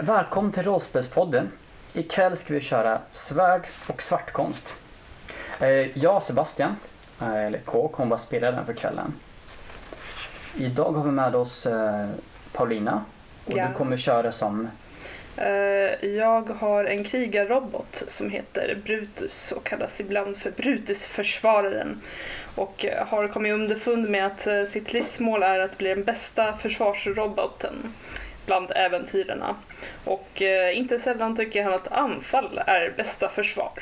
Välkommen till Rollspelspodden. Ikväll ska vi köra svärd och svartkonst. Eh, Jag, Sebastian, eh, eller K, kommer vara spelaren för kvällen. Idag har vi med oss eh, Paulina och Ja. du kommer köra som Jag har en krigarrobot som heter Brutus och kallas ibland för Brutusförsvararen. Och har kommit underfund med att sitt livsmål är att bli den bästa försvarsroboten bland äventyrerna. Och eh, inte sällan tycker han att anfall är bästa försvar.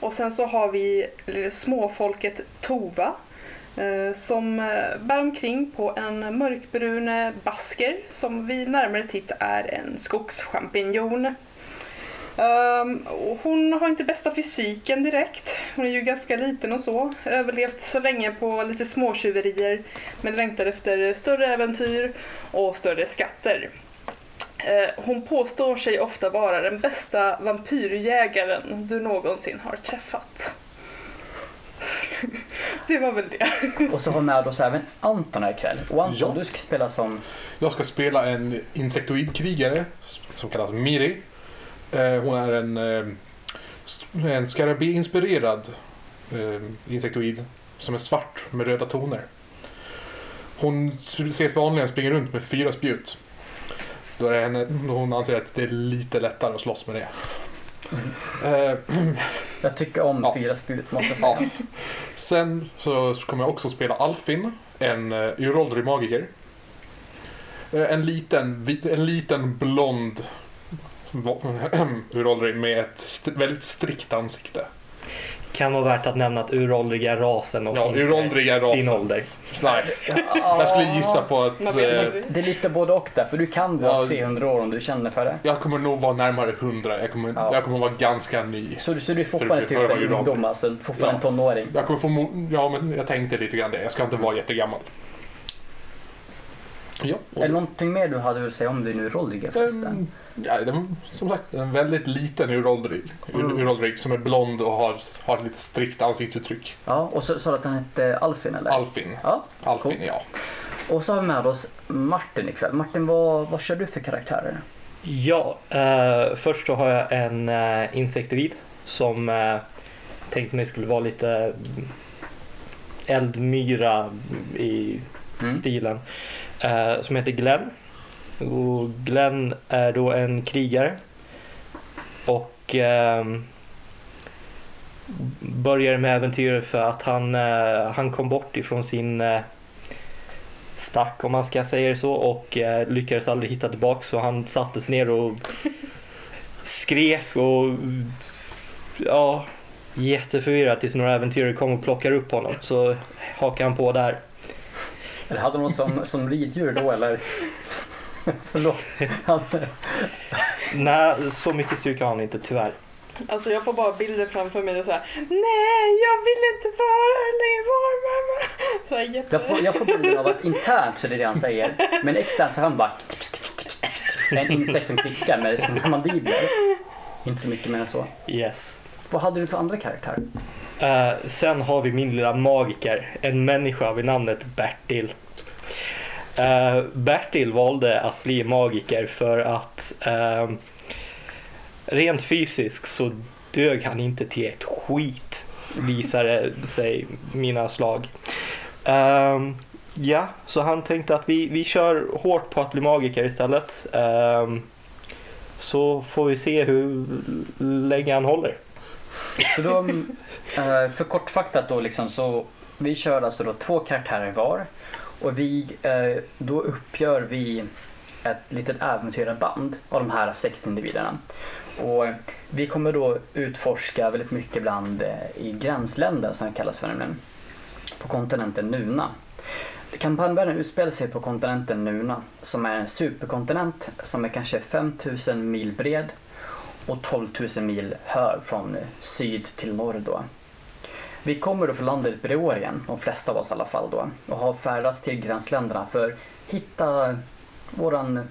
Och sen så har vi eh, småfolket Tova eh, som eh, bär omkring på en mörkbrun basker som vid närmare titt är en skogschampinjon. Ehm, och hon har inte bästa fysiken direkt. Hon är ju ganska liten och så. Överlevt så länge på lite småtjuverier men längtar efter större äventyr och större skatter. Eh, Hon påstår sig ofta vara den bästa vampyrjägaren du någonsin har träffat. Det var väl det. och så har vi med oss även Anton här ikväll. Och Anton, Ja. du ska spela som Jag ska spela en insektoidkrigare som kallas Miri. Eh, Hon är en, eh, en skarabé-inspirerad eh, insektoid som är svart med röda toner. Hon ses vanligen springa runt med fyra spjut. Då är henne, hon anser att det är lite lättare att slåss med det. Eh, Jag tycker om Ja. fyra spjut måste jag säga. Sen så kommer jag också spela Alfin, en uråldrig magiker. En, liten, en liten blond uråldrig med ett st- väldigt strikt ansikte. Kan vara värt att nämna att uråldrig är rasen och Ja, inte uråldrig är din rasen. ålder. Nej, jag skulle gissa på att eh. Det är lite både och där, för du kan vara Ja. 300 år om du känner för det. jag kommer nog vara närmare 100. Jag kommer, Ja. jag kommer vara ganska ny. Så, du- så du är fortfarande typ en ju ungdom, alltså fortfarande en Ja. tonåring. Jag kommer få mo- ja men jag tänkte lite grann det. Jag ska inte vara jättegammal. Ja, Är det någonting mer du hade att säga om din uråldriga förresten? Um, ja, det var, som sagt en väldigt liten uråldrig, ur, Mm. uråldrig som är blond och har, har ett lite strikt ansiktsuttryck. Ja, och så sa du att han hette Alfin eller? Alfin. Ja, Alfin, Cool. ja. och så har vi med oss Martin ikväll. Martin, vad, vad kör du för karaktärer? Ja, eh, först så har jag en uh, insektoid som uh, tänkte mig skulle vara lite eldmyra i Mm. stilen. eh, som heter Glenn. Och Glenn är då en krigare. Och eh, började med äventyret för att han, eh, han kom bort ifrån sin eh, stack om man ska säga det så och eh, lyckades aldrig hitta tillbaka så han sattes ner och skrek och ja, jätteförvirrad tills några äventyrare kom och plockade upp honom. Så hakade han på där. Eller hade de någon som, som riddjur då eller? Förlåt. Nej, så mycket styrka har han inte tyvärr. Alltså jag får bara bilder framför mig och så här. Nej, jag vill inte vara längre var mamma. Så här, jätte... jag, får, jag får bilden av att internt så är det det han säger. Men externt så hör han bara tick, tick, tick, tick, tick. En insekt som klickar med sina mandibler. Inte så mycket mer än så. Yes. Vad hade du för andra karaktärer? Eh, sen har vi min lilla magiker, en människa vid namnet Bertil. Eh, Bertil valde att bli magiker för att eh, rent fysiskt så dög han inte till ett skit visade sig mina slag. Ehm, ja, så han tänkte att vi, vi kör hårt på att bli magiker istället. Ehm, så får vi se hur länge han håller. Så då, eh, för kortfattat då liksom så vi kör alltså då två karaktärer var och vi, eh, då uppgör vi ett litet äventyrarband av de här 60 individerna. Och vi kommer då utforska väldigt mycket bland eh, i gränsländer som det kallas för nämligen. På kontinenten Nuna. Kampanjvärlden utspelar sig på kontinenten Nuna som är en superkontinent som är kanske 5000 mil bred och 12 000 mil hög från syd till norr då. Vi kommer då från landet Breorien, de flesta av oss i alla fall då, och har färdats till gränsländerna för att hitta våran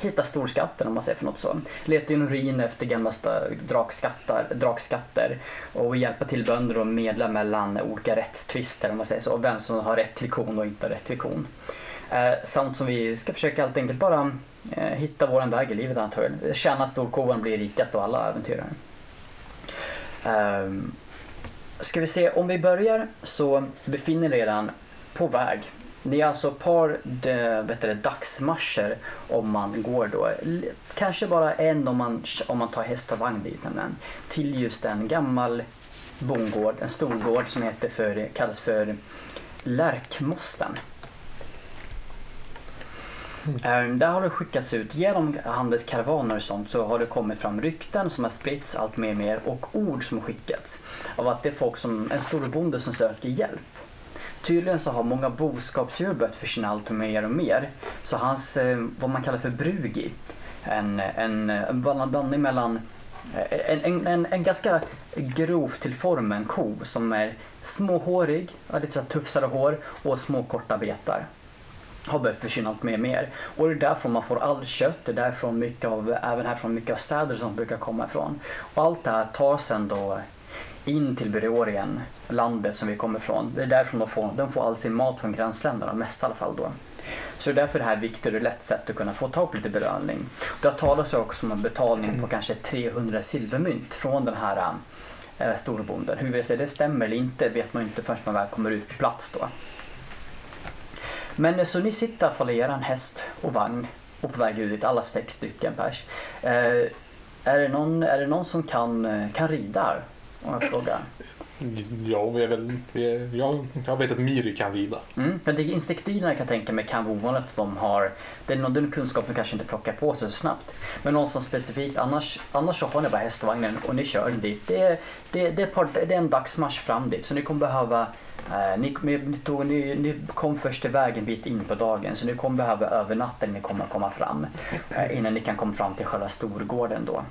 hitta storskatten om man säger för något så. Leta in ruiner efter gamla drakskatter, drakskatter och hjälpa till bönder och medla mellan olika rättstvister om man säger så. Och vem som har rätt till kon och inte har rätt till kon. Eh, samt som vi ska försöka helt enkelt bara eh, hitta våran väg i livet antagligen. Känna att Storkovan blir rikast av alla äventyrare. Eh, ska vi se, om vi börjar så befinner ni redan på väg. Det är alltså ett par de, vet du, dagsmarscher om man går då. Kanske bara en om man, om man tar häst och vagn dit. nämligen. till just en gammal bondgård, en storgård som heter för, kallas för Lärkmossen. Mm. Där har det skickats ut, genom handelskaravaner och sånt, så har det kommit fram rykten som har spritts allt mer och mer och ord som har skickats av att det är folk som, en storbonde som söker hjälp. Tydligen så har många boskapsdjur börjat försvinna allt mer och mer. Så hans, eh, vad man kallar för brugi, en, en, en blandning mellan eh, en, en, en, en ganska grov till formen ko som är småhårig, har lite så tuffsare tufsare hår och små korta betar har börjat försvinna allt mer och mer. Och det är därifrån man får allt kött, det är därifrån mycket av, även härifrån mycket av säder som brukar komma ifrån. Och allt det här tar sen då in till Breorien, landet som vi kommer ifrån. Det är därifrån de får, de får all sin mat från gränsländerna, mest i alla fall då. Så det är därför det här är viktigt och lätt sätt att kunna få tag på lite belöning. Det har talats också om en betalning på kanske 300 silvermynt från den här eh, äh, storbonden. Hur det stämmer eller inte vet man inte förrän man väl kommer ut på plats då. Men eh, så ni sitter i er häst och vagn och på väg ut dit, alla sex stycken pers. Eh, är, det någon, är det någon som kan, eh, kan rida här? Om jag frågar. Ja, vi är väl, vi är, jag, jag vet att Miri kan rida. Mm, men det insektiderna kan jag tänka mig kan vara ovanligt att de har, det är någon den kunskapen kanske inte plockar på sig så snabbt. Men någonstans specifikt, annars, annars så har ni bara hästvagnen och ni kör dit. Det är, det, det är, par, det är en dagsmarsch fram dit så ni kommer behöva Eh, ni, ni, tog, ni, ni, kom först iväg en bit in på dagen så ni kommer behöva övernatta när ni kommer komma fram. Eh, innan ni kan komma fram till själva storgården då.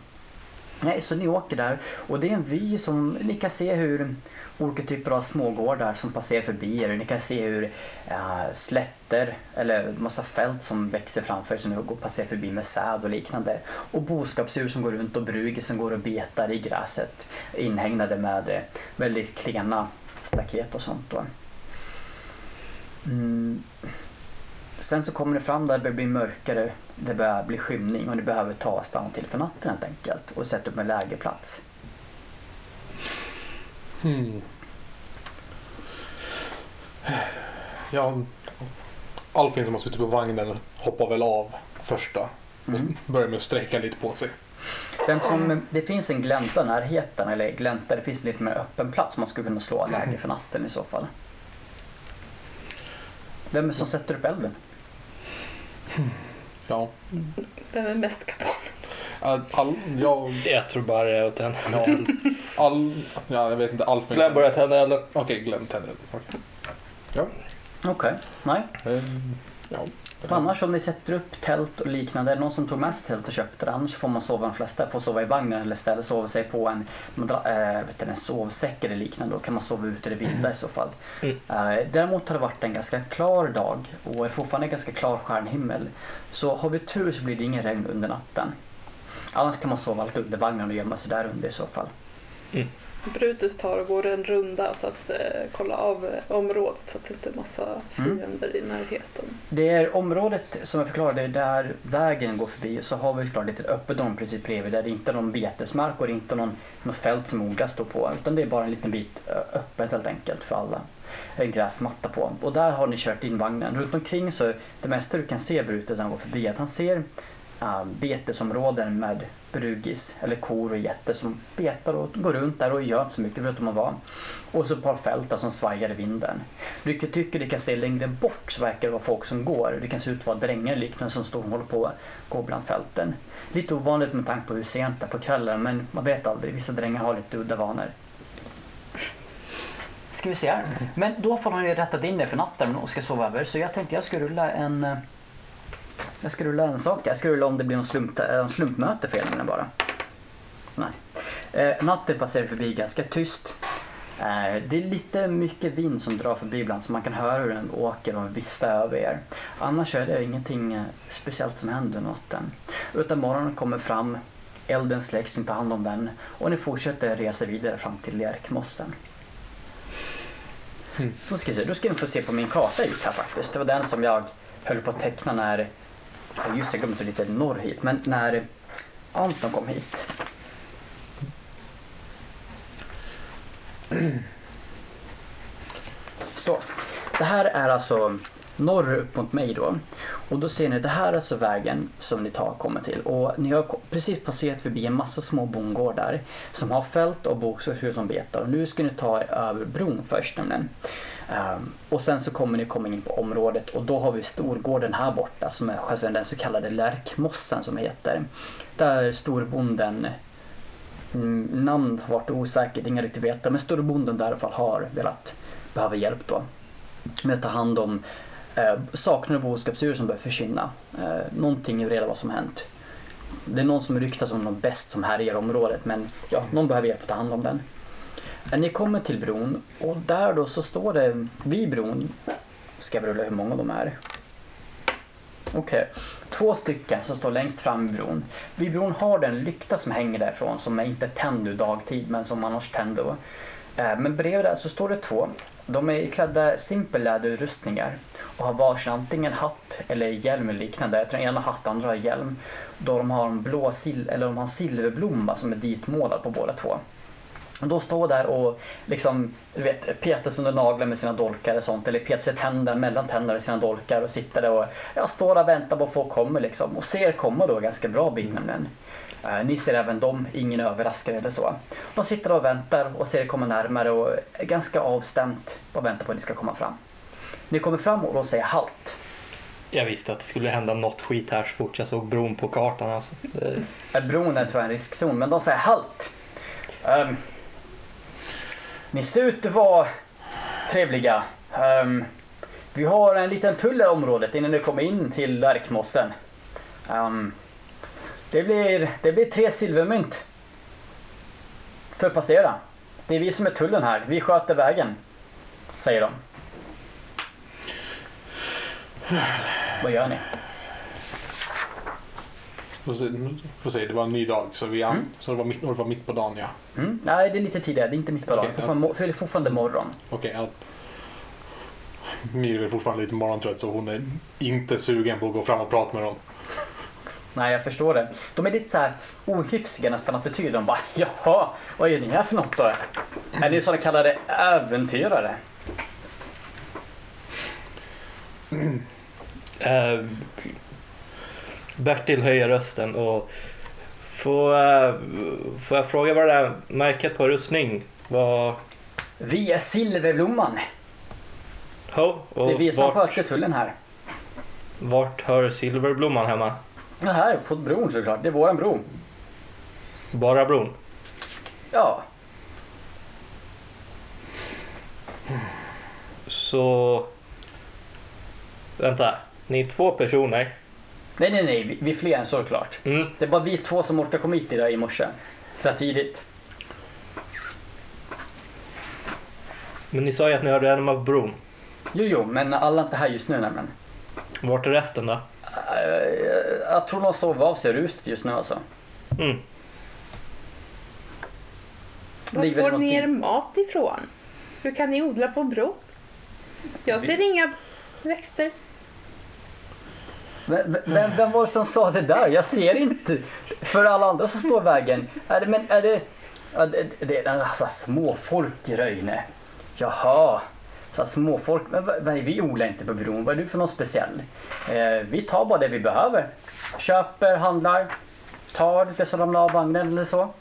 Nej, så ni åker där och det är en vy som ni kan se hur olika typer av smågårdar som passerar förbi er. Ni kan se hur äh, slätter eller massa fält som växer framför er som ni går passerar förbi med säd och liknande. Och boskapsdjur som går runt och bruger som går och betar i gräset inhägnade med äh, väldigt klena staket och sånt. Då. Mm. Sen så kommer det fram där det blir mörkare, det börjar bli skymning och ni behöver ta stanna till för natten helt enkelt och sätta upp en lägerplats. Hmm. Ja, Alfin som har suttit på vagnen hoppar väl av första och Mm. börjar med att sträcka lite på sig. Den som, det finns en glänta i närheten, eller glänta, det finns lite mer öppen plats man skulle kunna slå läger för natten i så fall. Vem är det som sätter upp elden? Ja, Vem är mest kapabel? all, all, ja, Jag tror bara det är åt den. ja, all, ja, jag vet inte, Alfin. Glenn börjar tända elden. Okej, Glenn tänder elden. Okej. Ja. Okej, nej. ehm, ja. Annars om ni sätter upp tält och liknande, är det någon som tog med sig tält och köpte det? Annars får man sova, de flesta får sova i vagnen eller istället sova sig på en, äh, vet du, en sovsäck eller liknande. Då kan man sova ute i det vilda i så fall. Mm. Eh, däremot har det varit en ganska klar dag och är fortfarande ganska klar stjärnhimmel. Så har vi tur så blir det ingen regn under natten. Annars kan man sova allt under vagnen och gömma sig där under i så fall. Brutus tar och går en runda så att eh, kolla av eh, området så att det inte är massa Mm. fiender i närheten. Det är området som jag förklarade där vägen går förbi så har vi klart ett öppet område precis bredvid där det inte är någon betesmark och det är inte någon, något fält som odlas står på utan det är bara en liten bit öppet helt enkelt för alla. En gräsmatta på. Och där har ni kört in vagnen. Runt omkring så det mesta du kan se Brutus när han går förbi att han ser uh, betesområden med brugis eller kor och getter som betar och går runt där och gör inte så mycket förutom att vara. Och så ett par fält där som svajar i vinden. Du kan tycka du kan se längre bort så verkar det vara folk som går. Det kan se ut att vara drängar liknande som står och håller på att gå bland fälten. Lite ovanligt med tanke på hur sent det är på kvällen men man vet aldrig. Vissa drängar har lite udda vanor. Ska vi se här. Men då får de ju rättat in det för natten och ska sova över. Så jag tänkte jag ska rulla en... Jag ska rulla en sak. Jag ska rulla om det blir någon slump, äh, slumpmöte för er bara. Nej. Eh, natten passerar förbi ganska tyst. Eh, det är lite mycket vind som drar förbi ibland så man kan höra hur den åker och vistar över er. Annars är det ingenting eh, speciellt som händer natten. Utan morgonen kommer fram, elden släcks, ni tar hand om den och ni fortsätter resa vidare fram till Lärkmossen. Mm. Då ska, se, då ska ni få se på min karta jag gick här faktiskt. Det var den som jag höll på att teckna när just det, jag glömde lite norr hit, men när Anton kom hit. Så, det här är alltså norr upp mot mig då. Och då ser ni, det här är alltså vägen som ni tar kommer till. Och ni har precis passerat förbi en massa små bondgårdar som har fält och bokskogshus som betar. Och nu ska ni ta er över bron först nämligen. Ehm, och sen så kommer ni komma in på området och då har vi storgården här borta som är den så kallade lärkmossen som heter. Där storbonden mm, namn har varit osäkert, inga riktigt veta. Men storbonden där i alla fall har velat behöva hjälp då. Med att ta hand om eh, saknade boskapsdjur som börjar försvinna. Eh, någonting är redan vad som hänt. Det är någon som ryktas om någon bäst som härjar området men ja, någon behöver hjälp att ta hand om den. När Ni kommer till bron och där då så står det vid bron, ska jag rulla hur många de är. Okej, två stycken som står längst fram vid bron. Vid bron har den lykta som hänger därifrån som är inte tänd nu dagtid men som annars tänd då. Eh, men bredvid där så står det två. De är iklädda simpel läderrustningar och har varsin antingen hatt eller hjälm eller liknande. Jag tror den ena har hatt, andra har hjälm. Då de har en blå sil- eller de har en silverblomma som är ditmålad på båda två. Och då står där och liksom, du vet, petar sig under naglar med sina dolkar och sånt. Eller petar sig tänderna mellan tänderna med sina dolkar och sitter där och jag står där och väntar på att folk kommer liksom. Och ser komma då ganska bra bit nämligen. Eh, Ni ser även dem, ingen överraskad eller så. De sitter och väntar och ser er komma närmare och är ganska avstämt och väntar på att ni ska komma fram. Ni kommer fram och de säger halt. Jag visste att det skulle hända något skit här så fort jag såg bron på kartan. Alltså. Det- Eh, Bron är tyvärr en riskzon, men de säger halt. Ehm, ni ser ut att vara trevliga. Um, vi har en liten tull i området innan ni kommer in till Lärkmossen. Um, ehm, det, blir, det blir tre silvermynt för att passera. Det är vi som är tullen här. Vi sköter vägen, säger de. Vad gör ni? Får se, det var en ny dag så, vi an, Mm. så det, var mitt, det var mitt på dagen ja. Mm? Nej, det är lite tidigare. Det är inte mitt på dagen. Är fortfarande, det är fortfarande morgon. Okej, ja. Mir är fortfarande lite morgontrött så hon är inte sugen på att gå fram och prata med dem. Nej, jag förstår det. De är lite så här ohyfsiga nästan attityd. De bara, jaha, vad är ni här för något då? Är ni sådana kallade äventyrare? Eh, Bertil höjer rösten och får, eh, får jag fråga vad det är märket på rustning? Vad... Vi är Silverblomman. Ho, och Det är vi som vart, sköter tullen här. vart hör silverblomman hemma? Ja, här på bron såklart. Det är våran bro. Bara bron? Ja, Så... Vänta, ni är två personer. Nej, nej, nej. Vi, vi är fler än så såklart. Mm. Det är bara vi två som orkar komma hit idag i morse. Så här tidigt. Men ni sa ju att ni hörde hemma på bron. Jo, jo, men alla är inte här just nu nämligen. Vart är resten då? Eh, Jag tror de sover av sig ruset just nu alltså. Mm. Var får ni er mat ifrån? Hur kan ni odla på bro? Jag ser inga växter. Vem, vem, vem var det som sa det där? Jag ser inte. För alla andra som står i vägen. Är det, men är det... Är det, det är en massa småfolk i Röjne. Jaha. Så småfolk. Men vad, vad, vi odlar inte på bron. Vad är du för någon speciell? Eh, vi tar bara det vi behöver. Köper, handlar, tar det som ramlar av vagnen eller så.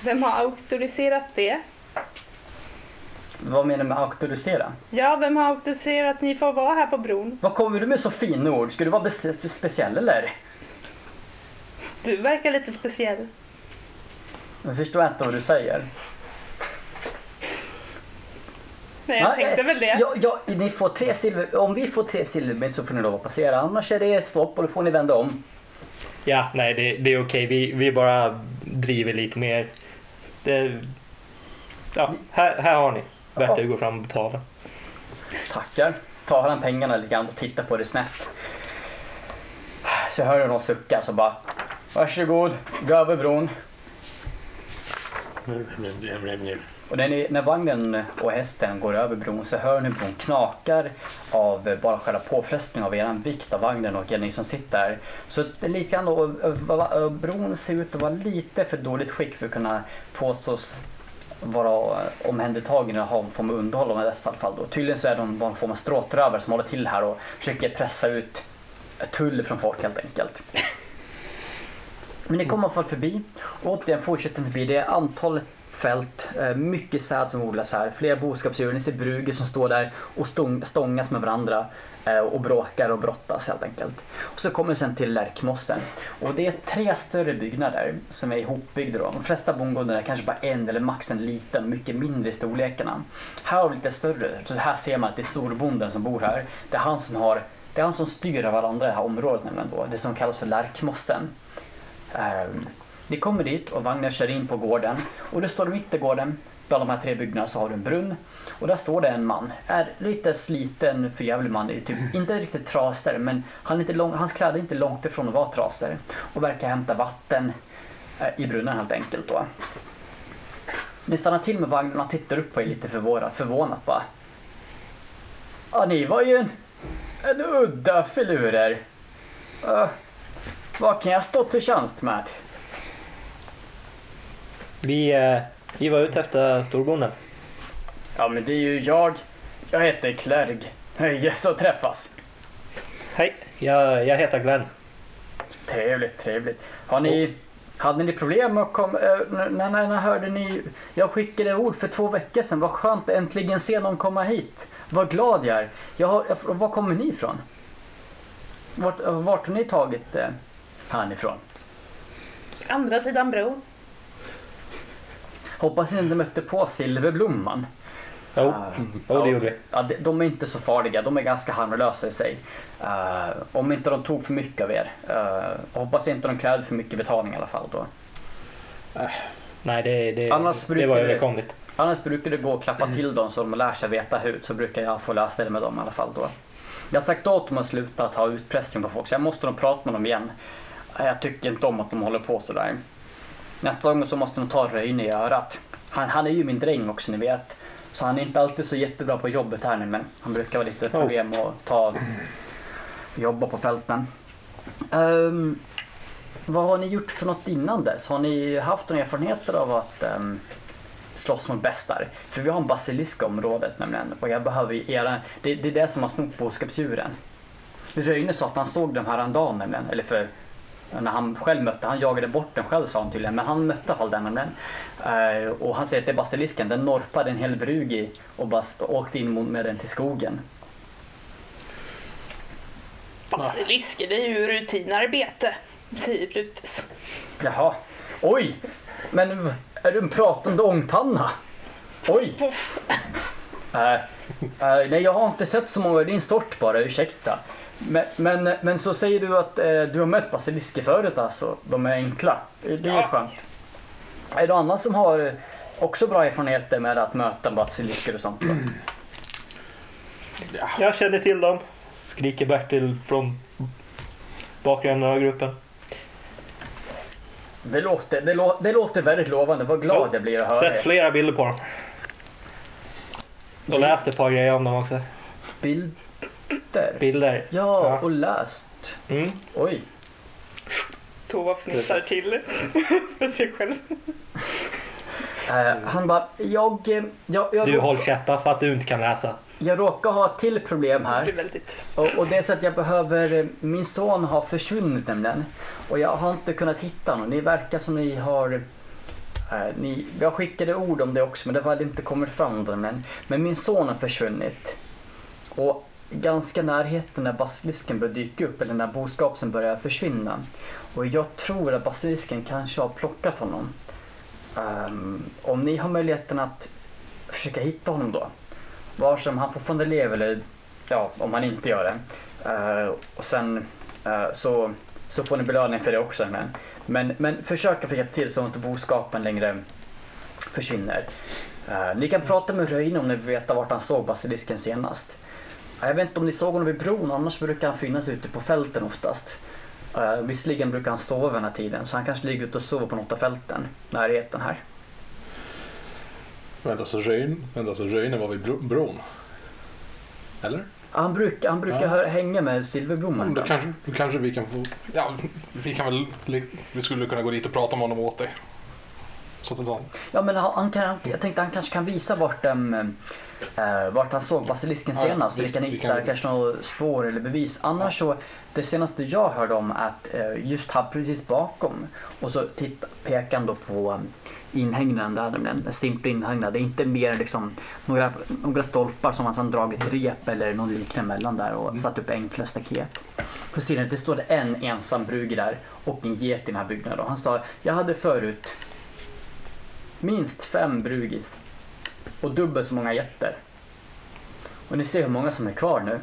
Vem har auktoriserat det? Vad menar du med auktorisera? Ja, vem har auktoriserat att ni får vara här på bron? Vad kommer du med så fina ord? Ska du vara bes- speciell eller? Du verkar lite speciell. Jag förstår inte vad du säger. Nej, jag tänkte väl det. Ja, ja, ni får tre silver, om vi får tre silvermynt så får ni lov att passera. Annars är det stopp och då får ni vända om. Ja, nej det, det är okej. Vi, vi bara driver lite mer. Det, ja, här, här har ni. Bertil går fram och betalar. Tackar. Tar han pengarna lite grann och tittar på det snett. Så jag hör hur de suckar så bara Varsågod, gå över bron. Och när, ni, när vagnen och hästen går över bron så hör ni hur bron knakar av bara själva påfrestningen av er vikt av vagnen och er ni som sitter där. Så det och, och, bron ser ut att vara lite för dåligt skick för att kunna påstås vara eh, omhändertagen och ha form av underhåll av dessa i alla fall. Då. Tydligen så är de bara en form av stråtrövare som håller till här och försöker pressa ut tull från folk helt enkelt. Men ni kommer i alla fall förbi. Och återigen fortsätter förbi. Det är antal fält, eh, mycket säd som odlas här. Flera boskapsdjur. Ni ser bruger som står där och stång, stångas med varandra Eh, och bråkar och brottas helt enkelt. Och så kommer vi sen till Lärkmossen. Och det är tre större byggnader som är ihopbyggda. Då. De flesta bondgårdarna är kanske bara en eller max en liten, mycket mindre i storlekarna. Här har vi lite större. Så här ser man att det är storbonden som bor här. Det är han som har det är han som styr av alla andra i det här området nämligen då. Det som kallas för Lärkmossen. Um, ehm, ni kommer dit och vagnen kör in på gården och det står mitt i gården bland de här tre byggnaderna så har du en brunn och där står det en man. Är lite sliten förjävlig man, typ, inte riktigt trasig men han är inte lång, hans kläder är inte långt ifrån att vara trasig och verkar hämta vatten eh, i brunnen helt enkelt då. Ni stannar till med vagnen och tittar upp på er lite förvånat, förvånat bara. Ja, ni var ju en, en udda filurer. Uh, vad kan jag stå till tjänst med? Vi, eh, vi var ute efter storbonden. Ja, men det är ju jag. Jag heter Klerg. Nöjes att träffas. Hej, jag, jag heter Glenn. Trevligt, trevligt. Har ni, hade ni problem med att komma... Äh, när, när, när hörde ni... Jag skickade ord för två veckor sedan. Vad skönt att äntligen se någon komma hit. Vad glad jag är. Jag har, jag, var kommer ni ifrån? Vart, vart har ni tagit eh, härifrån? Andra sidan bron. Hoppas ni inte mötte på Silverblomman. Jo, uh, det gjorde vi. Ja, de, de är inte så farliga, de är ganska harmlösa i sig. Uh, om inte de tog för mycket av er. Uh, hoppas inte de krävde för mycket betalning i alla fall då. Nej, det, det, annars det var överkomligt. Annars brukar det gå att klappa till dem så de lär sig veta hut så brukar jag få lösa det med dem i alla fall då. Jag har sagt åt dem att sluta ta utpressning på folk så jag måste nog prata med dem igen. Jag tycker inte om att de håller på sådär. Nästa gång så måste de ta Röjne i örat. Han, han är ju min dräng också ni vet. Så han är inte alltid så jättebra på jobbet här nu men han brukar vara lite problem att ta jobba på fälten. Um, vad har ni gjort för något innan dess? Har ni haft några erfarenheter av att um, slåss mot bästar? För vi har en basilisk i området nämligen och jag behöver era, det, det är det som har snott boskapsdjuren. Röjne sa att han såg dem här en dag nämligen, eller för när han själv mötte, han jagade bort den själv sa han tydligen, men han mötte i alla fall den. den. Uh, och han säger att det är basilisken, den norpade en hel brug i och bara åkte in med den till skogen. Basilisker, det är ju rutinarbete, säger Brutus. Jaha, oj! Men är du en pratande ångpanna? Oj! Uh, uh, nej, jag har inte sett så många i din sort bara, ursäkta. Men, men, men så säger du att eh, du har mött basilisker förut alltså. De är enkla. Det, det är ja. skönt. Är det andra som har eh, också bra erfarenheter med att möta basilisker och sånt? Ja. Jag känner till dem. Skriker Bertil från bakgrunden av gruppen. Det låter, det, lå, det låter väldigt lovande. Vad glad jag blir att höra Sett flera bilder på dem. Och läst ett par grejer om dem också. Bild, Bilder? Bilder. Ja, ja. och läst. Mm. Oj. Tova fnissar till för sig själv. Uh, han bara, jag, eh, jag, jag... Du håll käppa för att du inte kan läsa. Jag råkar ha ett till problem här. Och, och, det är så att jag behöver, eh, min son har försvunnit nämligen. Och jag har inte kunnat hitta honom. Ni verkar som ni har uh, ni, jag skickade ord om det också men det har inte kommit fram. Men, men min son har försvunnit. Och ganska närheten när basilisken börjar dyka upp eller när boskapsen börjar försvinna. Och jag tror att basilisken kanske har plockat honom. Um, om ni har möjligheten att försöka hitta honom då. Vare sig han fortfarande lever eller ja, om han inte gör det. Uh, och sen uh, så, så får ni belöning för det också. Men, men, men försök att hjälpa till så att inte boskapen längre försvinner. Uh, ni kan prata med Röjne om ni vill veta vart han såg basilisken senast. Jag vet inte om ni såg honom vid bron, annars brukar han finnas ute på fälten oftast. Uh, visserligen brukar han sova den här tiden, så han kanske ligger ute och sover på något av fälten, närheten här. Vänta, så Röjn, vänta, så Röjne var vid bro- bron? Eller? Han brukar, han brukar Ja. hänga med Silverblomman. Mm, då, kanske, då kanske vi kan få... Ja, vi kan väl... Vi skulle kunna gå dit och prata med honom åt dig. Så det. Ja men han, kan, jag tänkte han kanske kan visa vart, um, uh, vart han såg basilisken Ja, senast. visst, vi kan hitta kan- kanske några spår eller bevis. Annars så, det senaste jag hörde om att uh, just han precis bakom och så titta, pekar han då på um, inhägnaden där, nämligen en simpel inhägnad. Det är inte mer än liksom några, några stolpar som han sedan dragit rep eller någon liknande mellan där och Mm. satt upp enkla staket. På sidan det står det en ensam brygge där och en get i den här byggnaden. Och han sa, jag hade förut minst fem brugis och dubbelt så många getter. Och ni ser hur många som är kvar nu.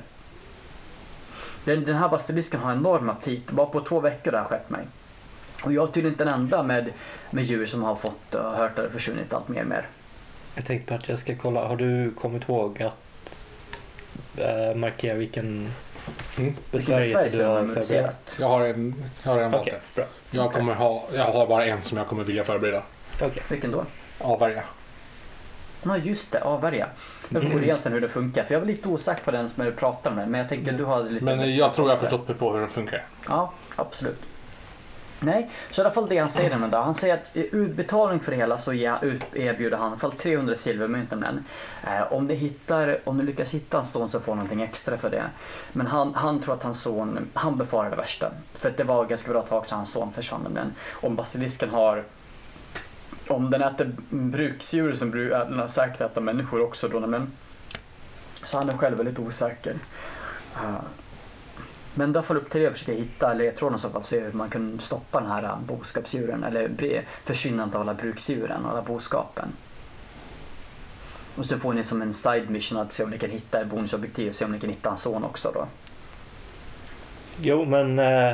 Den, den här basilisken har enorm aptit. Bara på två veckor har det skett mig. Och jag är tydligen inte den enda med, med djur som har fått uh, hört att det försvunnit allt mer och mer. Jag tänkte på att jag ska kolla. Har du kommit ihåg att äh, markera vilken Mm. besvärjelse du har förberett? Jag har en, jag har en bra. Jag, kommer ha, jag har bara en som jag kommer vilja förbereda. Okej. Vilken då? Avvärja. Ja just det, avvärja. Jag förstår egentligen hur det funkar. För jag var lite osäker på den som du pratade med. Men jag tänker du har lite... Men jag tror jag har förstått mig på hur den funkar. Ja, absolut. Nej, så i alla fall det han säger med det. Han säger att i utbetalning för det hela så ger- ut- erbjuder han i alla fall 300 silvermynt om den. Eh, om, ni hittar, om ni lyckas hitta hans son så får någonting extra för det. Men han, han tror att hans son, han befarar det värsta. För att det var ganska bra tag sedan hans son försvann nämligen. Om basilisken har om den äter bruksdjur som den har säkert äta människor också då nämligen. Så han är själv väldigt osäker. Eh, men då får upp till det och försöka hitta ledtråden i så fall, se hur man kan stoppa den här eh, boskapsdjuren eller försvinnandet av alla bruksdjuren och alla boskapen. Och så får ni som en side mission att se om ni kan hitta ett bonusobjektiv och se om ni kan hitta hans son också då. Jo, men eh,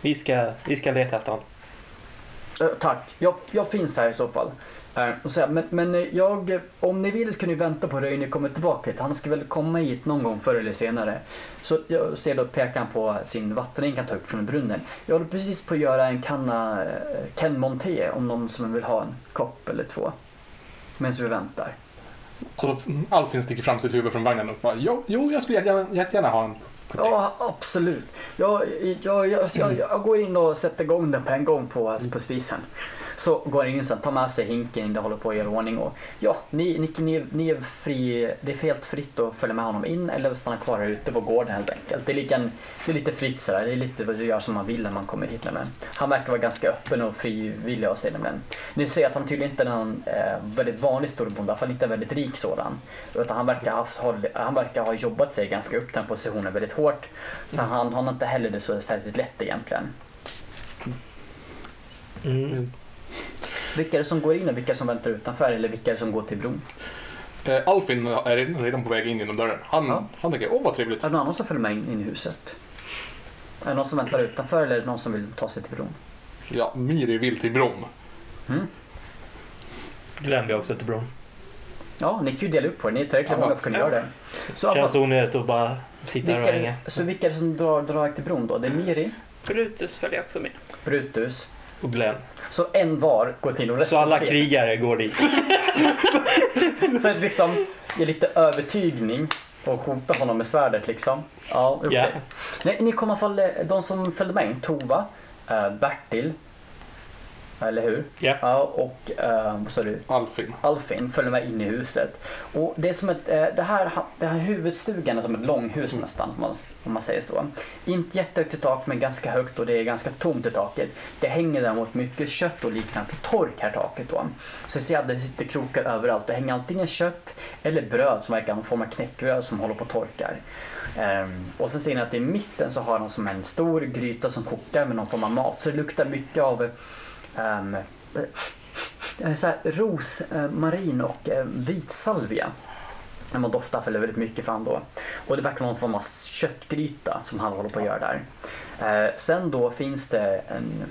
vi, ska, vi ska leta efter honom. Eh, tack, jag, jag finns här i så fall. Eh, och så här, men men eh, jag, om ni vill så kan ni vänta på Röjne kommer tillbaka hit. Han ska väl komma hit någon gång förr eller senare. Så jag ser då pekar han på sin vattenring kan ta upp från brunnen. Jag håller precis på att göra en kanna Ken Monte om någon som vill ha en kopp eller två. Medan vi väntar. Alltså, Alfin sticker fram sitt huvud från vagnen och bara jo, jo jag skulle jättegärna, jättegärna ha en. Ja, absolut. Jag, jag, jag, jag, jag går in och sätter igång den på en gång på, alltså på spisen. Så går han in sen, tar med sig hinken, det håller på att göra ordning och ja, ni, ni, ni, ni är fri, det är helt fritt att följa med honom in eller stanna kvar här ute på gården helt enkelt. Det är, lika, det är lite fritt sådär, det är lite vad du gör som man vill när man kommer hit nämligen. Han verkar vara ganska öppen och frivillig av sig nämligen. Ni ser att han tydligen inte är någon eh, väldigt vanlig storbonde, i alla fall inte en väldigt rik sådan. Utan han verkar, ha haft, han verkar ha jobbat sig ganska upp den positionen väldigt hårt. Så han har inte heller det så särskilt lätt egentligen. Mm. Vilka är det som går in och vilka som väntar utanför eller vilka är det som går till bron? Eh, Alfin är redan, redan på väg in genom dörren. Han, Ja. han tänker, åh vad trevligt. Är det någon annan som följer med in, in i huset? Är det någon som väntar utanför eller är det någon som vill ta sig till bron? Ja, Miri vill till bron. Mm. Glömde jag också till bron. Ja, ni kan ju dela upp på det. Ni är tillräckligt Ja. många för att kunna Ja. göra det. Så, Känns onödigt att bara sitta här och hänga. så vilka är det som drar, drar till bron då? Det är Miri, Brutus följer också med. Brutus. Och Glenn. Så en var går till och resten Så alla tre. krigare går dit. För att liksom ge lite övertygning och skjuta honom med svärdet liksom. Ja, okej. Ja. Nej, ni kommer i alla fall, eh, de som följde med in, Tova, eh, Bertil, eller hur? Ja. Ja, och eh, vad sa du? Alfin. Alfin följer med in i huset. Och det är som ett, eh, det här, det här huvudstugan är som ett långhus nästan, om man, om man säger så. Inte jättehögt i tak, men ganska högt och det är ganska tomt i taket. Det hänger däremot mycket kött och liknande på tork här taket då. Så jag ser att det sitter krokar överallt. Det hänger antingen kött eller bröd som verkar vara någon form av knäckebröd som håller på och torkar. Ehm, och så ser ni att i mitten så har de som en stor gryta som kokar med någon form av mat. Så det luktar mycket av um, så här, rosmarin eh, och eh, vitsalvia. När man doftar fäller väldigt mycket fram då. Och det verkar vara någon form av köttgryta som han håller på att göra där. Eh, sen då finns det en,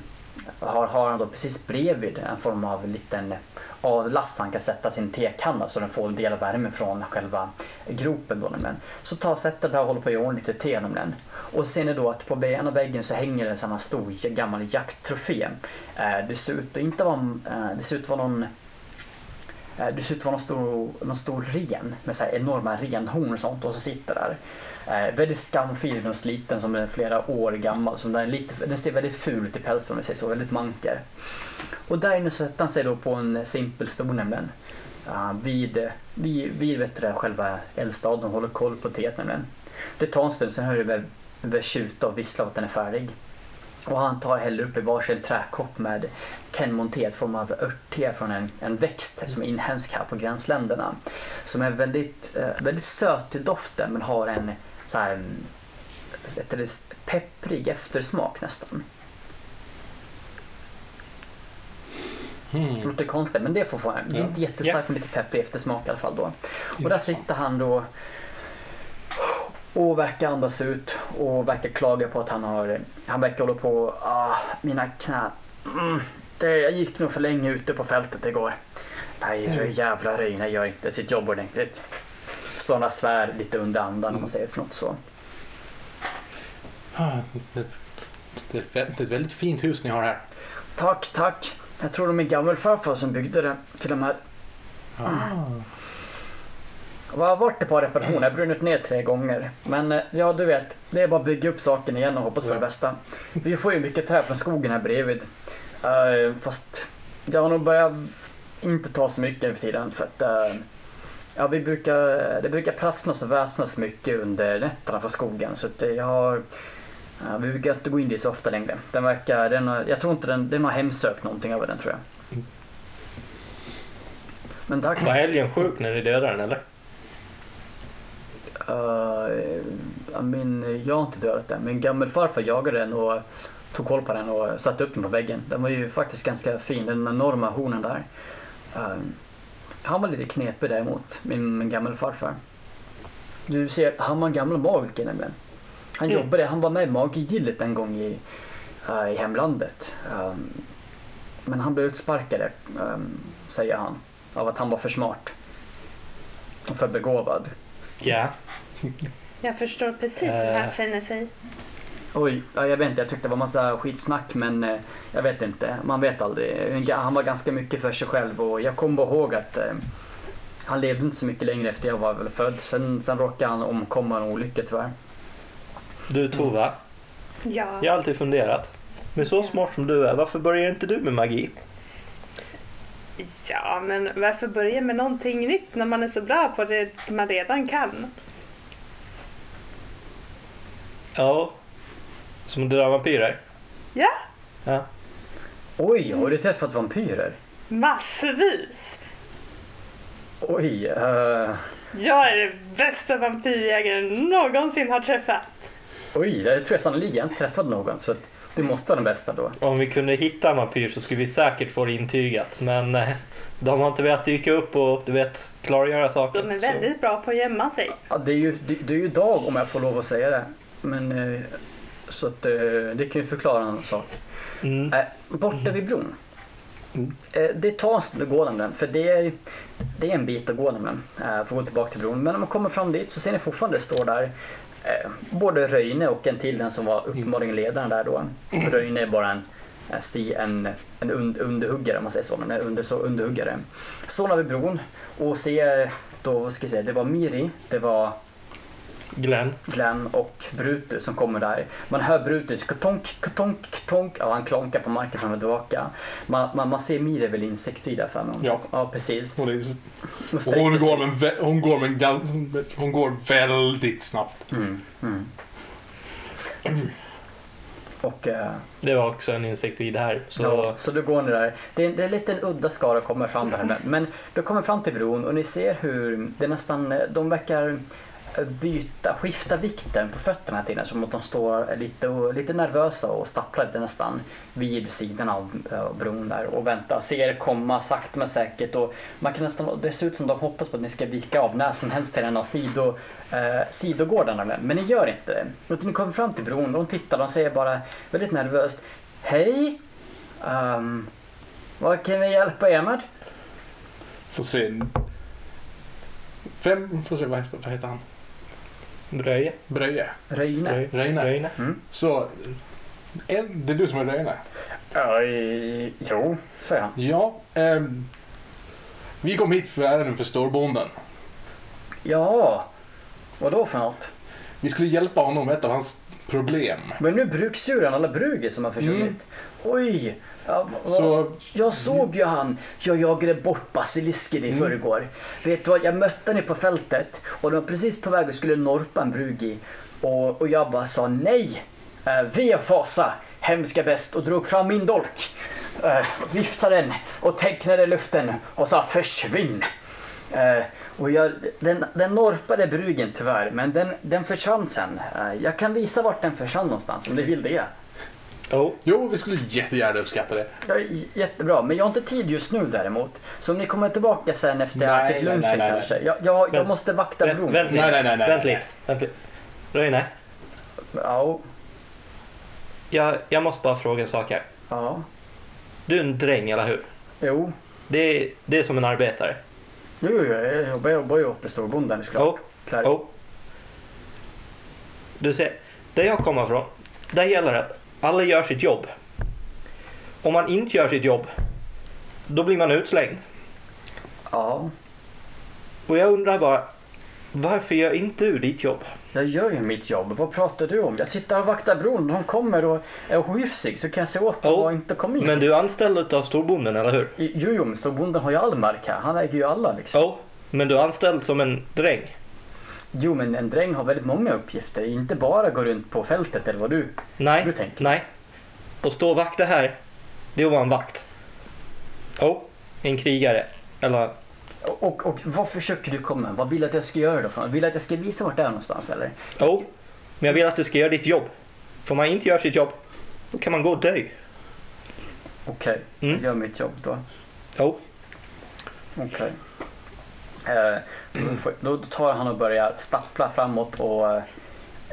har, har han då precis bredvid en form av liten avlast han kan sätta sin tekanna så den får en del av värmen från själva gropen då nämligen. Så tar sätter där och håller på att göra ordning lite te nämligen. Och ser ni då att på ena väggen så hänger det en sån här stor gammal jakttrofé. Eh, det ser ut att inte vara, eh, det ser ut att vara någon du Det ser ut att vara någon stor, någon stor ren med så här enorma renhorn och sånt och så sitter där. Eh, väldigt skamfil och sliten som är flera år gammal. Som den, är lite, den ser väldigt ful ut i pälsen om vi säger så, väldigt manker. Och där inne sätter han sig då på en simpel stol nämligen. Uh, vid, vid, vid vet du, själva eldstaden och håller koll på teet nämligen. Det tar en stund, sen hör du väl, väl tjuta och vissla att den är färdig. Och han tar häller upp i varsin träkopp med kenmonté, form av örtte från en, en växt som är inhemsk här på gränsländerna. Som är väldigt, eh, väldigt söt i doften men har en så här, mm, det, pepprig eftersmak nästan. Det Hmm. låter konstigt men det är fortfarande, det är inte jättestarkt men lite pepprig eftersmak i alla fall då. Och där sitter han då och verkar andas ut och verkar klaga på att han har, han verkar hålla på, ah, mina knän. Mm, det, jag gick nog för länge ute på fältet igår. Nej, mm. jävla Röjne gör inte sitt jobb ordentligt. Står han och svär lite under andan om man säger för något så. Ah, Det, det, är ett vä- det är ett väldigt fint hus ni har här. Tack, tack. Jag tror det är min gammelfarfar som byggde det till de här. Ah. Jag har varit ett par reparationer, jag brunnit ner tre gånger. Men eh, ja, du vet, det är bara att bygga upp saken igen och hoppas på det bästa. Vi får ju mycket trä från skogen här bredvid. Eh, fast jag har nog börjat inte ta så mycket nu för tiden för att eh, ja, vi brukar, det brukar prasslas och väsnas mycket under nätterna från skogen så att jag har ja, vi brukar inte gå in dit så ofta längre. Den verkar, den har, jag tror inte den, den har hemsökt någonting över den tror jag. Men tack. Var älgen sjuk när ni dödade den eller? Uh, min, jag har inte dödat den. Min gammelfarfar jagade den och tog koll på den och satte upp den på väggen. Den var ju faktiskt ganska fin, den enorma hornen där. Uh, han var lite knepig däremot, min, min gammelfarfar. Du ser, han var en gammal magiker nämligen. Han Mm. jobbade, han var med i Magigillet en gång i, eh, i hemlandet. Um, men han blev utsparkad, um, säger han, av att han var för smart. Och för begåvad. Ja. Jag förstår precis hur han Eh. känner sig. Oj, ja, jag vet inte. Jag tyckte det var massa skitsnack men eh, jag vet inte. Man vet aldrig. Han var ganska mycket för sig själv och jag kommer bara ihåg att eh, han levde inte så mycket längre efter jag var väl född. Sen, sen råkade han omkomma i en olycka tyvärr. Du Tova, Ja. jag har alltid funderat. Men så smart som du är, varför börjar inte du med magi? Ja, men varför börja med någonting nytt när man är så bra på det man redan kan? Ja. Som döda vampyrer? Ja, Ja. Oj, har du träffat vampyrer? massvis. Oj, eh, Jag är den bästa vampyrjägaren någonsin har träffat. oj, det tror jag sannolikt jag inte träffat någon. Så att du måste vara den bästa då. Om vi kunde hitta en vampyr så skulle vi säkert få det intygat. Men eh, de har inte velat dyka upp och du vet, klargöra saker. De är så- väldigt bra på att gömma sig. Ja, det, är ju, det, det är ju dag om jag får lov att säga det. Men eh, så att eh, det kan ju förklara en sak. Mm. Äh, borta vid bron. Mm. Det tar en stund att gå nämligen, för det är, det är en bit att gå nämligen, eh, för att gå tillbaka till bron. Men när man kommer fram dit så ser ni fortfarande det står där Eh, både Röjne och en till den som var uppenbarligen ledaren där då. Röjne är bara en, en, sti, en, en und, underhuggare om man säger så, men en under, så underhuggare. Står vid bron och ser då, ska jag säga, det var Miri, det var Glenn. Glenn och Brutus som kommer där. Man hör Brutus katonk, katonk, katonk. Ja, han klonkar på marken fram och tillbaka. Man, man, man ser Mire väl insekter där framme. Ja. ja, precis. Hon, är, hon, går med, hon, går med hon går väldigt snabbt. Mm, mm. Och eh, Det var också en insektoid här. Så ja, så då går ni där. Det är, det är en liten udda skara kommer fram där. Men, men du kommer fram till bron och ni ser hur det nästan, eh, de verkar byta, skifta vikten på fötterna hela tiden. Som att de står lite, lite nervösa och stapplar lite nästan vid sidan av eh, bron där och väntar. Ser er komma sakta men säkert. Och man kan nästan, det ser ut som de hoppas på att ni ska vika av när som helst till en av sido, eh, sidogårdarna. Men, ni gör inte det. Utan ni kommer fram till bron och de tittar och säger bara väldigt nervöst Hej! Um, vad kan vi hjälpa er med? Får se. Vem, får se, vad heter han? Bröje. Bröje. Röjne. Röj- Röjne. Röjne. Mm. Så, en, det är du som är Röjne? Ja, i- jo, säger han. Ja. ehm, Vi kom hit för ärenden för storbonden. Ja, vad då för något? Vi skulle hjälpa honom med ett av hans problem. Men nu bruksdjuren, alla brugger som har försvunnit. Mm. Oj! Ja, Så Jag såg ju han. Jag jagade bort basilisken i Mm. förrgår. Vet du vad, jag mötte henne på fältet och de var precis på väg och skulle norpa en bruggi. Och, och jag bara sa nej. Uh, ve fasa, hemska bäst och drog fram min dolk. Uh, viftade den och tecknade luften och sa försvinn. Eh, och jag, den, den norpade bruggen tyvärr, men den, den försvann sen. Eh, jag kan visa vart den försvann någonstans om du vill det. Oh, jo, vi skulle jättegärna uppskatta det. Ja, jättebra, men jag har inte tid just nu däremot. Så om ni kommer tillbaka sen efter jag Nej, ätit nej, lunchen nej, nej, kanske. Jag, jag, jag måste vakta vänt, bron. vänt lite. Nej, nej, nej, nej, vänt nej. lite. Vänt lite. Röjne, Ja, jag, jag måste bara fråga en sak här. ja, Du är en dräng, eller hur? jo. Det är, det är som en arbetare. Jo, jo, jag jobbar, jobbar ju åt storbonden såklart. Oh, Klart. oh. Du ser, där jag kommer ifrån, där gäller det att alla gör sitt jobb. Om man inte gör sitt jobb, då blir man utslängd. Ja, Och jag undrar bara, varför gör inte du ditt jobb? jag gör ju mitt jobb. Vad pratar du om? Jag sitter och vaktar bron. De kommer och är ohyfsig så kan jag se åt dem Oh, och inte komma in. Men du är anställd av storbonden, eller hur? Jo, jo, men storbonden har ju all mark här. Han äger ju alla liksom. Jo, men du är anställd som en dräng. Jo, men en dräng har väldigt många uppgifter. Inte bara gå runt på fältet eller vad du... Nej, Du tänker? nej. Och stå och vakta här, det är att vara en vakt. Jo, en krigare. Eller, Och, och, och vad försöker du komma med? Vad vill du att jag ska göra då? Vill du att jag ska visa vart det är någonstans eller? jo, men jag vill att du ska göra ditt jobb. För om man inte gör sitt jobb, då kan man gå och dö. Okej, Mm. jag gör mitt jobb då. Jo, Okej. Eh, då, får- då tar han och börjar stappla framåt och eh,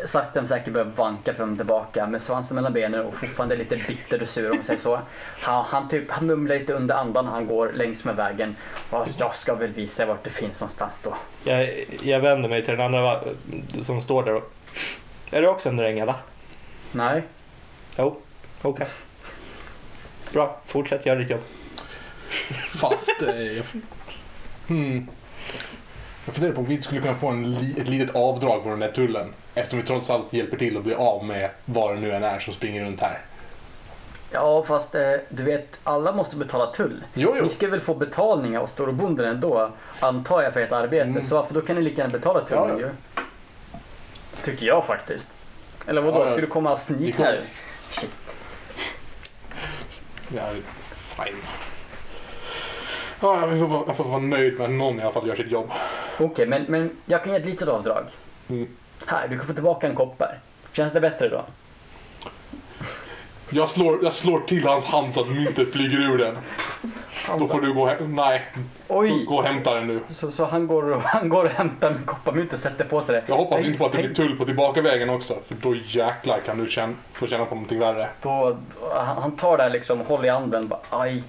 sakta men säkert börjar vanka fram och tillbaka med svansen mellan benen och fortfarande lite bitter och sur om man säger så. Han, han, typ, han mumlar lite under andan när han går längs med vägen. Och jag ska väl visa vart det finns någonstans då. jag, jag vänder mig till den andra som står där. Och, är du också en dräng eller? Nej, Jo, okej. Bra, fortsätt göra ditt jobb. Fast... Eh, jag, hmm. Jag funderar på om vi skulle kunna få en ett litet avdrag på den där tullen. Eftersom vi trots allt hjälper till att bli av med vad det nu än är som springer runt här. ja fast eh, du vet alla måste betala tull. Jo, jo. Ni ska väl få betalning av storbonden ändå antar jag för ert arbete. Mm. Så varför då kan ni lika gärna betala tullen Ja, ja. ju. Tycker jag faktiskt. Eller vadå, Ja, ja. ska du komma kommer. här? Shit. Ja, fine. Ja, jag får, vara- jag får vara nöjd med att någon i alla fall gör sitt jobb. Okej, men, men jag kan ge ett litet avdrag. Mm. Här, du kan få tillbaka en koppar. Känns det bättre då? Jag slår, jag slår till hans hand så att myntet flyger ur den. Då får du gå hem. Nej, Oj! gå och hämta den nu. Så, så han, går och, han går och hämtar en kopparmynt och sätter på sig det. Jag hoppas inte på att det blir tull på tillbakavägen också. För då jäklar kan du känna, få känna på någonting värre. Då, han han tar det här liksom, håller i handen bara aj.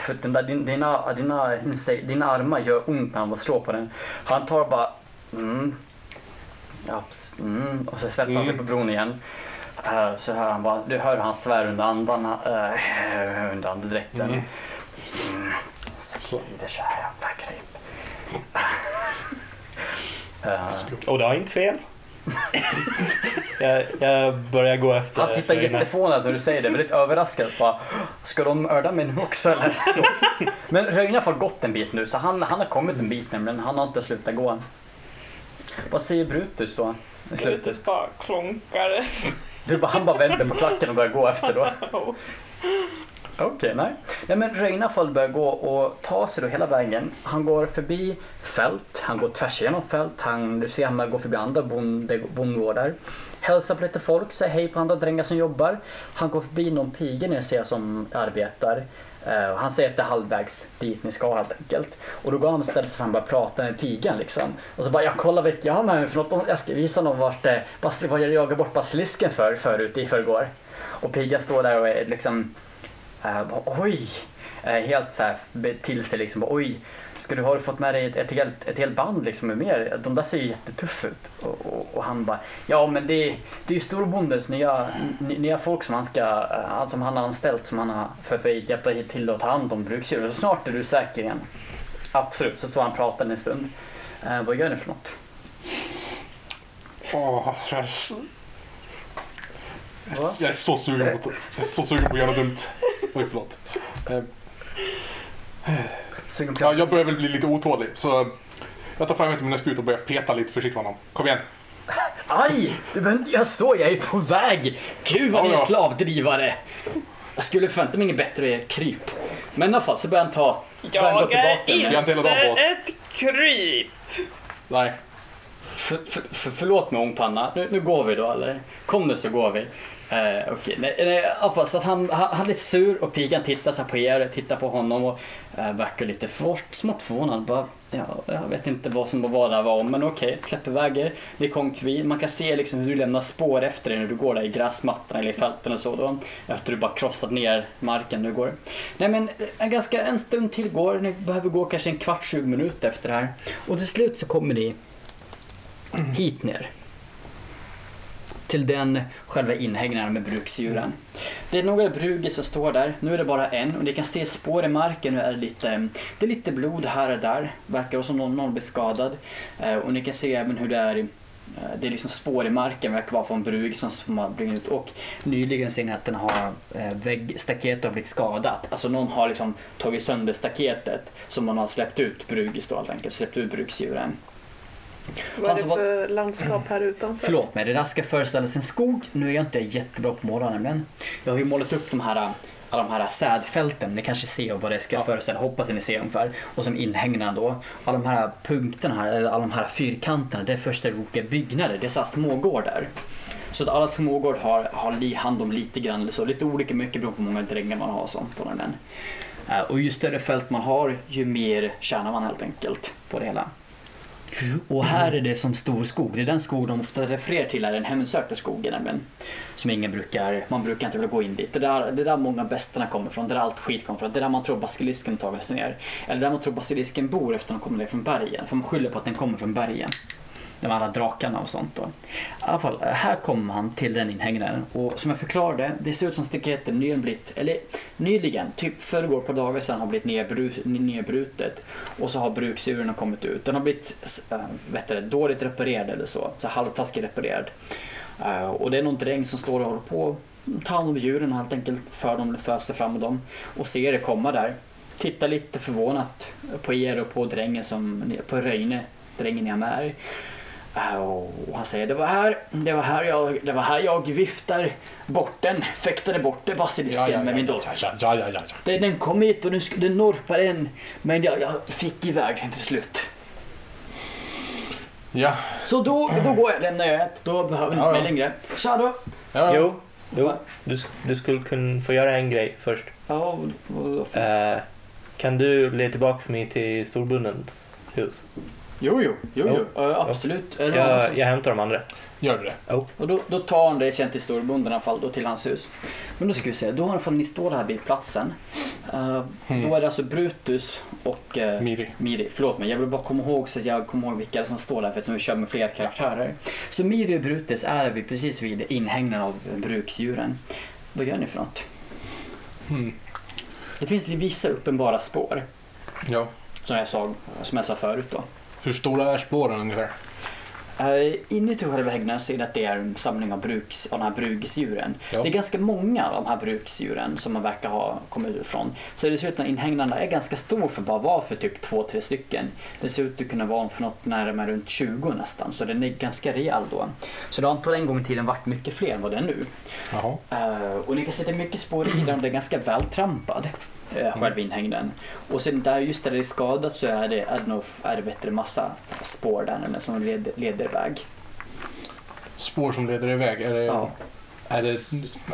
För den där, din, dina, dina, dina armar gör ont när han slår på den. Han tar bara mm, ja, mm, och så sätter han sig Mm. på bron igen. Eh, så hör han bara, du hör hur han svär under andan, uh, under andedräkten. Mm. Mm. I det så här jävla grip. Eh, Och det har inte fel. jag, jag börjar gå efter Han tittar jätteförvånad när du säger det, väldigt överraskad. Bara, Ska de mörda mig nu också eller? Så. Men Röjne har gått en bit nu, så han, han har kommit en bit nämligen. Han har inte slutat gå. Vad säger Brutus då? I slutet? Brutus bara klonkar. Du, bara- han bara vänder på klacken och börjar gå efter då. Okej, nej. nej. men Röjne börjar gå och ta sig då hela vägen. Han går förbi fält, han går tvärs igenom fält, han, du ser han går förbi andra bonde, bondgårdar. Hälsar på lite folk, säger hej på andra drängar som jobbar. Han går förbi någon piga ni ser som arbetar. Uh, han säger att det är halvvägs dit ni ska helt enkelt. Och då går han och ställer sig fram och börjar prata med pigan liksom. Och så bara, jag kollar vilka jag har med mig för något. Jag ska visa honom vart, eh, vad jag jagade bort basilisken för förut i förrgår. Och pigan står där och är liksom Uh, oj! Eh, helt så här till sig liksom. bara, Oj, ska du ha fått med dig ett, ett, helt, ett helt band liksom med mer? De där ser ju jättetuffa ut. Och, och, och han bara, ja men det, det är ju storbondens nya, nya folk som han ska, eh, som han har anställt som han har för, för att hjälpa till att ta hand om bruksdjur. Så snart är du säker igen. Absolut, så står han och pratar en stund. Eh, vad gör ni för något? Åh, jag, jag, är- jag är så sugen på, jag är så sugen på att göra något dumt. Oj, förlåt. Eh, Sugen på Ja, jag börjar väl bli lite otålig så jag tar fram ett mina spjut och börjar peta lite försiktigt med honom. Kom igen. Aj! Du behöver inte göra så, jag är på väg! Gud vad ni är slavdrivare! Jag skulle förvänta mig inget bättre av er kryp. Men i alla fall så börjar han ta... börjar han gå Jag är tillbaka med- inte på ett kryp. Nej. För, för, för, förlåt mig ångpanna, nu, nu går vi då eller? Kom nu så går vi. Eh, Okej, nej, nej, att han, han, han är lite sur och pigan tittar så här på er, tittar på honom och eh, verkar lite fort, smått förvånad. Bara, ja, jag vet inte vad som var där var om, men okej, släpp iväg er. Ni kom kvid. Man kan se liksom hur du lämnar spår efter dig när du går där i gräsmattan eller i fälten och så då. Efter du bara krossat ner marken nu går. Nej men eh, en, ganska, en stund till går, ni behöver gå kanske en kvart, 20 minuter efter det här. Och till slut så kommer ni hit ner. Till den själva inhägnaden med bruksdjuren. Det är några brugor som står där. Nu är det bara en och ni kan se spår i marken. Nu är det, lite, det är lite blod här och där. Verkar som någon, någon blivit skadad. Eh, och ni kan se även hur det är eh, det är liksom spår i marken, verkar vara från brug som- har blivit ut. Och nyligen ser ni att den har eh, väggstaketet har blivit skadat. Alltså någon har liksom tagit sönder staketet som man har släppt ut brugis då helt enkelt. Släppt ut bruksdjuren. Vad är Alltså, det vad- för landskap här utanför? Förlåt mig, det där ska föreställas en skog. Nu är jag inte jättebra på att måla nämligen. Jag har ju målat upp de här, alla de här sädfälten. Ni kanske ser vad det ska Ja. föreställa, hoppas ni ser ungefär. Och som inhägnad då. Alla de här punkterna här, eller alla de här fyrkanterna, det är första olika byggnader. Det är så här smågårdar. Så att alla smågård har, har li- hand om lite grann eller så. Lite olika mycket beroende på hur många drängar man har och sånt. Och, den. Eh, och ju större fält man har, ju mer tjänar man helt enkelt på det hela. Och här är det som stor skog. Det är den skog de ofta refererar till är den hemsökta skogen nämligen. Som ingen brukar, man brukar inte vilja gå in dit. Det är där, det är där många besterna kommer från, det är där allt skit kommer från. Det är där man tror basilisken tagit sig ner. Eller där man tror basilisken bor efter att de kommer ner från bergen. För man skyller på att den kommer från bergen. De alla drakarna och sånt då. I alla fall, här kommer han till den inhägnaden. Och som jag förklarade, det ser ut som staketet nyligen blivit, eller nyligen, typ förrgår på dagar sedan har blivit nedbrutet. Och så har bruksdjuren kommit ut. Den har blivit äh, vet du, dåligt reparerad eller så. Så halvtaskigt reparerad. Uh, och det är någon dräng som står och håller på att ta hand om djuren helt enkelt för dem, föser fram dem. Och ser det komma där. Tittar lite förvånat på er och på drängen som, på Röjne, drängen ni har med er. Eh, Och han säger det var här, det var här jag, det var här jag viftar bort den, fäktade bort det basilisken med min dolk. ja, ja, ja, ja, ja. Den, den kom hit och den, den norpade en men jag, jag fick iväg den till slut. Ja, Så då, då går jag, lämnar jag ett, då behöver ni inte ja. mig längre. Tja då! ja. Jo, jo du, du skulle kunna få göra en grej först. Ja, vad- vad för- Eh, kan du leda tillbaka mig till storbondens hus? Jo, jo, jo, Jo. jo. Eh, absolut. Någon Jag, jag hämtar de andra. Gör du det? Och då, då tar han dig sen till storbonden i alla fall, då till hans hus. Men då ska vi se, då har ni står här vid platsen. Eh, Mm. Då är det alltså Brutus och eh, Miri. Miri. Förlåt mig, jag vill bara komma ihåg så att jag kommer ihåg vilka som står där för eftersom vi kör med fler karaktärer. Så Miri och Brutus är vi precis vid inhägnaden av bruksdjuren. Vad gör ni för något? Mm. Det finns vissa uppenbara spår, Ja. som jag sa, som jag sa förut då. Hur stora är spåren ungefär? Uh, inuti själva hägnaden så är det att det är en samling av, bruks, av de här bruksdjuren. Ja. Det är ganska många av de här bruksdjuren som man verkar ha kommit ifrån. Så det ser ut att inhägnaderna är ganska stor för att bara vara för typ två, tre stycken. Det ser ut att kunna vara för något närmare runt 20 nästan, så den är ganska rejäl då. Så det har antagligen en gång i tiden varit mycket fler än vad det är nu. Eh, och ni kan se att det är mycket spår i den, det är ganska vältrampad. Uh, själva inhägnaden. Och sen där just där det är skadat så är det, är det, bättre massa spår där nere som leder, leder iväg. Spår som leder iväg. Är det, Ja. är det,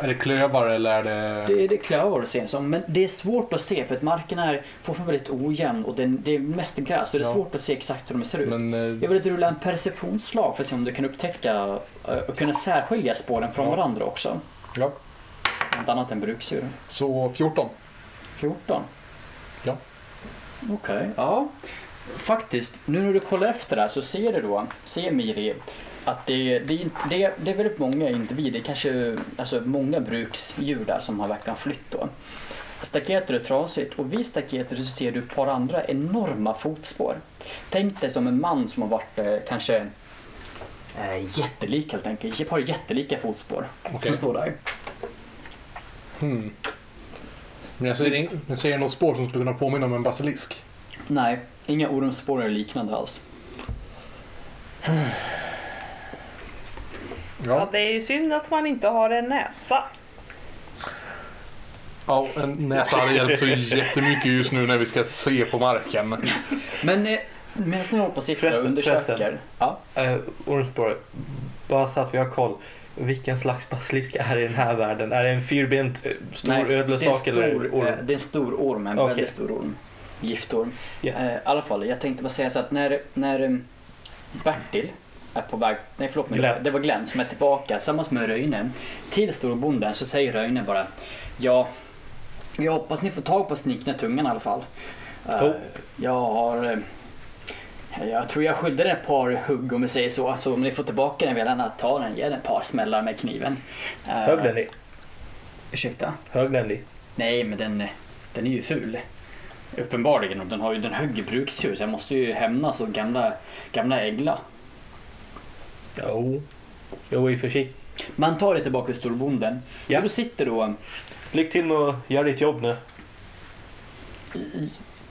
är det klövar eller är det... Det, det är klövar att se som, men det är svårt att se för att marken är fortfarande väldigt ojämn och den, det är mest gräs så det är Ja. svårt att se exakt hur de ser ut. Men, eh, Jag vill att du rullar en perceptionsslag för att se om du kan upptäcka eh, och kunna särskilja spåren från Ja. varandra också. ja. Något annat än bruksdjur. Så 14. 14? Ja. Okej, ja. Faktiskt, nu när du kollar efter det här så ser du då, ser Miri, att det, det, det, det är väldigt många individer, kanske alltså många bruksdjur där som har verkligen flytt då. staketet är trasigt och vid staketet så ser du ett par andra enorma fotspår. Tänk dig som en man som har varit eh, kanske eh, jättelik helt enkelt. Ett par jättelika fotspår Okej. som står där. Hmm. Men jag ser, ing- jag ser något spår som skulle kunna påminna om en basilisk. Nej, inga ormspår eller liknande alls. Ja, Ja, det är ju synd att man inte har en näsa. ja en näsa hade hjälpt så jättemycket just nu när vi ska se på marken. Men eh, medan ni håller på och sitter och Förresten- undersöker. förresten. Ja, Uh, ormspår, bara så att vi har koll. Vilken slags basilisk är det i den här världen? Är det en fyrbent eh, stor nej, det är en ödlesak stor, eller orm? eh, Det är en stor orm, en Okej. väldigt stor orm. Giftorm. Yes. Eh, I alla fall, jag tänkte bara säga så att när, när um, Bertil är på väg, nej förlåt mig, Glenn. det var Glenn som är tillbaka tillsammans med Röjne till storbonden så säger Röjne bara Ja, jag hoppas ni får tag på snikna tungan i alla fall. Eh, jag har eh, jag tror jag skyllde den ett par hugg om vi säger så. Alltså om ni får tillbaka den vill jag gärna ta den, ge den ett par smällar med kniven. Eh, Högländig. Ursäkta? Högländig. Nej, men den, den är ju ful. Uppenbarligen. Och den, har ju, den högg bruksdjur så jag måste ju hämnas och gamla, gamla ägla. Jo. Jo, i och för sig. Man tar det tillbaka till storbonden. Ja. Och då sitter då... Lycka till med att göra ditt jobb nu.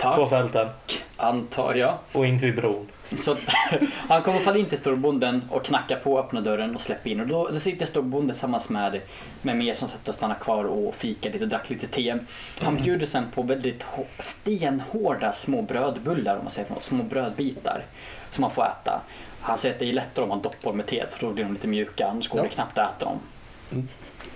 På Tack, fälten. antar jag. Och inte vid bron. Så han kommer falla in till storbonden och knacka på, öppna dörren och släppa in. Och då, då sitter storbonden tillsammans med, med mer som satt och stannade kvar och fikade lite och drack lite te. Han bjuder sen på väldigt hå- stenhårda små brödbullar, om man säger något, små brödbitar som man får äta. Han säger att det är lättare om man doppar med teet för då blir de lite mjuka, annars går Ja. det knappt att äta dem.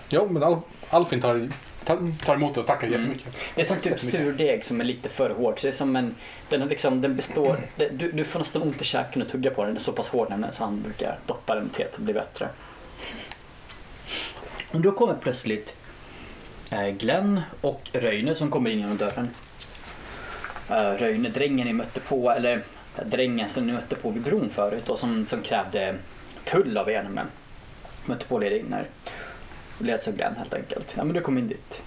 Ja, men Al Alfin tar, tar, emot det och tackar Mm. jättemycket. Det är som typ surdeg som är lite för hård. Så det är som en, den, är liksom, den består, det, du, du får nästan ont i käken och tugga på den. Den är så pass hård nämligen så han brukar doppa den i teet och bli bättre. Och då kommer plötsligt eh, Glenn och Röjne som kommer in genom dörren. Eh, Röjne, drängen ni mötte på, eller eh, drängen som ni mötte på vid bron förut och som, som krävde tull av er. Men mötte på ledinnar. Leds Glenn helt enkelt. Ja men du kom in dit.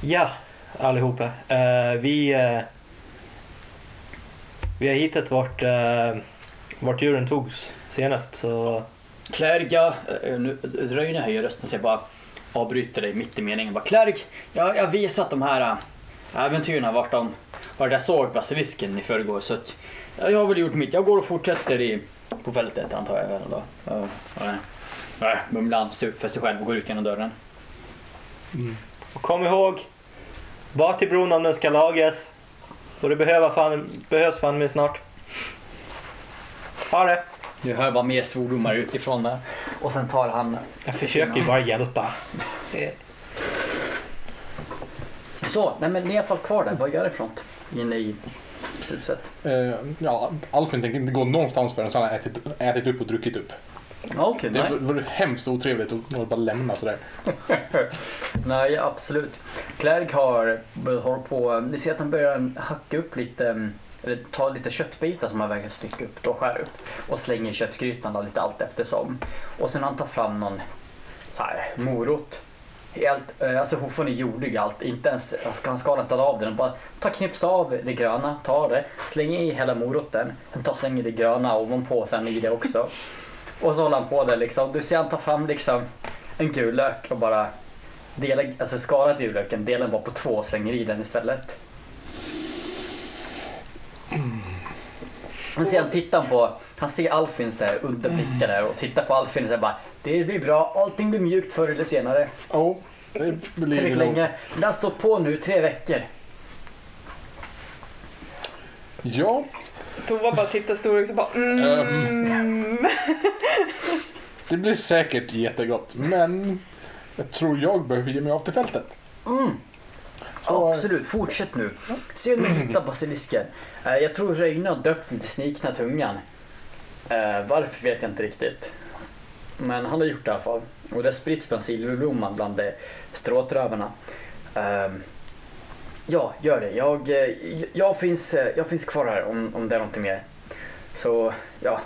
Ja, allihopa. Eh, vi, eh, vi har hittat vart, uh, vart djuren togs senast. Så Klärg, ja, nu Röjne höjer rösten så jag bara avbryter dig mitt i meningen. Bara, Klärg, ja, jag har visat de här äventyren vart de var jag såg basilisken i förrgår så att, ja, jag har väl gjort mitt. Jag går och fortsätter i, på fältet antar jag väl då. Ja, ja, mumlar han sur för sig själv och går ut genom dörren. och kom ihåg, var till bron om den ska lagas. Och det behöver fan, behövs fan med snart. Ha det! Du hör bara mer svordomar utifrån där. Och sen tar han... Jag försöker bara hjälpa. Så, nej men ni är i alla fall kvar där. Vad gör ni för något? Inne i huset. Eh, ja, Alfin tänker inte gå någonstans förrän han har ätit, ätit upp och druckit upp. Okej, Det nej. vore hemskt otrevligt att bara lämna sådär. Nej, absolut. Clerg har hållit på, ni ser att han börjar hacka upp lite, eller ta lite köttbitar som han verkar stycka upp och skära upp och slänger köttgrytan lite allt eftersom. Och sen han tar fram någon så här, morot. Helt, eh, alltså hofen är jordig allt, inte ens ska han skala inte av den. Bara ta knips av det gröna, ta det, släng i hela moroten, sen ta slänger det gröna ovanpå sen i det också. Och så håller han på där liksom. Du ser han tar fram liksom en gul lök och bara delar, alltså skalat djurlöken, delar den bara på två och slänger i den istället. Och sen tittar han på, han ser Alfins där udda blickar där och tittar på Alfin och säger bara Det blir bra, allting blir mjukt förr eller senare. Ja, det blir Tillräckligt det länge. Det har stått på nu tre veckor. Ja, Tova bara tittar storögt och bara mm. det blir säkert jättegott. Men jag tror jag behöver ge mig av till fältet. Mm. Så, Absolut, fortsätt nu. Se om du hittar basilisken. Eh, Jag tror Röjne har döpt den till Snikna tungan. Eh, Varför vet jag inte riktigt. Men han har gjort det i alla fall. Och det sprids på en silverblomma bland eh, stråtrövarna. Ja, gör det. Jag, eh, jag, finns, eh, jag finns kvar här om, om det är någonting mer. Så, ja.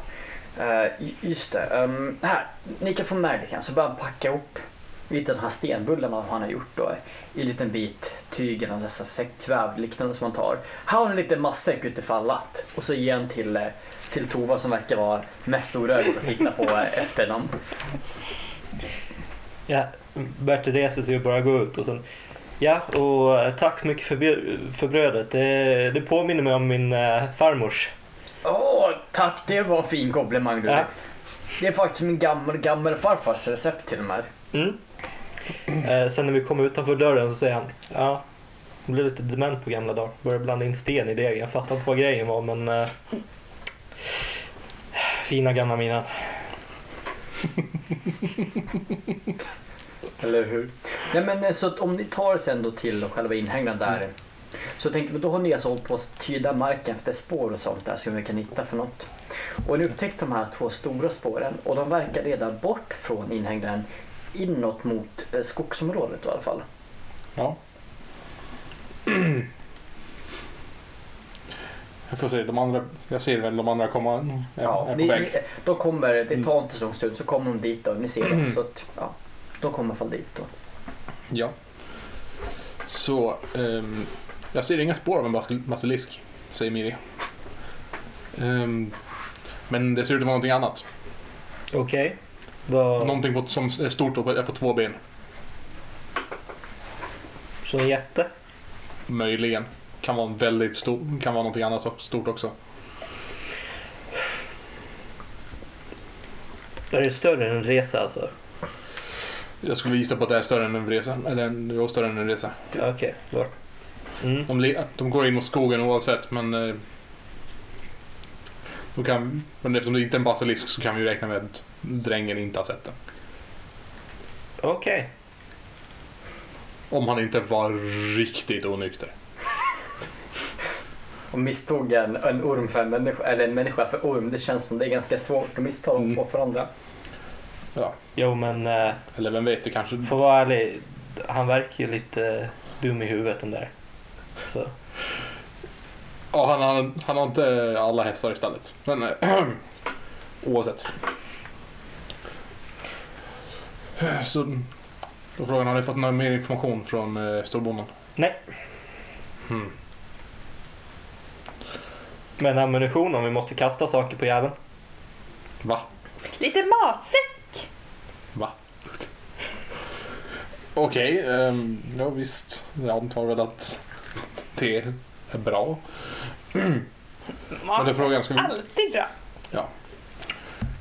Eh, just det. Um, här, ni kan få med det kan så bara packa ihop lite de här stenbullarna han har gjort då i en liten bit tyg eller dessa säckkväv liknande som man tar. Här har ni lite matsäck utifall att och så ger han till, till Tova som verkar vara mest orörd och titta på efter dem. Ja, Bertil reser sig och börjar gå ut och sen Ja, och eh, tack så mycket för, för brödet. Det, det påminner mig om min eh, farmors. Åh, tack det var en fin komplimang. Ja. Det är faktiskt min gammal, gammal farfars recept till de här. Mm. Eh, sen när vi kom utanför dörren så säger han Ja, jag blev lite dement på gamla dagar. Började blanda in sten i degen. Jag fattar inte vad grejen var men eh, Fina gamla minnen. Eller hur? Nej men eh, så om ni tar sen då till själva inhägnaden där. Så tänkte då har ni alltså hållit på att tyda marken efter spår och sånt där, se vad vi kan hitta för något. Och ni upptäckte de här två stora spåren och de verkar leda bort från inhägnaden inåt mot eh, skogsområdet i alla fall. Ja. Jag får se, de andra, jag ser väl de andra komma, är, Ja, är på ni, väg. ni, de kommer, det tar inte så lång stund så kommer de dit och ni ser dem. Så att, ja, de kommer alla fall dit då. Ja. Så, ehm, jag ser inga spår av en basil- basilisk, säger Miri. Ehm, men det ser ut att vara någonting annat. Okej. Vad... Någonting på, som är stort och är på två ben. Så en jätte? Möjligen. Kan vara en väldigt stor, kan vara någonting annat stort också. Är det större än en resa alltså? Jag skulle gissa på att det är större än en resa. Eller det var större än en resa. Okej, bra. Mm. De, de går in mot skogen oavsett men... Eh, då kan, men eftersom det inte är en basilisk så kan vi ju räkna med att drängen inte har sett den. Okej. Om han inte var riktigt onykter. Och misstog en, en orm för en människa, eller en människa för orm. Det känns som det är ganska svårt att missta dem Mm. två för andra. Ja. Jo men, eh, Eller vem vet, det kanske... för att vara ärlig. Han verkar ju lite dum i huvudet den där. Så. Ja, han, han, han har inte alla hästar i stallet. Men eh, oavsett. Så då frågan, har ni fått någon mer information från eh, storbonden? Nej. Hmm. Men ammunition om vi måste kasta saker på jäveln. Va? Lite matsäck! Okej, ehm, ja visst. Jag antar väl att det är bra. Men det frågan, ska vi, alltid bra.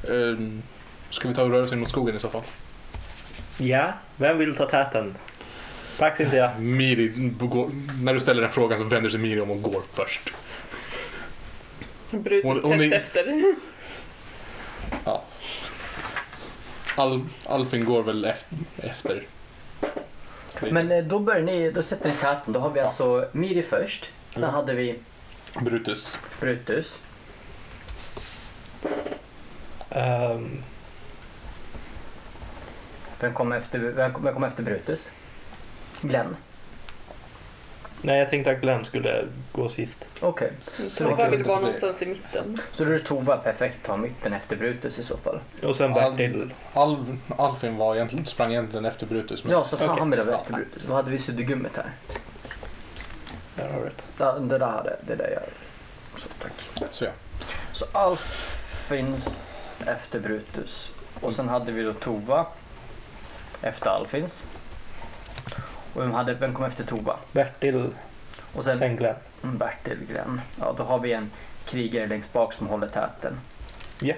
ehm, ska vi ta in mot skogen i så fall? Ja, vem vill ta täten? Faktiskt inte jag. Miri, när du ställer den frågan så vänder sig Miri om och går först. Brutus tätt efter. Ja. Al, Alfin går väl efter. Men eh, då börjar ni, då sätter ni täten. Då har vi Ja. alltså Miri först. Sen Mm. hade vi Brutus. Brutus. Ehm, Vem kom efter, vem kom, vem kom efter Brutus? Glenn. Nej, jag tänkte att Glenn skulle gå sist. Okej. Tova vill vara någonstans i mitten. Så då är det Tova perfekt ta mitten efter Brutus i så fall. Och sen Bertil. Al, Al, Alfin var egentligen, sprang egentligen efter Brutus. Men, Ja, så han Okej. han blev Ja. efter Brutus. Då hade vi suddgummit här. Ja, har rätt. Ja, Det där hade, det där gör Så tack. Så ja. Så Alf finns efter Brutus. Och sen hade vi då Tova efter Alfins. Och vem, hade, vem kom efter Tova? Bertil, Och sen sen Glenn. Mm, Bertil Glenn. Ja, då har vi en krigare längst bak som håller täten. Ja.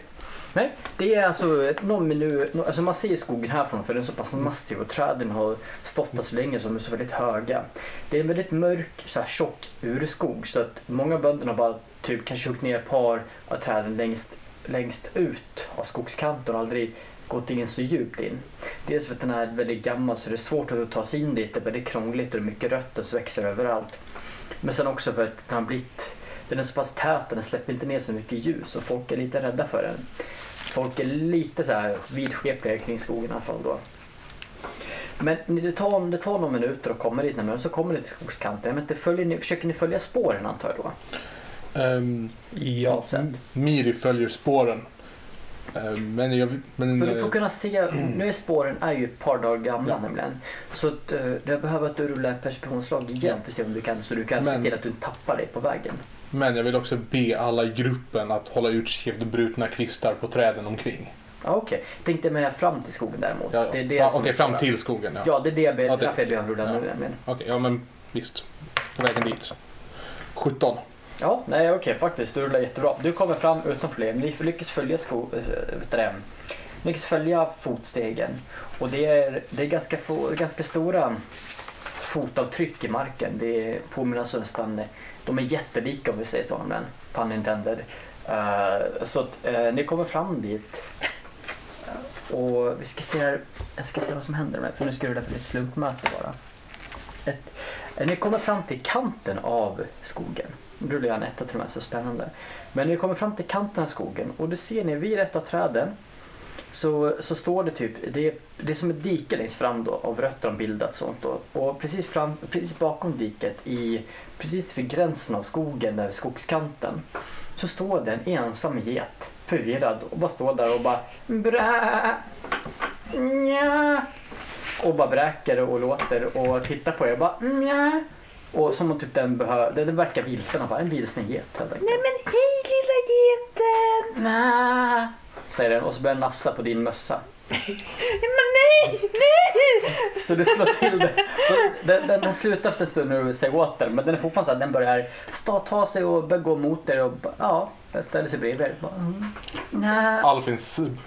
Nej, det är alltså någon minut, alltså man ser skogen härifrån för den är så pass massiv och träden har stått så länge så de är så väldigt höga. Det är en väldigt mörk, så här tjock urskog så att många bönder har bara typ kanske huggit ner ett par av träden längst, längst ut av skogskanten och aldrig gått in så djupt in. Dels för att den är väldigt gammal så det är svårt att ta sig in dit, det är väldigt krångligt och det är mycket rötter som växer överallt. Men sen också för att den har blivit den är så pass tät den släpper inte ner så mycket ljus och folk är lite rädda för den. Folk är lite så här vidskepliga kring skogen i alla fall då. Men det tar, det tar några minuter att komma dit nämligen, så kommer ni till skogskanten. Men inte följer ni, försöker ni följa spåren antar jag då? Ehm, Ja. Miri följer spåren. Eh, Men jag... Men, För du får eh, kunna se, nu är spåren är ju ett par dagar gamla Ja. nämligen. Så att, eh, jag behöver att du rullar ett perceptionslag igen för att se om du kan, så du kan se Men- till att du tappar dig på vägen. men jag vill också be alla i gruppen att hålla utkik efter brutna kvistar på träden omkring. Ja, Okej, tänkte med fram till skogen däremot. Ja, Det är det Fra- Okej, är fram till skogen ja. Ja, det är det jag ber, Ja, det- därför jag ber han rulla ja. nu. Okej, ja men visst. På vägen dit. 17. Ja, nej okej faktiskt. Du rullar jättebra. Du kommer fram utan problem. Ni lyckas följa sko, äh, ni lyckas följa fotstegen. Och det är, det är ganska, få, ganska stora fotavtryck i marken. Det påminner alltså nästan, de är jättelika om vi säger så. Men, pun intended. Uh, så att uh, ni kommer fram dit. Och vi ska se här, jag ska se vad som händer med för nu ska du rulla för ett slumpmöte bara. Ett, ni kommer fram till kanten av skogen. Rullar jag en etta till och med, så spännande. Men ni kommer fram till kanten av skogen och då ser ni vid ett av träden så, så står det typ, det det är som ett dike längst fram då av rötter har bildats sånt då. Och precis, fram, precis bakom diket, i, precis vid gränsen av skogen, där vid skogskanten, så står det en ensam get, förvirrad och bara står där och bara Brä, nja. Och bara bräker och låter och tittar på er och bara nja. Och som om typ den behöver, den den verkar vilsen, bara en vilsen get helt enkelt. Nej men hej lilla geten! Nä, säger den och så börjar den nafsa på din mössa. Men nej, nej! Så du slår till det. Den, den, den slutar efter en stund när du säger åt den men den är fortfarande så att den börjar stå, ta sig och börjar gå mot dig och bara, ja, den ställer sig bredvid er. Bara, mm, nä. Alfin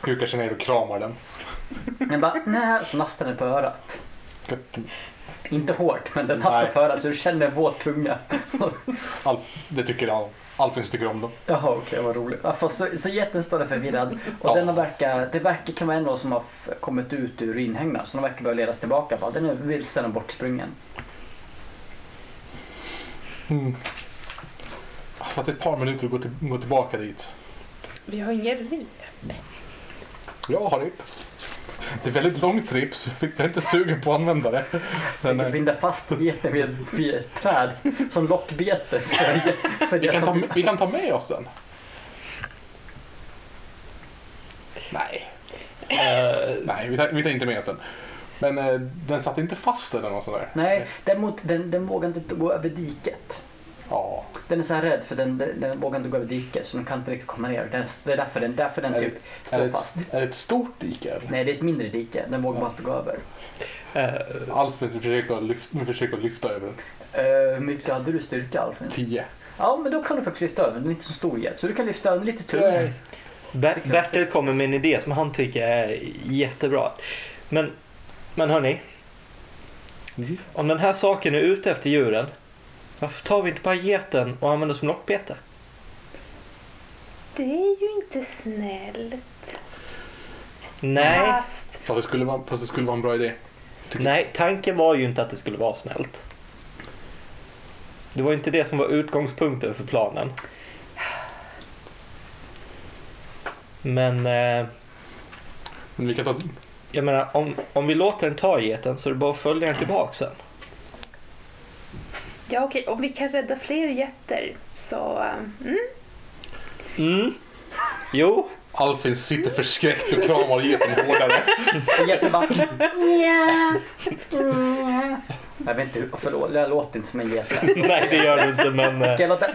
hukar sig ner och kramar den. Den bara, nä, så nafsar den på örat. Inte hårt men den Nej. på örat så du känner en våt tunga. Alf, det tycker Al, Alfin tycker om dem. Jaha okej vad roligt. Ja, så, så jätten står där förvirrad och Ja. den verkar, det verkar kan vara en som har kommit ut ur inhägnaden så den verkar behöva ledas tillbaka. Bara. Den är vilsen och bortsprungen. Mm. Fast ett par minuter att gå, till, gå tillbaka dit. Vi har ingen rep. Jag har rip. Det är väldigt långt rip så jag är inte sugen på att använda det. Den Men, eh, binder fast geten vid, vid ett träd som lockbete för, för vi, kan ta, som... vi kan ta med oss den. Nej, Eh, nej vi tar, vi tar inte med oss den. Men eh, den satt inte fast eller något sådär. Nej, däremot den, den vågar inte gå över diket. Ja. Den är så här rädd för den, den, den vågar inte gå över diket så den kan inte riktigt komma ner. Den, det är därför den, därför den Är typ Är står det, fast. ett, är det ett stort dike? eller? Nej, det är ett mindre dike. Den vågar Ja. bara inte gå över. eh, Alfin försöker lyfta, försöker lyfta över den. Uh, hur mycket hade du styrka Alfred? 10. Ja, men då kan du faktiskt lyfta över. Den är inte så stor get. Så du kan lyfta den lite tung. Nej. Ber- Bertil kommer med en idé som han tycker är jättebra. Men, men hörni, Mm. om den här saken är ute efter djuren, varför tar vi inte bara geten och använder som lockbete? Det är ju inte snällt. Nej, Fast Fast det, skulle vara, fast det skulle vara en bra idé. Nej, tanken var ju inte att det skulle vara snällt. Det var inte det som var utgångspunkten för planen. Men eh, Men vi kan ta... jag menar, om, om vi låter den ta geten så är det bara att följa den tillbaka sen. Ja okej, om vi kan rädda fler jätter så... eh, Mm. Mm. Jo, Alfin sitter förskräckt och kramar geten hårdare. Geten bara... Jag vet inte, hur- förlåt, jag låter inte som en get. nej det gör du inte men... eh, Ska jag låta...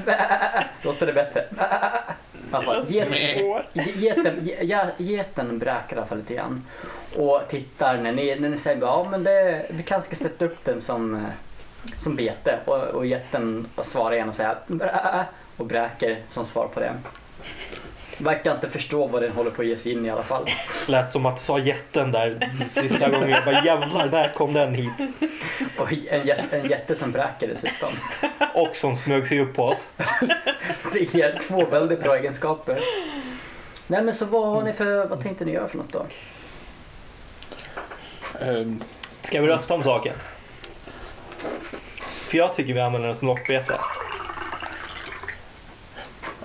Låter det bättre? Geten, bräkar i alla fall lite grann. Och tittar när ni, när ni säger ja men det, vi kanske ska sätta upp den som, eh, som bete. Och, och geten svarar igen och säger "Brä", och bräker som svar på det. Verkar inte förstå vad den håller på att ge sig in i alla fall. Lät som att du sa jätten där sista gången. Jag bara jävlar, när kom den hit? Och en, jä- en jätte som bräker dessutom. Och som smög sig upp på oss. Det ger två väldigt bra egenskaper. Nej men så vad har ni för, vad tänkte ni göra för något då? Ehm, Ska vi rösta om saken? För jag tycker vi använder den som lockbete.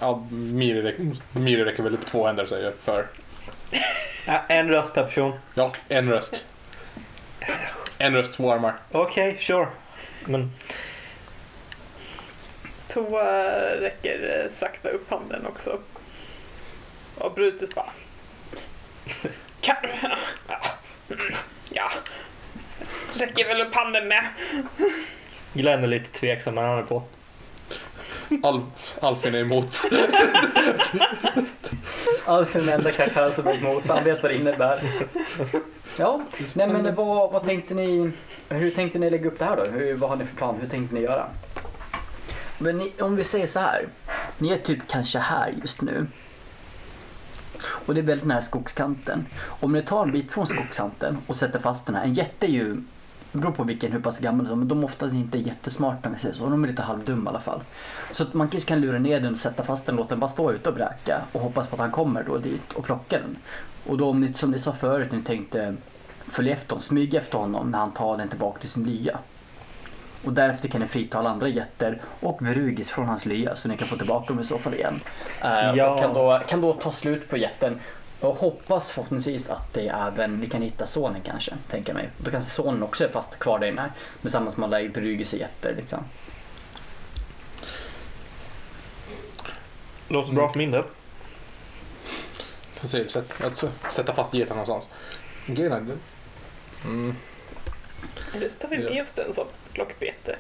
ja, Miri, räcker, Miri räcker väl upp två händer säger jag för. Ja, en röst per person. Ja, en röst. En röst, två armar. Okej, sure. Men Toa räcker eh, sakta upp handen också. Och Brutus bara. Kan... Ja. Räcker väl upp handen med. Glenn är lite tveksam men han är på. Al Alfin är emot. Alf är den enda karaktären som är emot, så han vet vad det innebär. Ja, nej men vad, vad tänkte ni, hur tänkte ni lägga upp det här då? Hur, vad har ni för plan? Hur tänkte ni göra? Men ni, om vi säger så här, ni är typ kanske här just nu. Och det är väldigt nära skogskanten. Om ni tar en bit från skogskanten och sätter fast den här, en jätte är ju det beror på vilken, hur pass gammal de är, men de är oftast inte jättesmarta med sig så. De är lite halvdumma i alla fall. Så att man kanske kan lura ner den och sätta fast den, låta den bara stå ute och bräka och hoppas på att han kommer då dit och plockar den. Och då om ni, som ni sa förut, ni tänkte följa efter honom, smyga efter honom när han tar den tillbaka till sin lya. Och därefter kan ni frita alla andra jätter och Verugis från hans lya så ni kan få tillbaka dem i så fall igen. Eh, Ja. Och kan då, kan då ta slut på jätten och hoppas förhoppningsvis att det även, vi kan hitta sonen kanske, tänker jag mig. Då kanske sonen också är fast kvar där inne tillsammans med alla Verugis och jätter liksom. Låter bra för min del. Se, sätt, att sätta fast geten någonstans. Grejen är... Mm. Just tar vi med oss den som lockbete.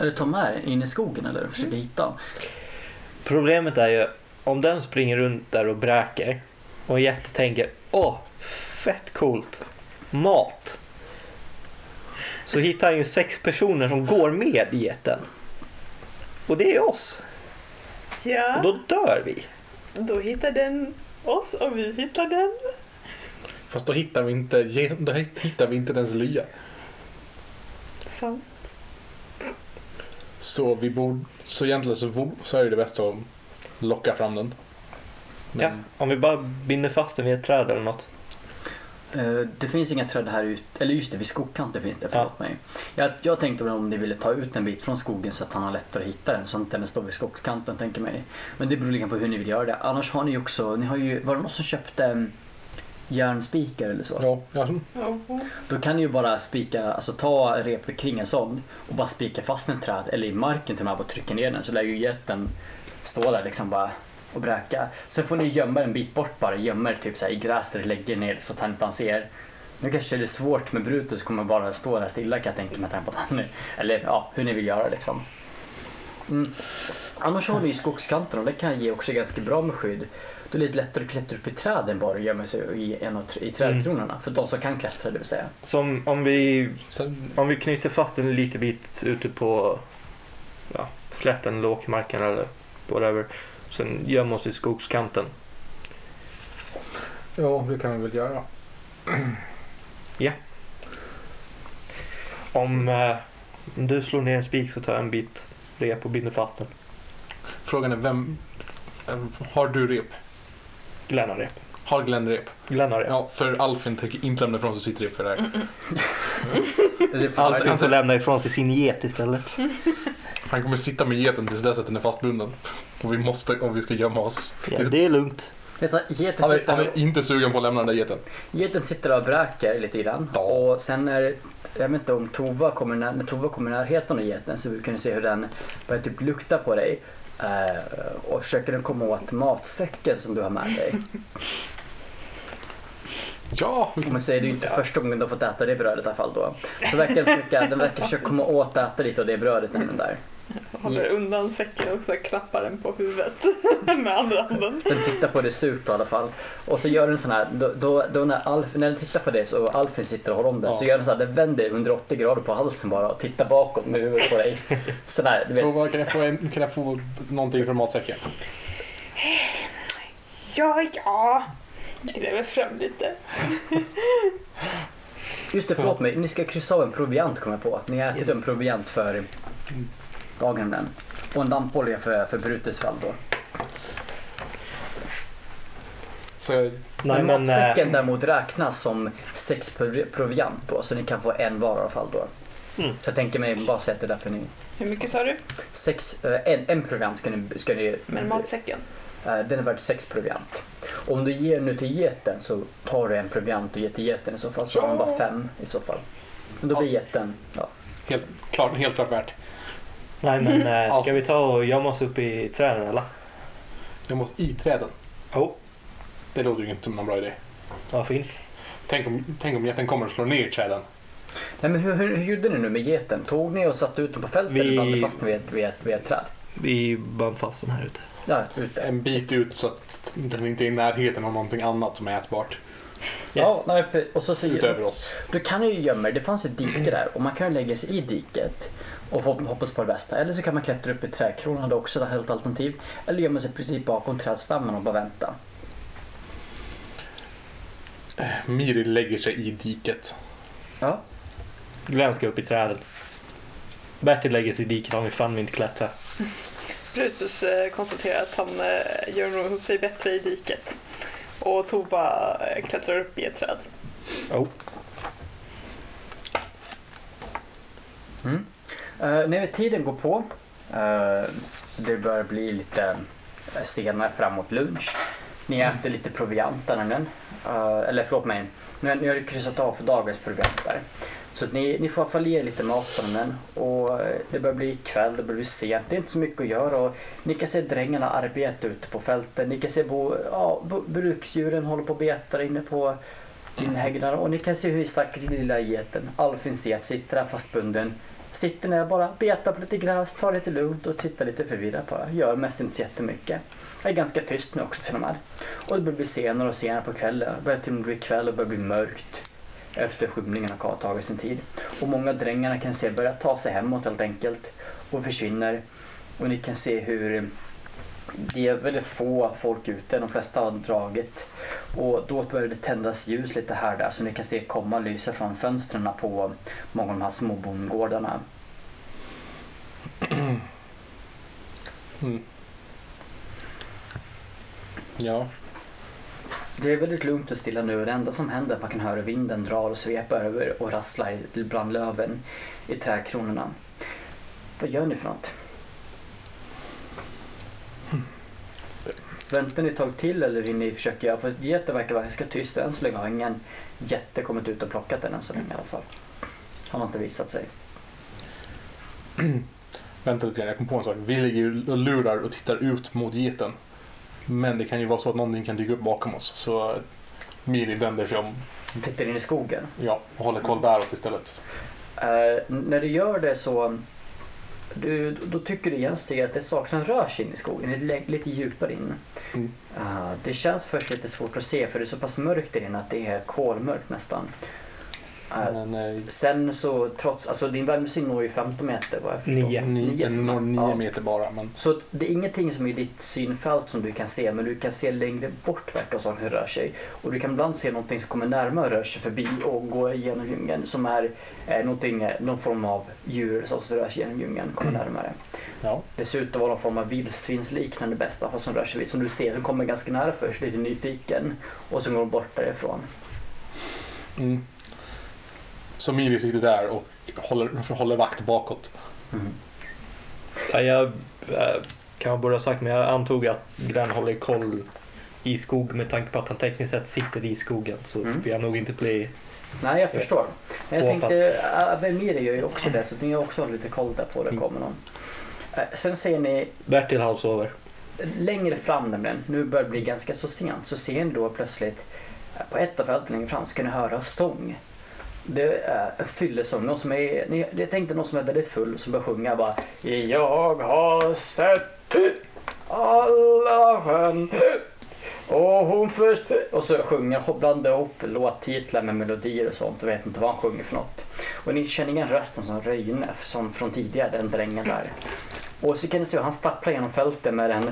Eller ta med den in i skogen eller försöka hitta den. Problemet är ju om den springer runt där och bräker och en jätte tänker åh, fett coolt, mat. Så hittar han ju sex personer som går med geten. Och det är oss. Och Ja, då dör vi. då hittar den oss och vi hittar den. Fast då hittar vi inte, ge- då hittar vi inte dens lya. Sant. Så vi borde, så egentligen så, så är det bäst att locka fram den. Men, Ja, om vi bara binder fast den vid ett träd eller något. Eh, Det finns inga träd här ute, eller just det, vid skogkanten finns det, förlåt mig. Jag, jag tänkte om ni ville ta ut en bit från skogen så att han har lättare att hitta den, så att den står vid skogskanten tänker mig. Men det beror lite på hur ni vill göra det. Annars har ni också, ni har ju, var det någon som köpte mm, järnspikar eller så? ja, ja. Då kan ni ju bara spika, alltså ta repet kring en sån och bara spika fast en träd, eller i marken till och med och trycka ner den så lär ju jätten stå där liksom bara och bräka. Sen får ni gömma en bit bort bara, gömma er typ så i gräs där det lägger ner så att han inte ser. Nu kanske det är svårt med Brutus så kommer bara stå där stilla kan jag tänka mig på att han är, eller ja, hur ni vill göra liksom. Mm. Annars har ni ju skogskanten och det kan ge också ganska bra med skydd. Då är det lite lättare att klättra upp i träden bara och gömma sig i, en av, i trädkronorna. För de som kan klättra det vill säga. Som om vi, om vi knyter fast en liten bit ute på ja, slätten eller åkermarken eller whatever. Sen gömmer oss i skogskanten. ja, det kan vi väl göra. Om eh, om du slår ner en spik så tar jag en bit rep och binder fast den. Frågan är vem, em, har du rep? Glenn har rep. Har Glenn rep? Glenn har rep. Ja, för Alfin tänker inte lämna ifrån sig sitt rep för det här. Får- Allt han får lämna ifrån sig sin get istället. Han kommer sitta med geten tills dess att den är fastbunden. Och vi måste, om vi ska gömma oss. Ja, det är lugnt. Vet du, vad, geten, Han är, sitter, han är inte sugen på att lämna den där geten. geten sitter och bräker lite grann. Ja. Och sen när, jag vet inte om Tova kommer, när, när Tova kommer i närheten av geten så kan du se hur den börjar typ lukta på dig. Eh, och försöker den komma åt matsäcken som du har med dig. Ja! Om man säger det är inte första gången du har fått äta det brödet i alla fall då. Så verkar försöka, den verkar försöka komma åt att äta lite av det brödet nämligen där. Håller undan säcken och så här klappar den på huvudet med andra handen. Den tittar på det surt i alla fall. Och så gör den sån här, då, då, då när, Alf, när den tittar på det så Alfin sitter och håller om den så Ja. gör den så här, den vänder 180 grader på halsen bara och tittar bakåt med huvudet på dig. Sådär, du vet. Prova, kan, jag få kan jag få någonting från matsäcken? Ja, ja. Gräver fram lite. Just det, förlåt mig, ni ska kryssa av en proviant kommer jag på. Ni har ätit Yes. en proviant för dagen den. Och en dampolja för, för Brutus fall då. Så, Nej, men matsäcken eh, däremot räknas som sex provi- proviant då, så ni kan få en var i alla fall då. Mm. Så jag tänker mig bara säga att det är därför ni... Hur mycket sa du? Sex, eh, en, en proviant ska ni... Ska ni Men matsäcken? eh, den är värd sex proviant. Om du ger nu till geten så tar du en proviant och ger till geten i så fall. Så har man bara fem i så fall. Men då blir geten... Ja. helt, klart, helt klart värt. Nej, men eh, Ja. ska vi ta och gömma oss upp i träden eller? Jag måste i träden. Jo. Det låter ju inte som någon bra idé. Varför inte? Tänk om, tänk om jätten kommer och slår ner träden. Nej, men hur, hur, hur gjorde ni nu med geten? Tog ni och satte ut den på fältet Vi- eller band ni fast den vid, ett- vid, ett- vid ett träd? Vi band fast den här ute. Ja, ute. En bit ut så att den inte är i närheten av någonting annat som är ätbart. Yes. Ja, nej, och så säger Utöver oss. Du kan ju gömma dig. Det fanns ett dike där och man kan ju lägga sig i diket och hoppas på det bästa. Eller så kan man klättra upp i trädkronan. Det är också ett helt alternativ. Eller gömma sig precis bakom trädstammen och bara vänta. Miri lägger sig i diket. Ja. Glenn ska upp i trädet. Bertil lägger sig i diket om vi fan vi inte klättrar. Brutus eh, konstaterar att han eh, gör sig bättre i diket. Och Tova eh, klättrar upp i ett träd. Oh. Mm. Uh, när tiden går på. eh, det börjar bli lite eh, senare framåt lunch. Ni äter lite proviant där nämligen. Eh, eller förlåt mig. Har, ni har kryssat av för dagens proviant där. Så ni, ni får få i er lite mat nämligen. Och eh, det börjar bli kväll, det börjar bli sent. Det är inte så mycket att göra. Och ni kan se drängarna arbeta ute på fältet. Ni kan se bo, ja, bruksdjuren håller på och betar inne på inhägnaderna. Och ni kan se hur stackars lilla geten, Alfins get, sitter där fastbunden. Sitter ner bara, betar på lite gräs, tar lite lugnt och tittar lite förvirrat bara. Gör mest inte så jättemycket. Jag är ganska tyst nu också till och med. Och det börjar bli senare och senare på kvällen. Det börjar till och med bli kväll och börjar bli mörkt. Efter skymningen har tagit sin tid. Och många av drängarna kan se börja ta sig hemåt helt enkelt. Och försvinner. Och ni kan se hur det är väldigt få folk ute, de flesta har dragit. Och då börjar det tändas ljus lite här och där som ni kan se komma lysa från fönstren på många av de här små bondgårdarna. Mm. Ja. Det är väldigt lugnt och stilla nu och det enda som händer är att man kan höra vinden drar och svepa över och rassla bland löven i trädkronorna. Vad gör ni för något? Väntar ni ett tag till eller vill ni försöka göra? För geten verkar vara ganska tyst än så länge har ingen jätte kommit ut och plockat den än så länge i alla fall. Han har inte visat sig. Vänta lite grann, jag kom på en sak. Vi ligger ju och lurar och tittar ut mot geten. Men det kan ju vara så att någonting kan dyka upp bakom oss. Så Miri vänder sig om Tittar in i skogen. ja, och håller koll däråt istället. Eh, när du gör det så du, då tycker du genast att det är saker som rör sig in i skogen, lite, lite djupare in. Mm. Uh, det känns först lite svårt att se för det är så pass mörkt där inne att det är kolmörkt nästan. Men eh, sen så trots, alltså din värmesyn når ju 15 meter vad jag förstår. Nio. nio, den når nio Ja. meter bara. Men Så det är ingenting som är i ditt synfält som du kan se men du kan se längre bort verkar som hur det rör sig. Och du kan ibland se någonting som kommer närmare och rör sig förbi och går igenom djungeln som är eh, någonting, eh, någon form av djur som rör sig genom djungeln kommer närmare. ja. Det ser ut att vara någon form av vildsvinsliknande bästa fast som rör sig. Som du ser, den kommer ganska nära först, lite nyfiken och så går de bort därifrån. Mm. Så Miri sitter där och håller, håller vakt bakåt. Mm. Ja, jag eh, kan borde ha sagt, men jag antog att Glenn håller koll i skog med tanke på att han tekniskt sett sitter i skogen. Så Mm. vill jag nog inte bli... Nej, jag förstår. Men jag tänkte, Avemir gör ju också det så ni också har lite koll där på det Mm. kommer någon. Eh, Sen ser ni Bertil halvsover. längre fram nämligen, nu börjar det bli ganska så sent, så ser ni då plötsligt eh, på ett av fälten längre fram så kan ni höra sång. Det är en fyllesång, någon som är, ni- jag tänkte någon som är väldigt full som börjar sjunga bara Jag har sett alla sjön och hon först och så sjunger han. blandar ihop låttitlar med melodier och sånt och vet inte vad han sjunger för något. Och ni känner igen rösten som Röjne som från tidigare, den drängen där. Och så kan ni se hur han stapplar genom fältet med den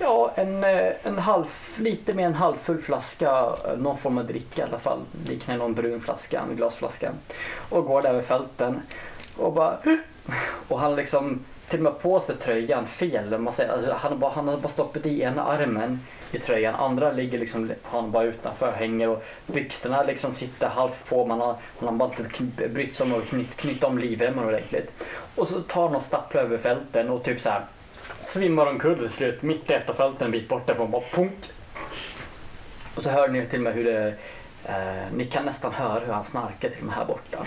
ja, en, eh, en halv, lite mer än halvfull flaska, eh, någon form av dricka i alla fall, liknar någon brun flaska, en glasflaska. Och går där vid fälten och bara, och han liksom till och med på sig tröjan fel. Man säger, alltså, han, har bara, han har bara stoppat i ena armen i tröjan, andra ligger liksom, han bara utanför hänger och byxorna liksom sitter halvt på. Man har, man har bara inte brytt sig om att knyta om livremmen ordentligt. Och så tar han och stapplar över fälten och typ så här svimmar omkull till slut mitt i ett av fälten en bit bort därifrån. Bara punk. Och så hör ni till och med hur det eh, ni kan nästan höra hur han snarkar till och med här borta.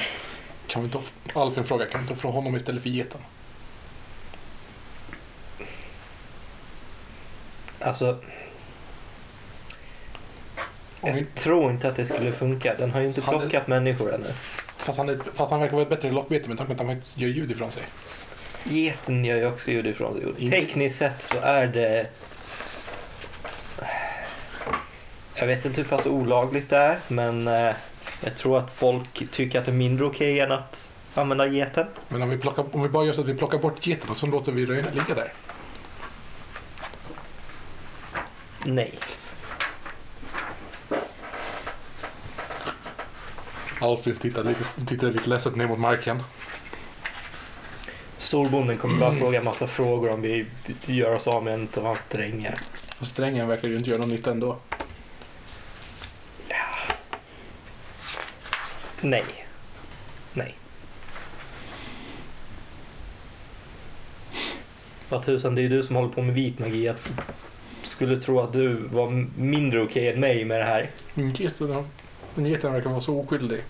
Kan vi inte off- Alf en fråga, kan vi inte offra honom istället för geten? Alltså... Vi, Jag tror inte att det skulle funka. Den har ju inte plockat människor ännu. fast, han är, fast han verkar vara ett bättre lockbete med tanke på att han faktiskt gör ljud ifrån sig. Geten gör ju också ljud ifrån sig. Tekniskt sett så är det... Jag vet inte hur pass olagligt det är, men eh, jag tror att folk tycker att det är mindre okej än att använda geten. Men om vi, plockar, om vi bara gör så att vi plockar bort geten och så låter vi det ligga där. Nej. Alfred tittar lite, tittar lite ledset ner mot marken. Storbonden kommer bara fråga en massa frågor om vi gör oss av med en av hans drängar. Och strängen verkar ju inte göra någon nytta ändå. Nej. Nej. Vad tusan, det är ju du som håller på med vit magi. Jag skulle tro att du var mindre okej än mig med det här. Geten, geten verkar vara så oskyldig.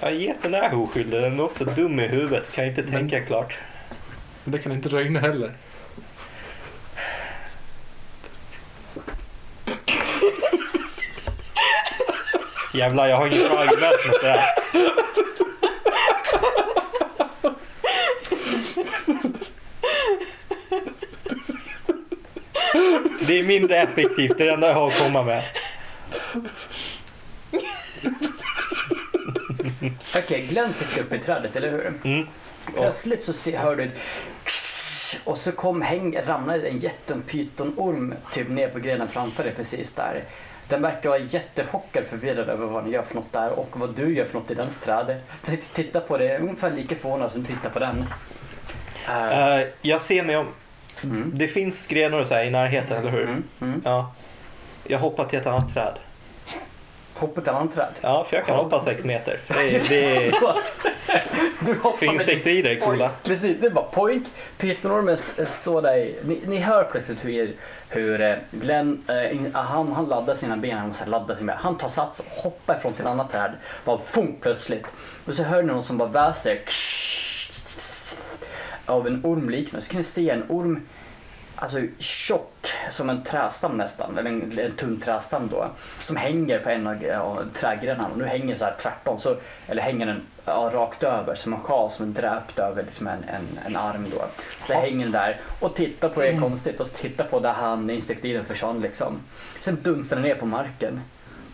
Ja, geten är oskyldig. Den är också dum i huvudet. Kan inte Men- tänka klart. Men det kan inte regna heller. Jävlar, jag har inget bra argument mot det här. Det är mindre effektivt, det är det enda jag har att komma med. Okej, Glenn sitter uppe i trädet, eller hur? Mm. Plötsligt så se- hör du ett och så kom häng, ramlade en jätten pytonorm typ ner på grenen framför dig precis där. Den verkar vara jättechockad förvirrad över vad ni gör för något där och vad du gör för något i dens träd. Titta på det, ungefär lika förvånad som du tittar på den. Eh, eh, jag ser mig om. mm. Det finns grenar och så i närheten, eller hur? Mm, mm. Ja. Jag hoppar till ett annat träd. Hoppa till annat träd. Ja, för jag kan hoppa sex meter. Det, det. Du hoppar insektoider är coola. Precis, det är bara poink. Pytonormen där. i- Ni, ni hör plötsligt hur, hur eh, Glenn, eh, in- han, han laddar sina ben, han måste ladda sina ben. Han tar sats och hoppar ifrån till ett annat träd. Bara funk plötsligt. Och så hör ni någon som bara väser av en orm liknande. Så kan ni se en orm Alltså tjock som en trästam nästan, eller en, en tunn trästam då. Som hänger på en av ja, trädgrenarna. Och nu hänger så här tvärtom, så, eller hänger den ja, rakt över som en sjal som är dräpt över liksom en, en, en arm då. Så hänger den där och tittar på er konstigt och tittar på där han, insektiden försvann liksom. Sen dunstar den ner på marken.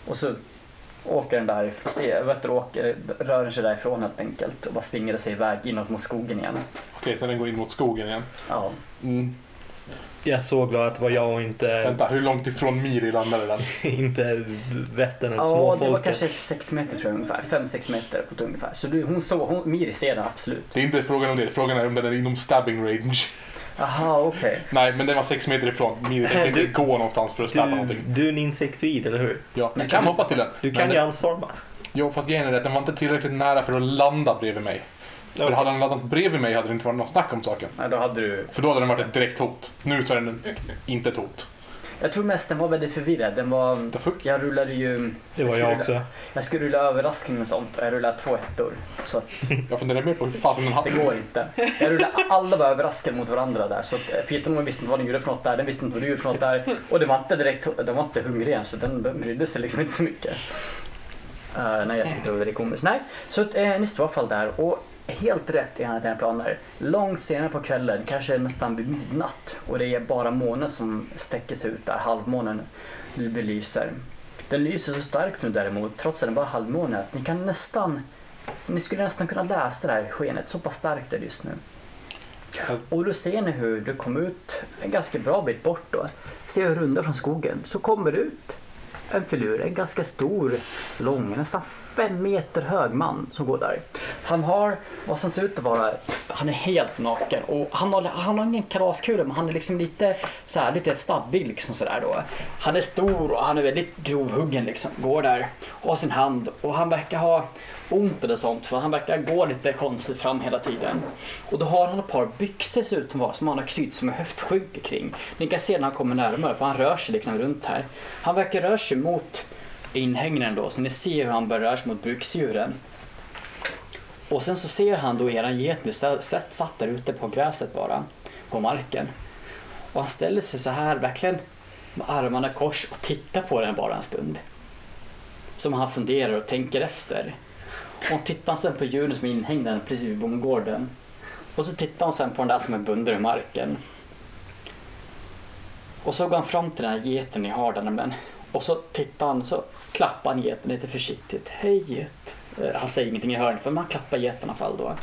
Och så åker den därifrån, se, vet du, åker, rör den sig därifrån helt enkelt och bara stingrar sig iväg inåt mot skogen igen. Okej, så den går in mot skogen igen. Ja. Mm. Jag är så glad att det var jag och inte, Vänta, hur långt ifrån Miri landade den? inte Vättern och Ja, det var kanske 6 meter tror jag ungefär. 5-6 meter på ungefär. Så du, hon såg, hon, Miri ser den absolut. Det är inte frågan om det, frågan är om den är inom stabbing range. Jaha, okej. Nej, men den var sex meter ifrån. Miri tänkte inte gå någonstans för att stabba Du, någonting. du är en insektoid, eller hur? Ja, jag kan hoppa till den. Du kan ju anstorma. Jo, fast grejen är att den var inte tillräckligt nära för att landa bredvid mig. För hade den landat bredvid mig hade det inte varit något snack om saken. Ja, då hade du... För då hade den varit ett direkt hot. Nu så är den inte ett hot. Jag tror mest den var väldigt förvirrad. Den var... Jag rullade ju... Det var skulle jag rulla- också. Jag skulle rulla överraskning och sånt och jag rullade två ettor. Så att Jag funderar mer på hur fasen den det hade... går inte. Jag rullade, alla var överraskade mot varandra där. Så att Peter Norman visste inte vad den gjorde för något där. Den visste inte vad du gjorde för något där. Och det var inte direkt, den var inte hungrig än så den brydde sig liksom inte så mycket. Uh, nej, jag tyckte det var väldigt komiskt. Nej, så att, eh, ni står i alla fall där och helt rätt i enligt dina planer. Långt senare på kvällen, kanske nästan vid midnatt och det är bara månen som sträcker sig ut där, halvmånen belyser. Den lyser så starkt nu däremot, trots att den bara är halvmåne, att ni kan nästan ni skulle nästan kunna läsa det här skenet, så pass starkt är det just nu. Och då ser ni hur du kommer ut en ganska bra bit bort då. Ser hur runda från skogen. Så kommer du ut en filur, en ganska stor, lång, nästan fem meter hög man som går där. Han har vad som ser ut att vara, han är helt naken och han har, han har ingen kalaskula men han är liksom lite så här, lite stabbig liksom sådär då. Han är stor och han är väldigt grovhuggen liksom, går där och har sin hand och han verkar ha ont eller sånt för han verkar gå lite konstigt fram hela tiden. Och då har han ett par byxor dessutom som var som han har knytt som en höftskydd kring. Ni kan se när han kommer närmare för han rör sig liksom runt här. Han verkar röra sig mot inhägnaden då så ni ser hur han börjar röra sig mot bruksdjuren. Och sen så ser han då eran get ni satt satt där ute på gräset bara, på marken. Och han ställer sig så här verkligen med armarna i kors och tittar på den bara en stund. Som han funderar och tänker efter. Och tittar han sen på djuren som är inhängda precis vid bondgården. Och så tittar han sen på den där som är bunden i marken. Och så går han fram till den här geten i nämligen. Och så tittar han så klappar han geten lite försiktigt. Hej get. Eh, han säger ingenting i hörnet för man klappar geten i alla fall då.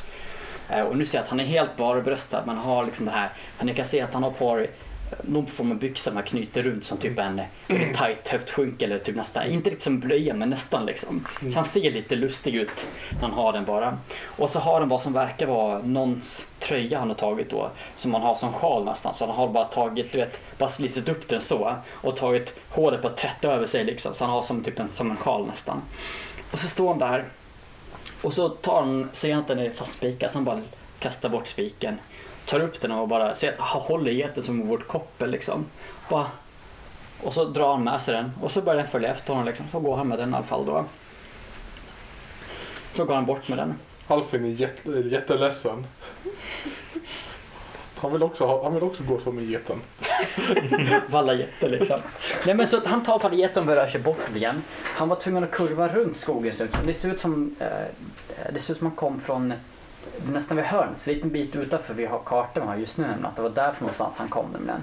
Eh, och nu ser jag att han är helt barbröstad. men har liksom det här. Ni kan se att han har på sig någon form av byxa man knyter runt som typ en mm. tight höftskynke eller typ nästan, inte liksom blöja men nästan liksom. Så han ser lite lustig ut när han har den bara. Och så har han vad som verkar vara någons tröja han har tagit då som man har som sjal nästan. Så han har bara tagit, du vet, bara slitit upp den så och tagit hålet på trätt över sig liksom. Så han har som typ en, som en sjal nästan. Och så står han där och så tar han, ser han att den är fastspikad så han bara kastar bort spiken. Tar upp den och bara ser att han håller geten som vårt koppel liksom. Bara, och så drar han med sig den och så börjar den följa efter honom liksom. Så går han med den i alla fall då. Så går han bort med den. Alfin är jätte, jätteledsen. Han vill, också ha, han vill också gå som med geten. Valla jätte liksom. Nej men så han tar för geten och börjar sig bort igen. Han var tvungen att kurva runt skogen. så Det ser ut som, eh, det ser ut som han kom från nästan vid hörnet, så en liten bit utanför vi har kartan har just nu nämligen. Att det var därför någonstans han kom nämligen.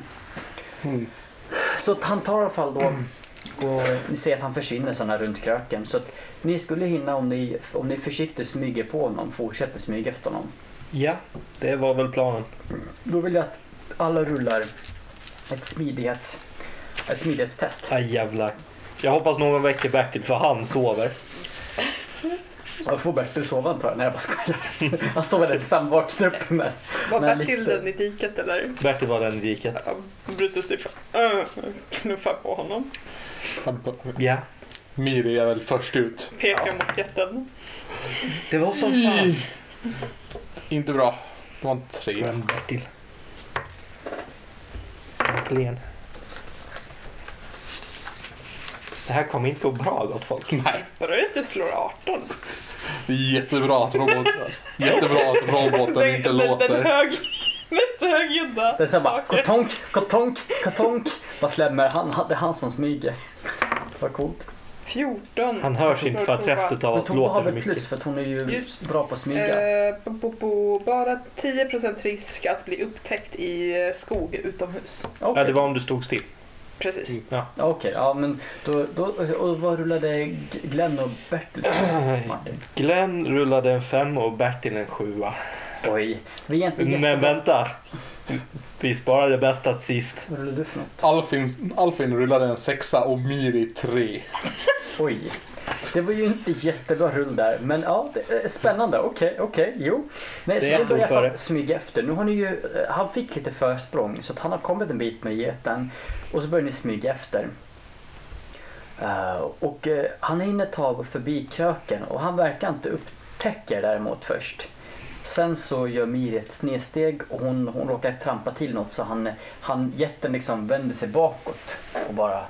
Mm. Så han tar i alla fall då och ni ser att han försvinner sådana runt kröken. Så att ni skulle hinna om ni, om ni försiktigt smyger på honom, fortsätter smyga efter honom. Ja, det var väl planen. Då vill jag att alla rullar ett smidighets, ett smidighetstest. Aj jävlar. Jag hoppas någon väcker Bertil för han sover. Då får Bertil sova antar jag. Nej jag bara skojar. Han sover sen vaknar upp med. Var Bertil lite- den i diket eller? Bertil var den i diket. Ja, Brutus typ uh, knuffar på honom. Ja. Miri är väl först ut. Pekar mot jätten. Det var som fan. Inte bra. Det var en tre. Men Bertil. Äntligen. Det här kommer inte gå bra gott folk. Nej. Vadå att du slår 18? Det är jättebra att roboten, jättebra att roboten inte den, Den låter. hög, mest högljudda Det är så bara saker. kotonk, kotonk, kotonk. Vad slämmer han? Det är han som smyger. Vad coolt. 14. Han hörs inte för att resten av Men oss har låter för väl mycket. plus för att hon är ju Just. bra på att smyga. Eh, bo, bo, bo, bara 10% risk att bli upptäckt i skog utomhus. Okej, Ja, det var om du stod still. Precis. Mm. Ja. Okej, ja men då, då, och vad rullade Glenn och Bertil? Glenn rullade en femma och Bertil en sjua. Oj, vi är inte Men vänta. Vi sparade bästa till sist. Vad rullade du för något? Alfin, Alfin rullade en sexa och Miri tre. Oj. Det var ju inte jättebra rull där, men ja, det är spännande. Okej, okej, jo. Nej, Det så ett börjar det. smyga efter. Nu har ni ju, eh, han fick lite försprång så att han har kommit en bit med geten och så börjar ni smyga efter. Eh, och eh, han hinner ta förbi kröken och han verkar inte upptäcka er däremot först. Sen så gör Miri ett snedsteg och hon, hon råkar trampa till något så han, han jätten liksom vänder sig bakåt och bara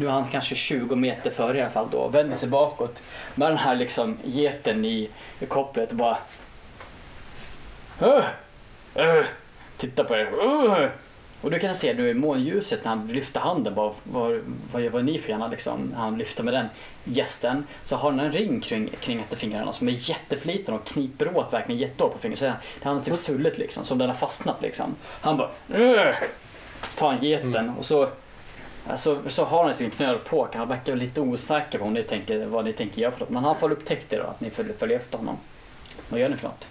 nu är han kanske 20 meter före i alla fall då och vänder sig bakåt med den här liksom geten i, i kopplet och bara "Åh! Åh!" Titta på er. "Åh!" Och du kan se nu i månljuset när han lyfter handen, bara, vad, vad, är ni för ena liksom? Han lyfter med den gästen så har han en ring kring, kring fingrarna som är jättefliten och kniper åt verkligen jättehårt på fingret. Så han har typ sullet liksom, som den har fastnat liksom. Han bara "Åh!" tar han geten och så Alltså, så har han sin knölpåk. Han verkar lite osäker på om ni tänker, vad ni tänker göra för något. Men han får upptäckt det då, att ni följer, följer efter honom. Vad gör ni för något?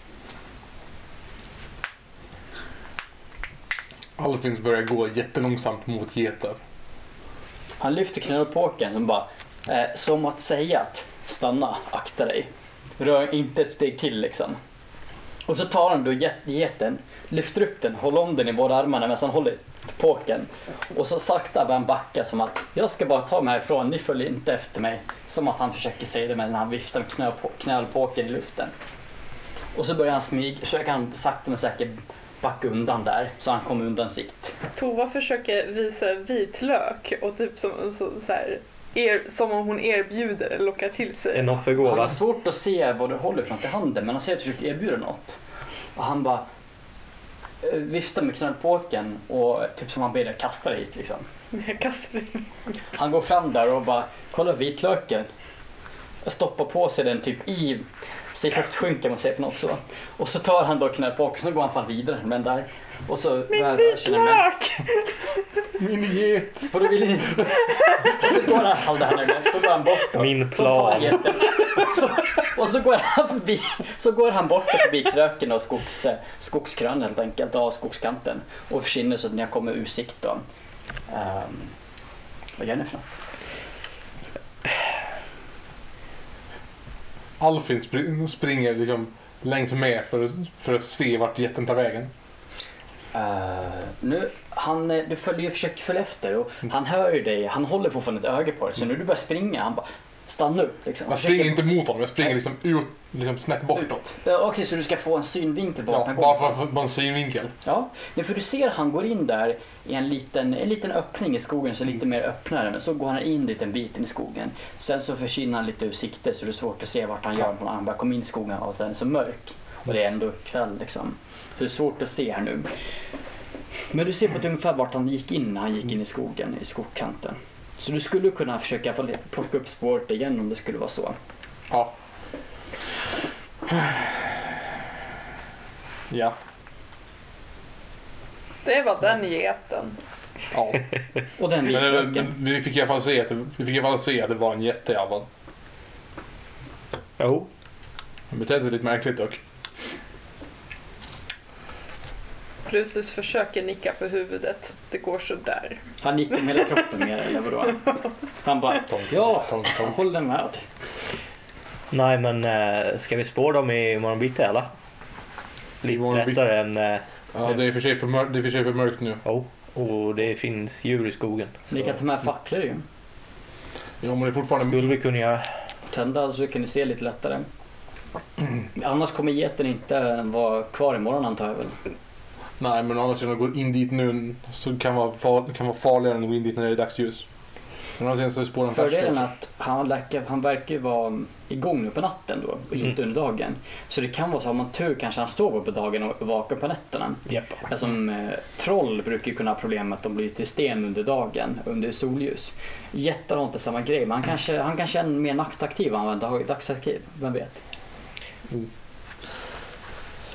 Alfins börjar gå jättelångsamt mot geten. Han lyfter knölpåken som bara, eh, som att säga att stanna, akta dig. Rör inte ett steg till liksom. Och så tar han då geten, lyfter upp den, håller om den i båda armarna medan han håller påken. Och så sakta börjar han backa som att jag ska bara ta mig härifrån, ni följer inte efter mig. Som att han försöker säga det medan han viftar med knölpå- knölpåken i luften. Och så börjar han smyga, försöker han sakta men säkert backa undan där så han kommer undan sikt. Tova försöker visa vitlök och typ som, så, så här, er, som om hon erbjuder eller lockar till sig. En Han har offergåva. svårt att se vad du håller för något i handen men han ser att du försöker erbjuda något. Och han bara... eh, viftar med knallpåken och typ som han ber dig kasta det hit liksom. Jag kastar in. Han går fram där och bara kolla vitlöken. Stoppar på sig den typ i stilhäftsskynken man säger för något så. Och så tar han då knallpåken så går han fan vidare med den där. Och så Min sig vitlök! Min get! För då vill inte. Och så går han, håll det här nu, så går han bort. då. Min plan. Och så, och så går han förbi, så går han bort förbi kröken och skogs, skogskrön helt enkelt, av skogskanten. Och försvinner så att när jag kommer ur sikt då. Ehm, vad gör ni för något? Alfin spr- springer liksom längs med för, att- för att se vart jätten tar vägen. Uh, nu, han, eh, du följer, försöker följa efter och han hör ju dig, han håller på att få ett öga på dig. Så när du börjar springa, han bara stanna upp. Liksom. Jag springer inte mot honom, jag springer liksom ut, liksom snett bortåt. Ja, Okej, så du ska få en synvinkel på Ja, bara för att få en synvinkel. Ja, nej, för du ser han går in där i en liten, en liten öppning i skogen, så lite mer öppnare. Så går han in en bit in i skogen. Sen så försvinner han lite ur sikte så det är svårt att se vart han gör. Han bara kom in i skogen och den är så mörk. Och det är ändå kväll liksom. Så det är svårt att se här nu. Men du ser på ett ungefär vart han gick in när han gick in i skogen, i skogkanten. Så du skulle kunna försöka få plocka upp spåret igen om det skulle vara så. Ja. Ja. Det var den geten. ja. Och den Men, men vi fick i alla fall se att det, vi fick i alla fall se att det var en jätte i alla fall. Jo. Han betedde sig lite märkligt dock. Brutus försöker nicka på huvudet. Det går sådär. Han gick med hela kroppen mer eller vadå? Han bara, ja, håller med. Nej men äh, ska vi spåra dem i morgon bitti eller? Lite Imorgon bitti. lättare än... Äh, Ja, det är i och för sig för, mör- det är i och för, sig för mörkt nu. oh. Och det finns djur i skogen. Ni kan ta med facklor ju. Jo, men det är fortfarande... skulle vi kunna göra. Tända så kan ni se lite lättare. Annars kommer geten inte vara kvar imorgon antar jag väl. Nej, men å andra sidan, att gå in dit nu så kan vara, far, kan vara farligare än att gå in dit när det är dagsljus. Men å andra sidan så är spåren Fördelen är att han, verkar, han verkar ju vara igång nu på natten då och inte under dagen. Så det kan vara så, har man tur kanske han står på dagen och vakar på nätterna. Japp. Som eh, troll brukar ju kunna ha problem med att de blir till sten under dagen, under solljus. Jättar har inte samma grej, men han kanske, han kanske är mer nattaktiv än dagsaktiv, vem vet?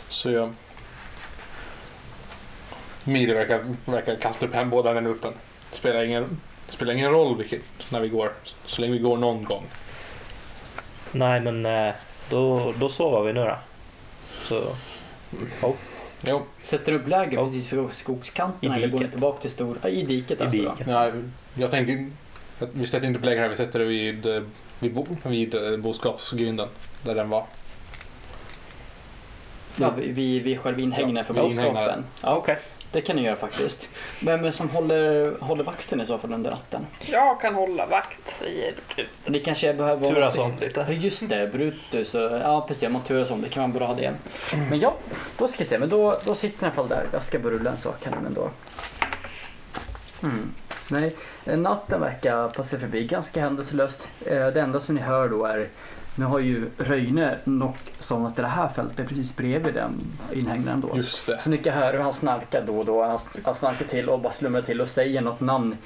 Så ja. Miri verkar, verkar kasta upp hembådan i luften. Spelar ingen, spelar ingen roll vilket, när vi går. Så länge vi går någon gång. Nej men äh, då, då sover vi nu då. Så, oh, Jo, Sätter upp läger Ja. precis vid skogskanterna I eller går ni diket. tillbaka till stor... Ja, I diket I alltså då? diket. nej, jag tänker att vi sätter inte upp läger här. Vi sätter det vid, eh, vid, bo, vid eh, boskapsgrinden. Där den var. Ja, vi, vi, vi själva inhägnaden för vi inhägnaden. boskapen. Ja, okej. Det kan ni göra faktiskt. Vem är det som håller, håller vakten i så fall under natten? Jag kan hålla vakt, säger Brutus. Ni kanske behöver... Turas om lite. Ja, just det, Brutus och... Ja, precis. Man turas om det kan man bra ha det. Men ja, då ska vi se. Men då, då sitter ni i alla fall där. Jag ska bara rulla en sak här men då. Mm. Nej, natten verkar passa förbi ganska händelselöst. Eh, Det enda som ni hör då är nu har ju Röjne somnat i det här fältet precis bredvid den inhägnaden då. Just det. Så ni kan höra hur han snarkar då och då. Han, han snarkar till och bara slumrar till och säger något namn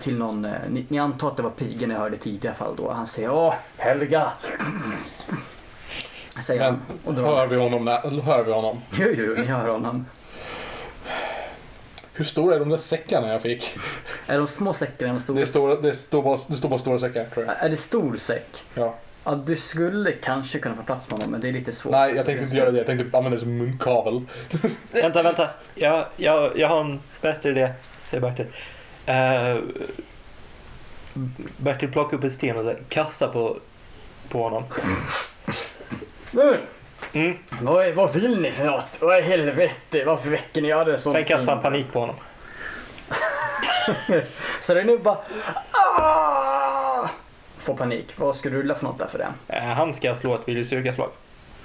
till någon. eh, Ni, ni antar att det var pigen ni hörde i tidigare fall då. Han säger Åh, Helga! Säger han. Och Men, drar. hör vi honom? När, hör vi honom? Jo, jo, ni hör honom. Hur stora är de där säckarna jag fick? Är de små säckarna de stora? Det står, det står, bara, det står bara stora säckar tror jag. Är det stor säck? Ja. Ja, du skulle kanske kunna få plats med honom men det är lite svårt. Nej, jag tänkte inte göra det. Jag tänkte använda det som munkavel. Vänta, vänta. Jag, jag, jag har en bättre idé, säger Bertil. Uh, Bertil plockar upp en sten och så här, kastar på, på honom. Nu! Mm. Vad, är- vad vill ni för något? Vad i helvete? Varför väcker ni aldrig sånt Sen kastar han panik på honom. Så det är nu bara... Ah! Får panik. Vad ska du rulla för något där för det? Eh, han ska slå ett viljestyrkaslag.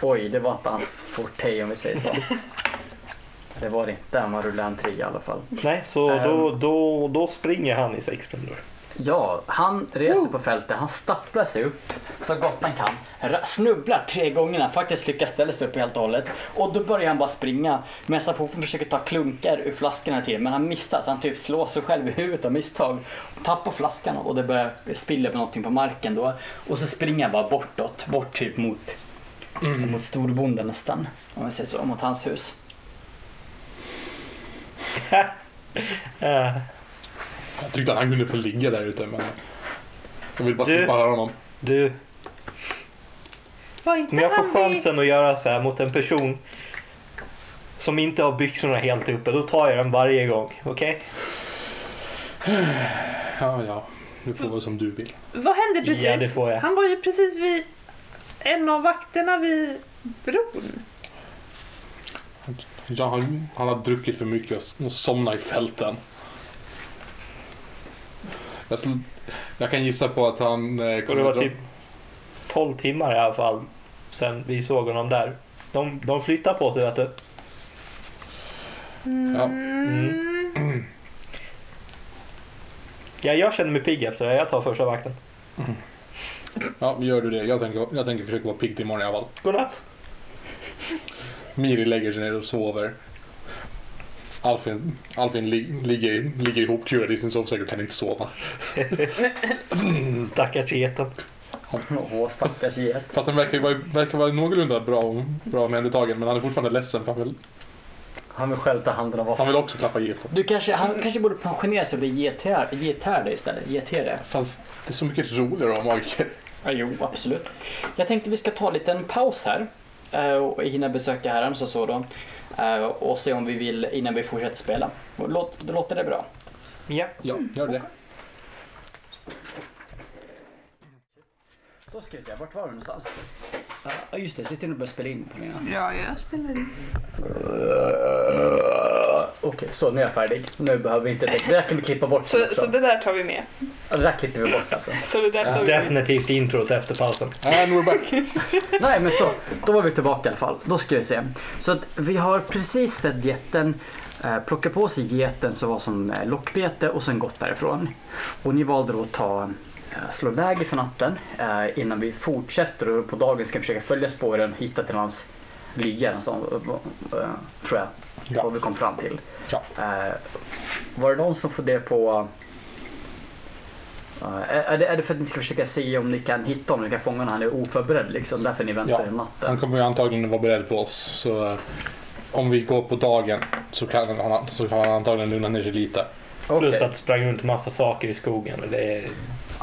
Oj, det var inte hans forte om vi säger så. Det var det inte. Han rullade en tre i alla fall. Nej, så Ehm. då, då, då springer han i sex sekunder. Ja, han reser på fältet, han stapplar sig upp så gott han kan. Snubblar tre gånger, faktiskt lyckas ställa sig upp helt och hållet. Och då börjar han bara springa medan fortfarande försöker ta klunkar ur flaskorna till. Men han missar så han typ slår sig själv i huvudet av misstag. Tappar flaskan och det börjar spilla på någonting på marken då. Och så springer han bara bortåt, bort typ mot, mot storbonden nästan. Om man säger så, mot hans hus. Jag tyckte att han kunde få ligga där ute men jag vill bara Du- slippa höra honom. du, Var inte om jag får chansen att göra så här mot en person som inte har byxorna helt uppe, då tar jag den varje gång. Okej? Ja, ja. Du får väl som du vill. Vad hände precis? Ja, det får jag. Han var ju precis vid en av vakterna vid bron. Ja, han, han har druckit för mycket och somnat i fälten. Jag, skulle, jag kan gissa på att han... Eh, Och det var dra- typ 12 timmar i alla fall sen vi såg honom där. De, de flyttar på sig vet du. Ja. Mm. Ja, jag känner mig pigg efter det. Jag tar första vakten. Ja, gör du det. Jag tänker, jag tänker försöka vara pigg till imorgon i alla fall. Godnatt. Miri lägger sig ner och sover. Alfin, Alfin li, ligger, ligger ihopkurad i sin sovsäck och kan inte sova. Stackars geten. Åh stackars get. Fast den verkar, vara, verkar vara någorlunda bra, bra omhändertagen men han är fortfarande ledsen för han vill, Han vill själv ta handen om han vill också klappa geten. Du kanske, han kanske borde pensionera sig och bli getherde getherde istället. Getherde. Fast det är så mycket roligare att vara magiker. Ja, jo, absolut. Jag tänkte vi ska ta en liten paus här eh, och hinna besöka herren så, så då. Eh, Och se om vi vill innan vi fortsätter spela. Låt, låter det bra? Ja. Ja, gör det. Då ska vi se, vart var vi någonstans? Ja just det, sitter du och börjar spela in på den Ja, jag spelar in. Okej, så nu är jag färdig. Nu behöver vi inte det. Det där kan vi klippa bort sen Så, också. så det där tar vi med. Ja, det där klipper vi bort alltså. Så det där tar vi med. Definitivt introt efter pausen. And we're back. Nej men så, då var vi tillbaka i alla fall. Då ska vi se. Så att vi har precis sett geten eh, plocka på sig geten som var som eh, lockbete och sen gått därifrån. Och ni valde då att ta eh, slå läger för natten eh, innan vi fortsätter och på dagen ska vi försöka följa spåren och hitta till hans som, eh, tror jag Ja. vad vi kom fram till. Ja. Eh, var det någon som funderade på är, det, är det för att ni ska försöka se om ni kan hitta honom, ni kan fånga honom, han är oförberedd liksom, därför ni väntar Ja, natten? Han kommer ju antagligen vara beredd på oss. Så om vi går på dagen så kan han, så kan han antagligen lugna ner sig lite. Okej. Plus att det sprang runt massa saker i skogen. och Det är...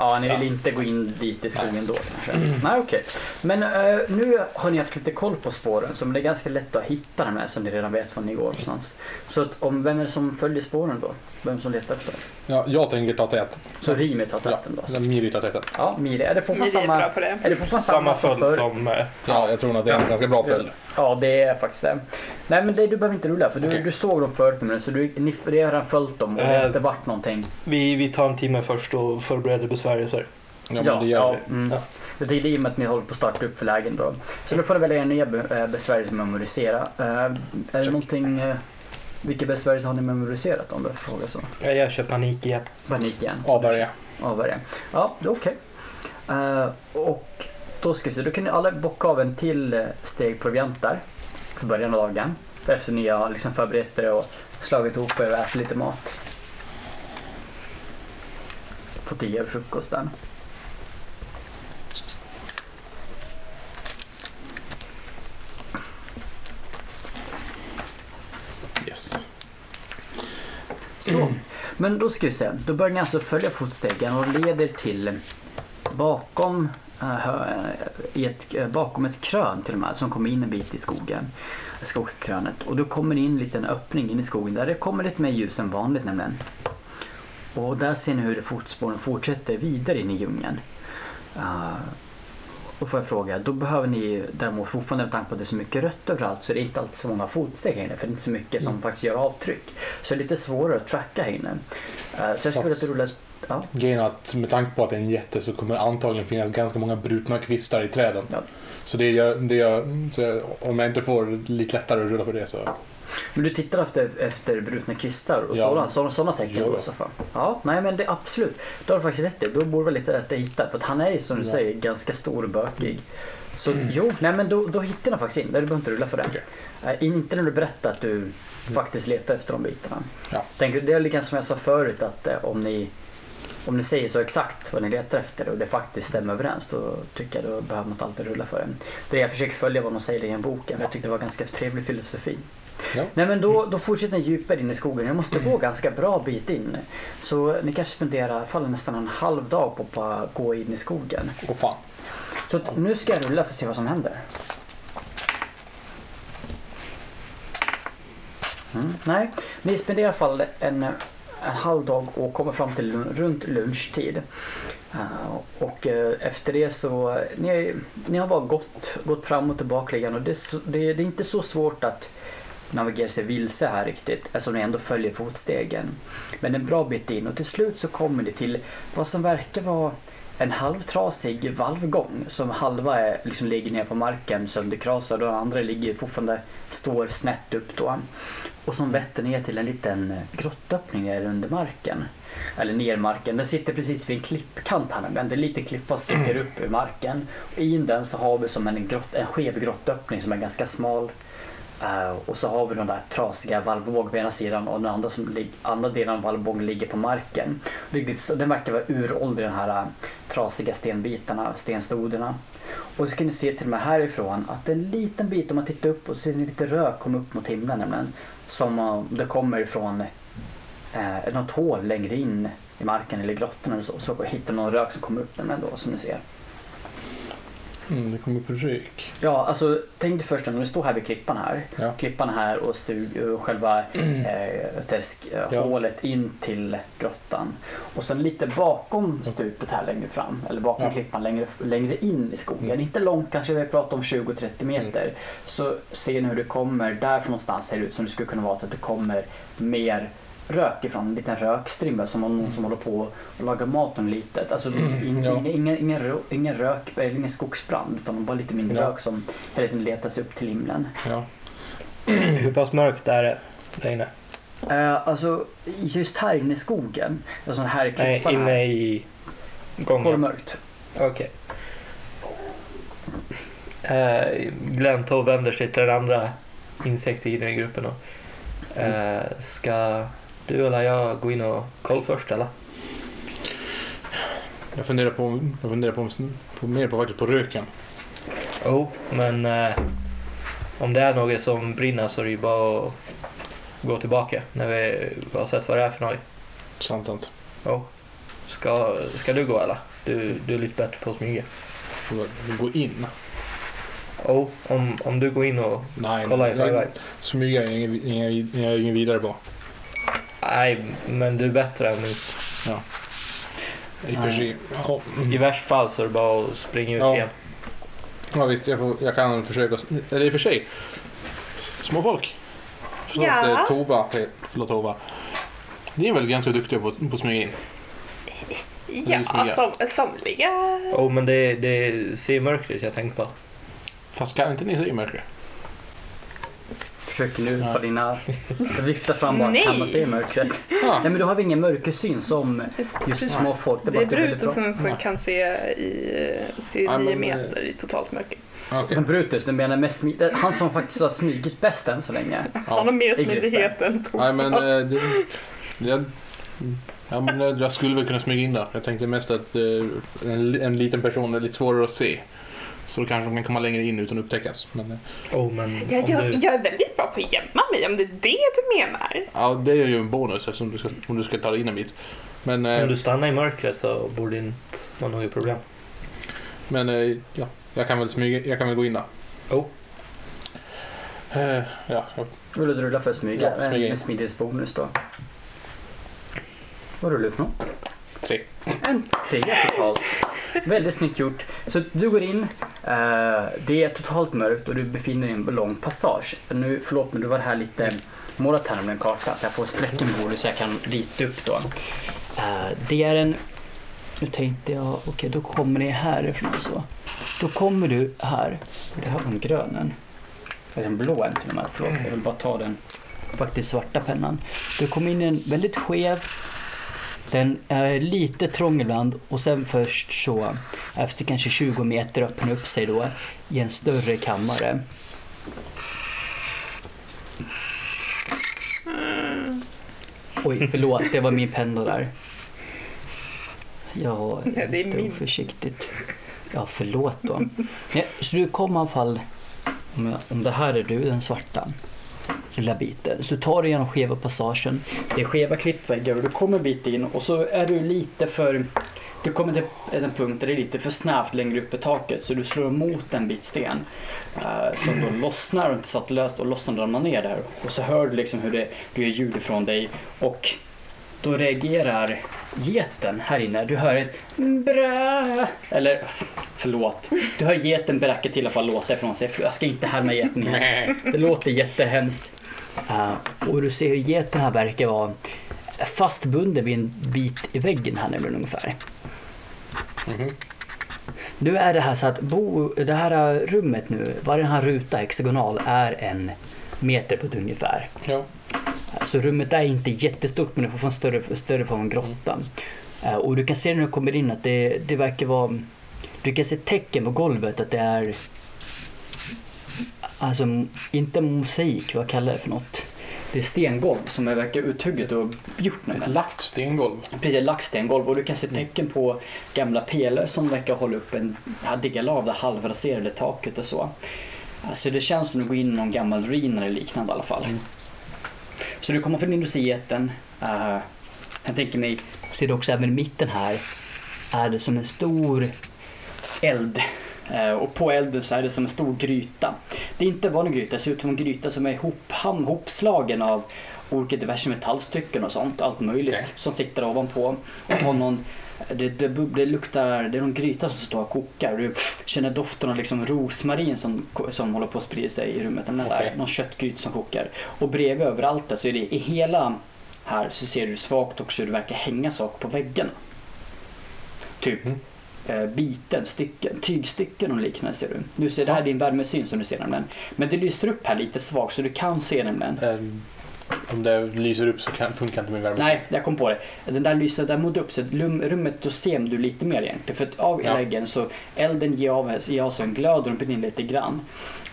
Ja, ni vill inte gå in dit i skogen då kanske? Nej, okej. Men eh, nu har ni haft lite koll på spåren, så det är ganska lätt att hitta dem här så ni redan vet var ni går någonstans. Så att, om, vem är det som följer spåren då? Vem som letar efter dem? Ja, jag tänker ta tät. Så Rimi tar Ja, täten då? alltså. Miri tar täten. Ja, Miri. Är det fortfarande är bra samma? på det. Är det fortfarande Samma samma, som följd förr? som... eh, Ja, jag tror nog att det är en ganska bra följd. Ja, det är faktiskt det. Nej, men det, du behöver inte rulla för du, Okej. du såg dem förut men så du, ni, det har redan följt dem och det har Eh. inte varit någonting. Vi, vi tar en timme först och förbereder besvärjelser. Ja, men det gör ja, vi. mm. Ja. Jag tänkte i och med att ni håller på att starta upp för lägen då. Så då får ni välja er nya eh, besvärjelser att memorisera. Är det Check. någonting, vilka besvärjelser har ni memoriserat om det frågar så? Ja, jag kör panik igen. Panik igen. Avvärja. Avvärja. Ja, det är okej. Eh, och då ska vi se, då kan ni alla bocka av en till eh, steg proviant där. För början av dagen. Efter ni har liksom förberett er och slagit ihop er och ätit lite mat. Fått i er frukosten. Yes. Så, men då ska vi se. Då börjar ni alltså följa fotstegen och leder till bakom, i ett, eh, bakom ett krön till och med som kommer in en bit i skogen. Skogskrönet. Och då kommer ni in en liten öppning in i skogen där det kommer lite mer ljus än vanligt nämligen. Och där ser ni hur det fotspåren fortsätter vidare in i djungeln. Uh, då får jag fråga, då behöver ni däremot fortfarande med tanke på att det är så mycket rött överallt så det är inte alltid så många fotsteg här inne för det är inte så mycket som faktiskt gör avtryck. Så det är lite svårare att tracka här inne. Eh, så jag skulle vilja. Ja, Grejen är att med tanke på att det är en jätte så kommer det antagligen finnas ganska många brutna kvistar i träden. Ja. Så det gör, det gör så om jag inte får lite lättare att rulla för det så... Men du tittar efter, efter brutna kvistar och Ja. sådana, sådana, tecken Ja. då i så fall? Ja, nej men det absolut. Då har du faktiskt rätt i. Då borde vara lite lätt att hitta. För att han är ju som du Ja. säger ganska stor och bökig. Så jo, nej men då, då hittar han faktiskt in. Du behöver inte rulla för det. Okej. Eh, inte när du berättar att du faktiskt letar efter de bitarna. Ja. Tänk, det är lika som jag sa förut att eh, om ni om ni säger så exakt vad ni letar efter och det faktiskt stämmer överens då tycker jag då behöver man inte alltid rulla för det. Det är jag försöker följa vad de säger i en boken. Jag tyckte det var ganska trevlig filosofi. Ja. Nej men då, då fortsätter ni djupare in i skogen. Jag måste gå ganska bra bit in. Så ni kanske spenderar i alla fall nästan en halv dag på att bara gå in i skogen. Åh fan. Så att nu ska jag rulla för att se vad som händer. Mm, nej, ni spenderar i alla fall en, en halv dag och kommer fram till lun- runt lunchtid. Uh, och eh, efter det så, ni, ni har bara gått, gått fram och tillbaka grann och det, det, det är inte så svårt att navigera sig vilse här riktigt eftersom ni ändå följer fotstegen. Men en bra bit in och till slut så kommer ni till vad som verkar vara en halvtrasig valvgång som halva är, liksom ligger ner på marken sönderkrasad och den andra ligger fortfarande står snett upp då. Och som vetter ner till en liten eh, grottöppning ner under marken. Eller ner marken. Den sitter precis vid en klippkant här nämligen. Det är en liten klippa sticker upp ur marken. Och I den så har vi som en, grott, en skev grottöppning som är ganska smal. Eh, och så har vi den där trasiga valvbågen på ena sidan och den andra, som, lig- andra delen av valvbågen ligger på marken. Så- Den verkar vara uråldrig den här eh, trasiga stenbitarna, stenstoderna. Och så kan ni se till och med härifrån att en liten bit om man tittar upp och så ser ni lite rök komma upp mot himlen nämligen. Som om det kommer ifrån eh, något hål längre in i marken eller grottan eller så. Så hittar någon rök som kommer upp nämligen då som ni ser. Mm, det kom upp en rök. Ja, alltså tänk dig först när du står här vid klippan här. Ja. Klippan här och, stug, och själva eh, eh, Ja. hålet in till grottan. Och sen lite bakom stupet här längre fram, eller bakom Ja. klippan längre, längre in i skogen. Mm. Inte långt, kanske vi pratar om 20-30 meter. Så ser ni hur det kommer, där från någonstans ser det ut som det skulle kunna vara att det kommer mer rök ifrån, en liten rökstrimma som om någon som håller på och lagar mat om litet. Alltså ingen, Ja. ingen, ingen, ingen, rö- ingen rök, eller ingen skogsbrand utan bara lite mindre Ja. rök som hela tiden letar sig upp till himlen. Ja. Hur pass mörkt är det där inne? Uh, alltså just här inne i skogen, alltså här i Nej, klippan inne här, i gången. kolmörkt. Okej. Eh, Glenn Tove vänder sig till den andra insekttiden i gruppen. Och, eh, ska du eller jag gå in och kolla först eller? Jag funderar på, jag funderar på, på mer på faktiskt på röken. Jo, men eh, om det är något som brinner så är det ju bara att gå tillbaka när vi har sett vad det är för något. Sant, sant. Jo. Ska, ska du gå eller? Du, du är lite bättre på att smyga. Gå in. Jo, om, om du går in och Nej, kollar i nej. förväg. Smyga är ingen, ingen, ingen, ingen vidare bra. Nej, men du är bättre än mig. I och för sig. Ja, I värst fall så är det bara att springa ut Ja. igen. ja visst, jag, får, jag kan försöka. Eller i och för sig. Småfolk. Förlåt Ja. eh, Tova. eh, Förlåt Tova. Ni är väl ganska duktiga på, på att smyga in? Ja, som, somliga. Jo, men det, det ser mörkt ut jag tänkte på. Fast kan inte ni se i mörkret? Försöker nu Ja. på dina... Vifta fram bara, Nej. kan man se i mörkret? Ja. Nej men då har vi ingen mörkersyn som just små folk. Det är Det är du. Brutus som Ja. kan se i, till Ja, nio men, eh, meter i totalt mörker. Okej. Men Brutus, den menar mest, smi- han som faktiskt har smugit bäst än så länge. Han har mer smidighet än. Nej men eh, det, jag, ja, men eh, jag skulle väl kunna smyga in där. Jag tänkte mest att eh, en, en liten person är lite svårare att se. Så då kanske de kan komma längre in utan att upptäckas. Men, eh, Oh, men Jag, du... jag är väldigt bra på att gömma mig om det är det du menar. ja, det är ju en bonus eftersom du ska, om du ska ta dig in en bit. Men, eh, Om du stannar i mörkret så borde det inte vara något problem. men eh, ja, jag kan väl smyga, jag kan väl gå in där. Oh. Eh, ja, jag- Vill du rulla för att smyga? Ja, smyga in. Med smidighetsbonus då. Vad rullar du för något? Tre. En trea totalt. Väldigt snyggt gjort. Så du går in, eh, det är totalt mörkt och du befinner dig i en lång passage. Nu, förlåt men du var här lite målat här med en karta så jag får strecken på bordet så jag kan rita upp då. Eh, det är en, nu tänkte jag, okej då kommer det härifrån så. Då kommer du här, det här var en grön en. Eller en blå en till och med, förlåt jag vill bara ta den faktiskt svarta pennan. Du kommer in i en väldigt skev, den är lite trång ibland och sen först så efter kanske 20 meter öppnar upp sig då i en större kammare. Oj, förlåt, det var min penna där. Ja, Nej, det är lite min. oförsiktigt. Ja, förlåt då. Nej, så du kommer i alla fall, om, jag, om det här är du, den svarta lilla biten. Så tar du genom skeva passagen. Det är skeva klippväggar och du kommer en bit in och så är du lite för... Du kommer till en punkt där det är lite för snävt längre upp i taket så du slår emot en bit sten. eh, som då lossnar och inte satt löst och lossnar och ramlar ner där. Och så hör du liksom hur det, du gör ljud ifrån dig och då reagerar geten här inne. Du hör ett brä. Eller förlåt. Du hör geten bräcka till i alla fall låta ifrån sig. Jag ska inte härma geten igen. Det låter jättehemskt. Uh, och du ser hur geten här verkar vara fastbunden vid en bit i väggen här nämligen ungefär. Mhm. Nu är det här så att bo, det här rummet nu, varje här ruta hexagonal är en meter på ett ungefär. Ja. Så rummet är inte jättestort men det får få en större, större form av grotta. Eh, Och du kan se när du kommer in att det, det verkar vara... Du kan se tecken på golvet att det är... Alltså inte mosaik, vad kallar det för något? Det är stengolv som är verkar uthugget och gjort Ett nämligen. lagt stengolv. Precis, lackstengolv och du kan se tecken på gamla pelare som verkar hålla upp en del av det halvraserade taket och så. Alltså det känns som att du går in i någon gammal ruin eller liknande i alla fall. Så du kommer från industrieten. Uh, jag tänker mig, ser du också även i mitten här, är det som en stor eld. Eh, och på elden så är det som en stor gryta. Det är inte en vanlig gryta, det ser ut som en gryta som är ham- hopslagen av olika diverse metallstycken och sånt, allt möjligt Okej. som sitter ovanpå. Och har någon, det, det, det luktar, det är någon gryta som står och kokar. Du känner doften av liksom rosmarin som, som håller på att sprida sig i rummet. Den Okej. Någon köttgryta som kokar. Och bredvid överallt där så är det i hela här så ser du svagt också hur det verkar hänga saker på väggen. Typ Mm. eh, biten, stycken, tygstycken och liknande ser du. Nu ser det här är din värmesyn som du ser nämligen. Men det lyser upp här lite svagt så du kan se nämligen. Ehm, om det lyser upp så kan, funkar inte min värme. Nej, jag kom på det. Den där lyser däremot upp så rummet då ser du lite mer egentligen. För att av Ja. väggen så elden ger av, ger av sig en glöd och den brinner lite grann.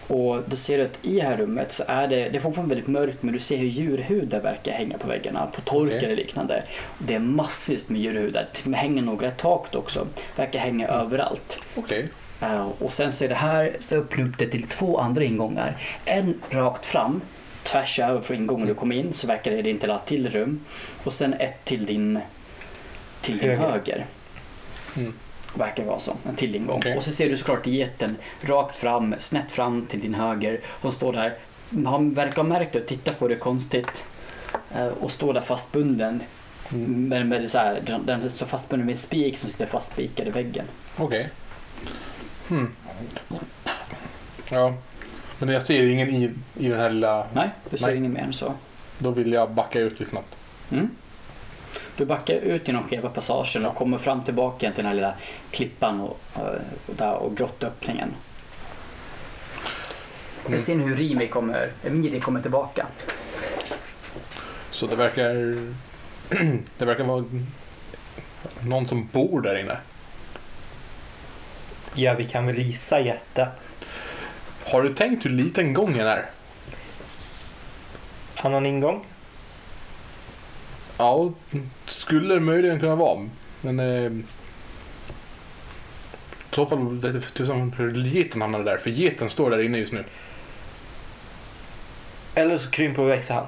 Och då ser du att i det här rummet så är det, det är fortfarande väldigt mörkt men du ser hur djurhudar verkar hänga på väggarna, på tork Okej. eller liknande. Det är massvis med djurhudar, med hänger några i taket också. Verkar hänga överallt. Okej. Uh, och sen så är det här så öppnar upp det till två andra ingångar. En rakt fram, tvärs över från ingången du kom in så verkar det din till ett till rum. Och sen ett till din, till din Höger. höger. Mm. Verkar vara så, en till ingång. Okej. Och så ser du såklart geten rakt fram, snett fram till din höger. Hon står där, han verkar ha märkt det och tittat på det konstigt. eh, och står där fastbunden. Mm. Men med så här, den- den står fastbunden med en spik som sitter fastspikad i väggen. Okej. Hmm. Ja. Men jag ser ingen i, i den här lilla... Nej, du ser Nej. inget mer än så. Då vill jag backa ut lite snabbt. Mm. Du backar ut genom skeva passagen och kommer fram tillbaka till den här lilla klippan och, och, där, och grottöppningen. Mm. Vi ser nu hur Rimi kommer, eh, Miri kommer tillbaka. Så det verkar... det verkar vara någon som bor där inne. Ja, vi kan väl gissa jätte. Har du tänkt hur liten gången är? Annan ingång? Ja, skulle det möjligen kunna vara. Men... Eh, I så fall vet jag tusan hur geten hamnade där. För geten står där inne just nu. Eller så krymper och växer han.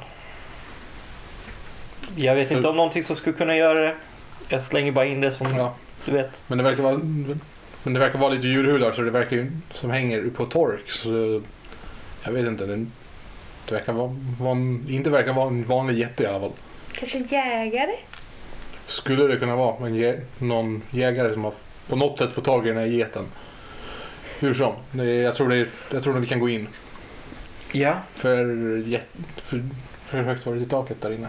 Jag vet inte om någonting som skulle kunna göra det. Jag slänger bara in det som Ja, du vet. men det verkar vara... Men det verkar vara lite djurhudar så det verkar ju som hänger på tork. Så jag vet inte. Det, det verkar vara, vara en, inte verkar vara en vanlig jätte i alla fall. Kanske jägare? Skulle det kunna vara en jä, någon jägare som har på något sätt fått tag i den här geten. Hur som, det, jag tror, det är, jag tror att vi kan gå in. Ja. För, för, för högt var det till taket där inne?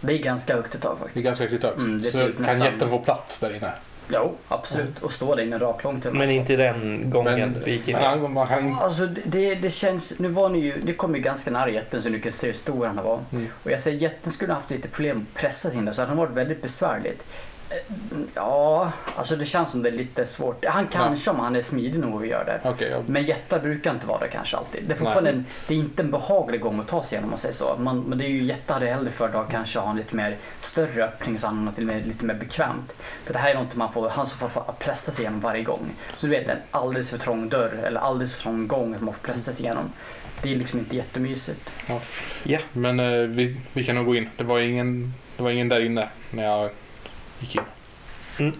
Det är ganska högt ett tag Det är faktiskt. ganska högt i tak. Mm, så typ kan nästan- jätten få plats där inne? Jo, absolut. Och stå där inne raklångt. till Men inte den gången Men, vi gick in. men man kan, Alltså det, det känns, nu var ni ju, det kom ju ganska nära jätten så ni kan se hur stor han var. Mm. Och jag säger jätten skulle ha haft lite problem att pressa sig in där så det hade varit väldigt besvärligt. Eh, Ja, alltså det känns som det är lite svårt. Han kanske om han är smidig nog att göra det. Okej, ja. Men jättar brukar inte vara det kanske alltid. Det är fortfarande en, det är inte en behaglig gång att ta sig igenom om man säger så. Man, men det är ju jättar hade jag hellre föredragit kanske ha en lite mer större öppning så han har till och med lite mer bekvämt. För det här är något man får, han som får pressa sig igenom varje gång. Så du vet en alldeles för trång dörr eller alldeles för trång gång som man får pressa sig igenom. Det är liksom inte jättemysigt. Ja. Men eh, vi, vi kan nog gå in. Det var ingen, det var ingen där inne när jag gick in.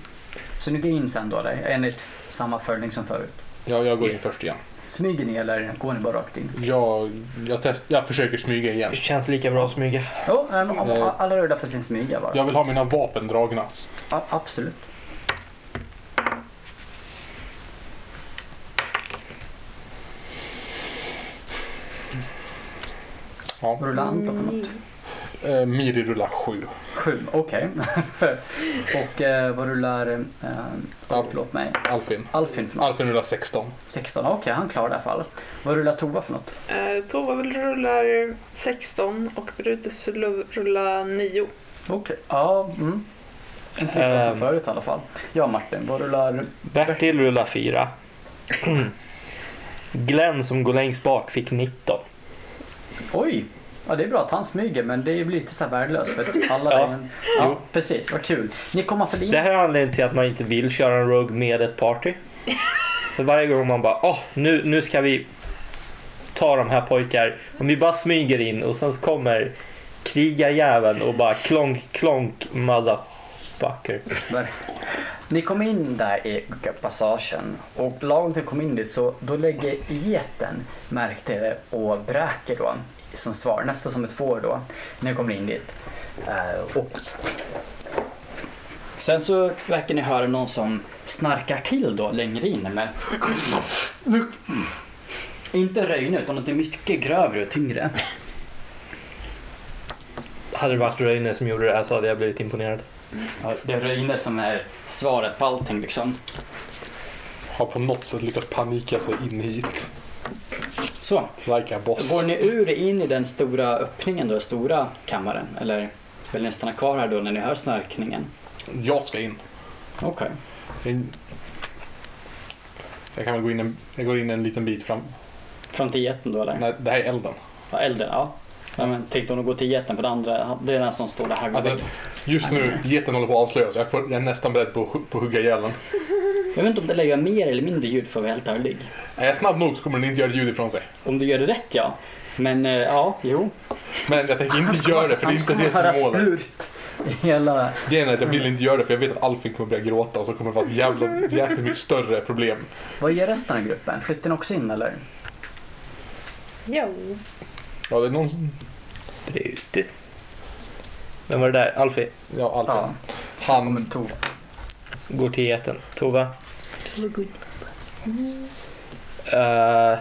Så ni går in sen då eller? Enligt samma följning som förut? Jag, jag går in först igen. Smyger ni eller går ni bara rakt in? Jag, jag, test, jag försöker smyga igen. Det känns lika bra att smyga. Jo, Eh. alla röda för sin smyga bara. Jag vill ha mina vapen dragna. Ja, absolut. Ja. Vad rullar Anton för något? Eh, Miri rullar sju. Sju, okej. och eh, vad rullar, eh, Ja. förlåt mig, Alfin. Alfin för något? Alfin rullar 16. 16, okej han klarar det i alla fall. Vad rullar Tova för något? Eh, Tova vill rullar 16 och Brutus rull- rullar 9. Okej, ja, mm. Inte lika bra som förut i alla fall. Ja Martin, vad rullar? Bertil rullar fyra. Glenn som går längst bak fick 19. Oj! Ja det är bra att han smyger men det blir lite så här värdelöst för att alla Ja. är en... Ja, precis, vad kul. Ni kommer för Det här är anledningen till att man inte vill köra en Rogue med ett party. Så varje gång man bara, åh, nu, nu ska vi ta de här pojkar. Om vi bara smyger in och sen så kommer krigarjäveln och bara klonk, klonk, motherfucker. Ni kom in där i passagen och lagom till ni kom in dit så då lägger geten märke till det och bräker då som svar, nästan som ett får då när ni kommer in dit. Eh, och sen så verkar ni höra någon som snarkar till då längre in med inte Röjne utan något mycket grövre och tyngre. Hade det varit Röine som gjorde det här så hade jag blivit imponerad. Ja, det är Röjne som är svaret på allting liksom. Har på något sätt lyckats panika sig in hit. Så. Like. Går ni ur in i den stora öppningen då, stora kammaren? Eller vill ni stanna kvar här då när ni hör snarkningen? Jag ska in. Okej. Jag- Jag kan väl gå in en, jag går in en liten bit fram. Fram till jätten då eller? Nej, det här är elden. Ja, elden, ja. Ja men tänkte hon att gå till jätten för det andra, det är den som står där här. Alltså, just nu, geten håller på att avslöjas. Jag jag är nästan beredd på, att hu- på att hugga ihjäl den. Jag vet inte om det lägger mer eller mindre ljud för att vara helt ärlig. Är jag snabb nog så kommer den inte göra ljud ifrån sig. Om du gör det rätt ja. Men eh, ja, jo. Men jag tänker inte göra det för det är inte det som är målet. hela... Grejen är att jag vill inte göra det för jag vet att Alfin kommer börja gråta och så kommer det vara ett jävla, jäkligt mycket större problem. Vad gör resten av gruppen? Flyttar ni också in eller? Jo. Ja, det är någon som... Brutus. Vem var det där? Alfie Ja, Alfin. Ja. Han- kommer Tova. går till geten. Tova. Uh,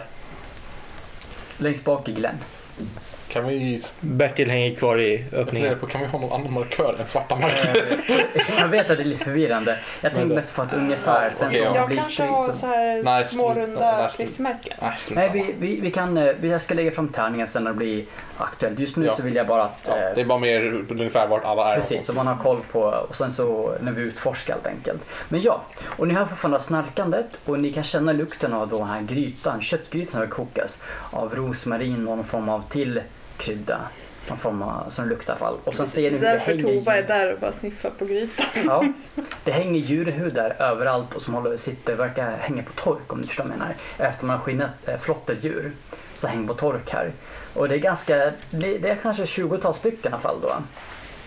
Längst bak i Glenn. Kan vi... Bertil hänger kvar i öppningen. på, kan vi ha någon annan markör än svarta marker? Eh, jag vet att det är lite förvirrande. Jag tänkte mest få ett ungefär. Ja, Sen okej, så ja. Jag blir kanske stryk har så... så här Nej, små runda klistermärken. Nej, Nej, vi, vi, vi kan, eh, vi- ska lägga fram tärningen sen när det blir aktuellt. Just nu Ja. så vill jag bara att... Ja, eh, det är bara mer ungefär vart alla är. Precis, så man har koll på och sen så när vi utforskar helt enkelt. Men ja, och ni hör fortfarande snarkandet och ni kan känna lukten av då den här grytan, köttgrytan som kokas av rosmarin och någon form av till krydda. Någon form av, som luktar fall. Och sen ser ni hur det Därför hänger, Tova är där och bara sniffar på grytan. ja, det hänger djurhudar överallt och som håller, sitter, verkar hänga på tork om ni förstår vad jag menar. Efter man har skinnat äh, flottet djur så hänger på tork här. Och det är ganska, det, det är kanske 20-tal stycken i alla fall då.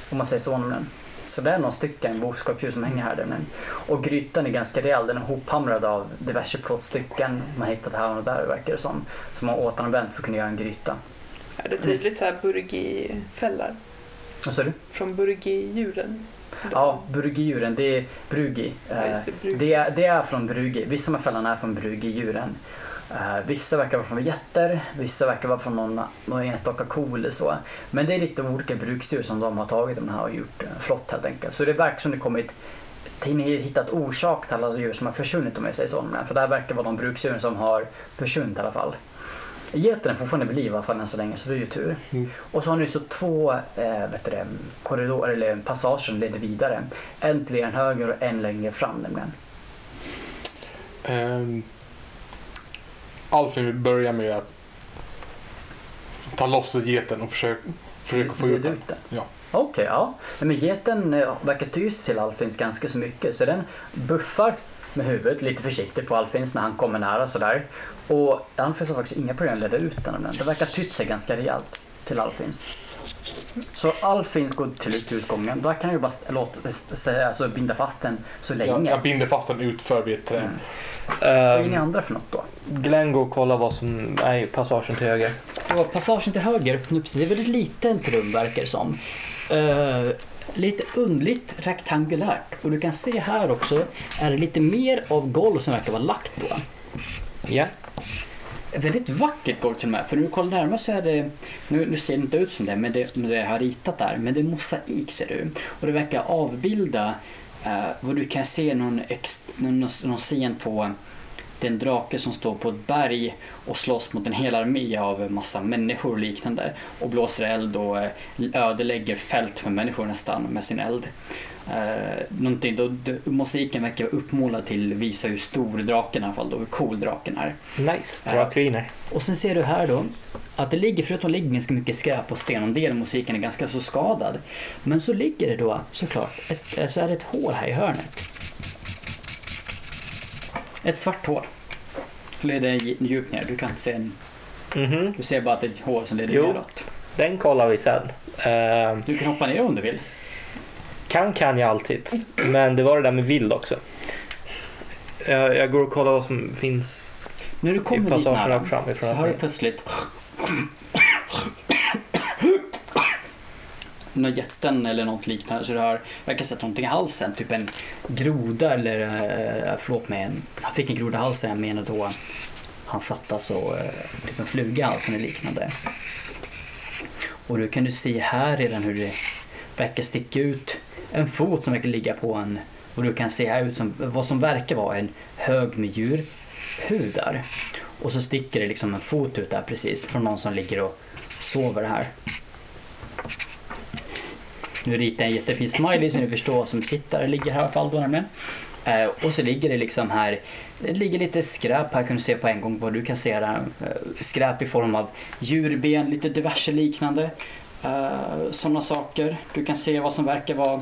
Om man säger så nämligen. Så det är några stycken boskapsdjur som hänger här. nämligen. Och grytan är ganska rejäl. Den är hophamrad av diverse plåtstycken man hittat här och där verkar det som. Som man återanvänt för att kunna göra en gryta. Är det tydligt så här burgifällar Vad sa du? från burgidjuren? Ja, brugidjuren, det är brugi. Ja, Eh, det. Det är, det är från brugi. Vissa av fällarna är från brugidjuren. Uh, vissa verkar vara från getter, vissa verkar vara från någon, någon enstaka ko eller så. Men det är lite olika bruksdjur som de har tagit de här och gjort uh, flott helt enkelt. Så det verkar som det kommit ni hittat orsak till alla djur som har försvunnit om jag säger så. För det här verkar vara de bruksdjuren som har försvunnit i alla fall. Geten är fortfarande liv i alla fall än så länge så det är ju tur. Mm. Och så har ni så två eh, vet du det, korridorer eller passager som leder vidare. En till er höger och en längre fram nämligen. Um, Alfred vill börja med att ta loss geten och försöka, försöka få ut den. ut den? Ja. Okej, ja. Nej, Men geten eh, verkar tyst till Alfins ganska så mycket så den buffar med huvudet lite försiktigt på Alfins när han kommer nära sådär. Och Alfins har faktiskt inga problem att leda ut den. Det verkar tytt sig ganska rejält till Alfins. Så Alfins går till utgången. Då kan han ju bara låta, alltså binda fast den så Jag, länge. jag binder fast den utför vid ett träd. Mm. Vad är ni Ehm, andra för något då? Glenn går och kollar vad som är passagen till höger. Och passagen till höger, det är väldigt litet rum verkar det som. Eh, lite undligt rektangulärt. Och du kan se här också är det lite mer av golv som verkar vara lagt då. Ja. Ett väldigt vackert golv till och med. För när du kollar närmare så är det, nu, nu ser det inte ut som det, men det, men det jag har ritat där. Men det är mosaik ser du. Och det verkar avbilda eh, vad du kan se någon, ex, någon, någon scen på den drake som står på ett berg och slåss mot en hel armé av massa människor och liknande. Och blåser eld och eh, ödelägger fält med människor nästan med sin eld. Eh, någonting, då, då, mosaiken verkar vara uppmålad till visa hur stor draken i alla fall, då, hur cool draken är. Nice. Drakviner. Och sen ser du här då att det ligger, förutom ligger ganska mycket skräp och sten, och en del av musiken är ganska så skadad. Men så ligger det då såklart, ett, eh, så är det ett hål här i hörnet. Ett svart hål. Leder en djup ner, du kan inte se en, Mhm. du ser bara att det är ett hål som leder Jo. neråt. Den kollar vi sen. Ehm, Du kan hoppa ner om du vill. kan kan jag alltid. Men det var det där med vill också. Jag, jag går och kollar vad som finns När du i kommer dit passagerna nära framifrån. så hör du plötsligt någon jätten eller något liknande så du har verkar sätta någonting i halsen, typ en groda eller, eh, förlåt mig, en, han fick en groda i halsen, jag menar då han satt alltså eh, typ en fluga i halsen eller liknande. Och då kan du se här redan hur det verkar sticka ut en fot som verkar ligga på en, och du kan se här ut som vad som verkar vara en hög med djurhudar. Och så sticker det liksom en fot ut där precis från någon som ligger och sover här. Nu ritar jag en jättefin smiley så ni förstår vad som sitter ligger här i alla fall då nämligen. Eh, och så ligger det liksom här, det ligger lite skräp här kan du se på en gång vad du kan se där. Eh, skräp i form av djurben, lite diverse liknande. Eh, Sådana saker. Du kan se vad som verkar vara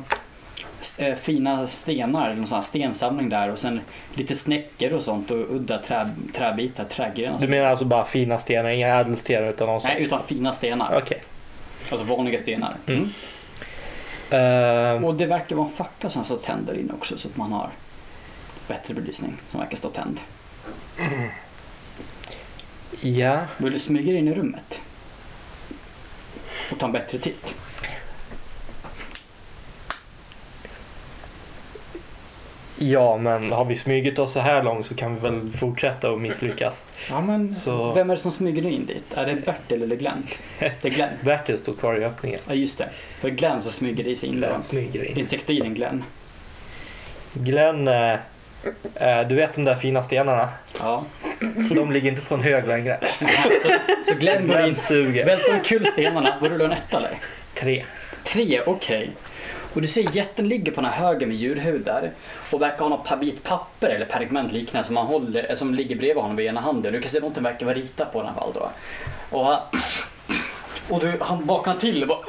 eh, fina stenar, eller någon sån här stensamling där och sen lite snäckor och sånt och udda trä, träbitar, trägrenar. Du menar alltså bara fina stenar, inga ädelstenar utan någon sån? Nej, utan fina stenar. Okej. Alltså vanliga stenar. Mm. Ehm, Och det verkar vara en fackla som står tänd där inne också så att man har bättre belysning som verkar stå tänd. ja. Vill du smyga in i rummet? Och ta en bättre titt? Ja, men har vi smugit oss så här långt så kan vi väl fortsätta och misslyckas. Ja men Så- vem är det som smyger in dit? Är det Bertil eller Glenn? Det är Glenn. Bertil står kvar i öppningen. Ja just det. För Glenn som smyger i sig in Glenn smyger in. Insektoiden Glenn. Glenn, eh, eh, du vet de där fina stenarna? Ja. De ligger inte på en hög längre. Så, så Glenn går in, välter omkull stenarna. Var du en etta eller? Tre. Tre, okej. Och du ser jätten ligger på den här högen med djurhudar där och verkar ha något pa- bit papper eller pergament liknande som, han håller, eh, som ligger bredvid honom i ena handen. Du kan se att någonting verkar vara ritat på den i alla fall då. Och han, och du, han vaknar till och bara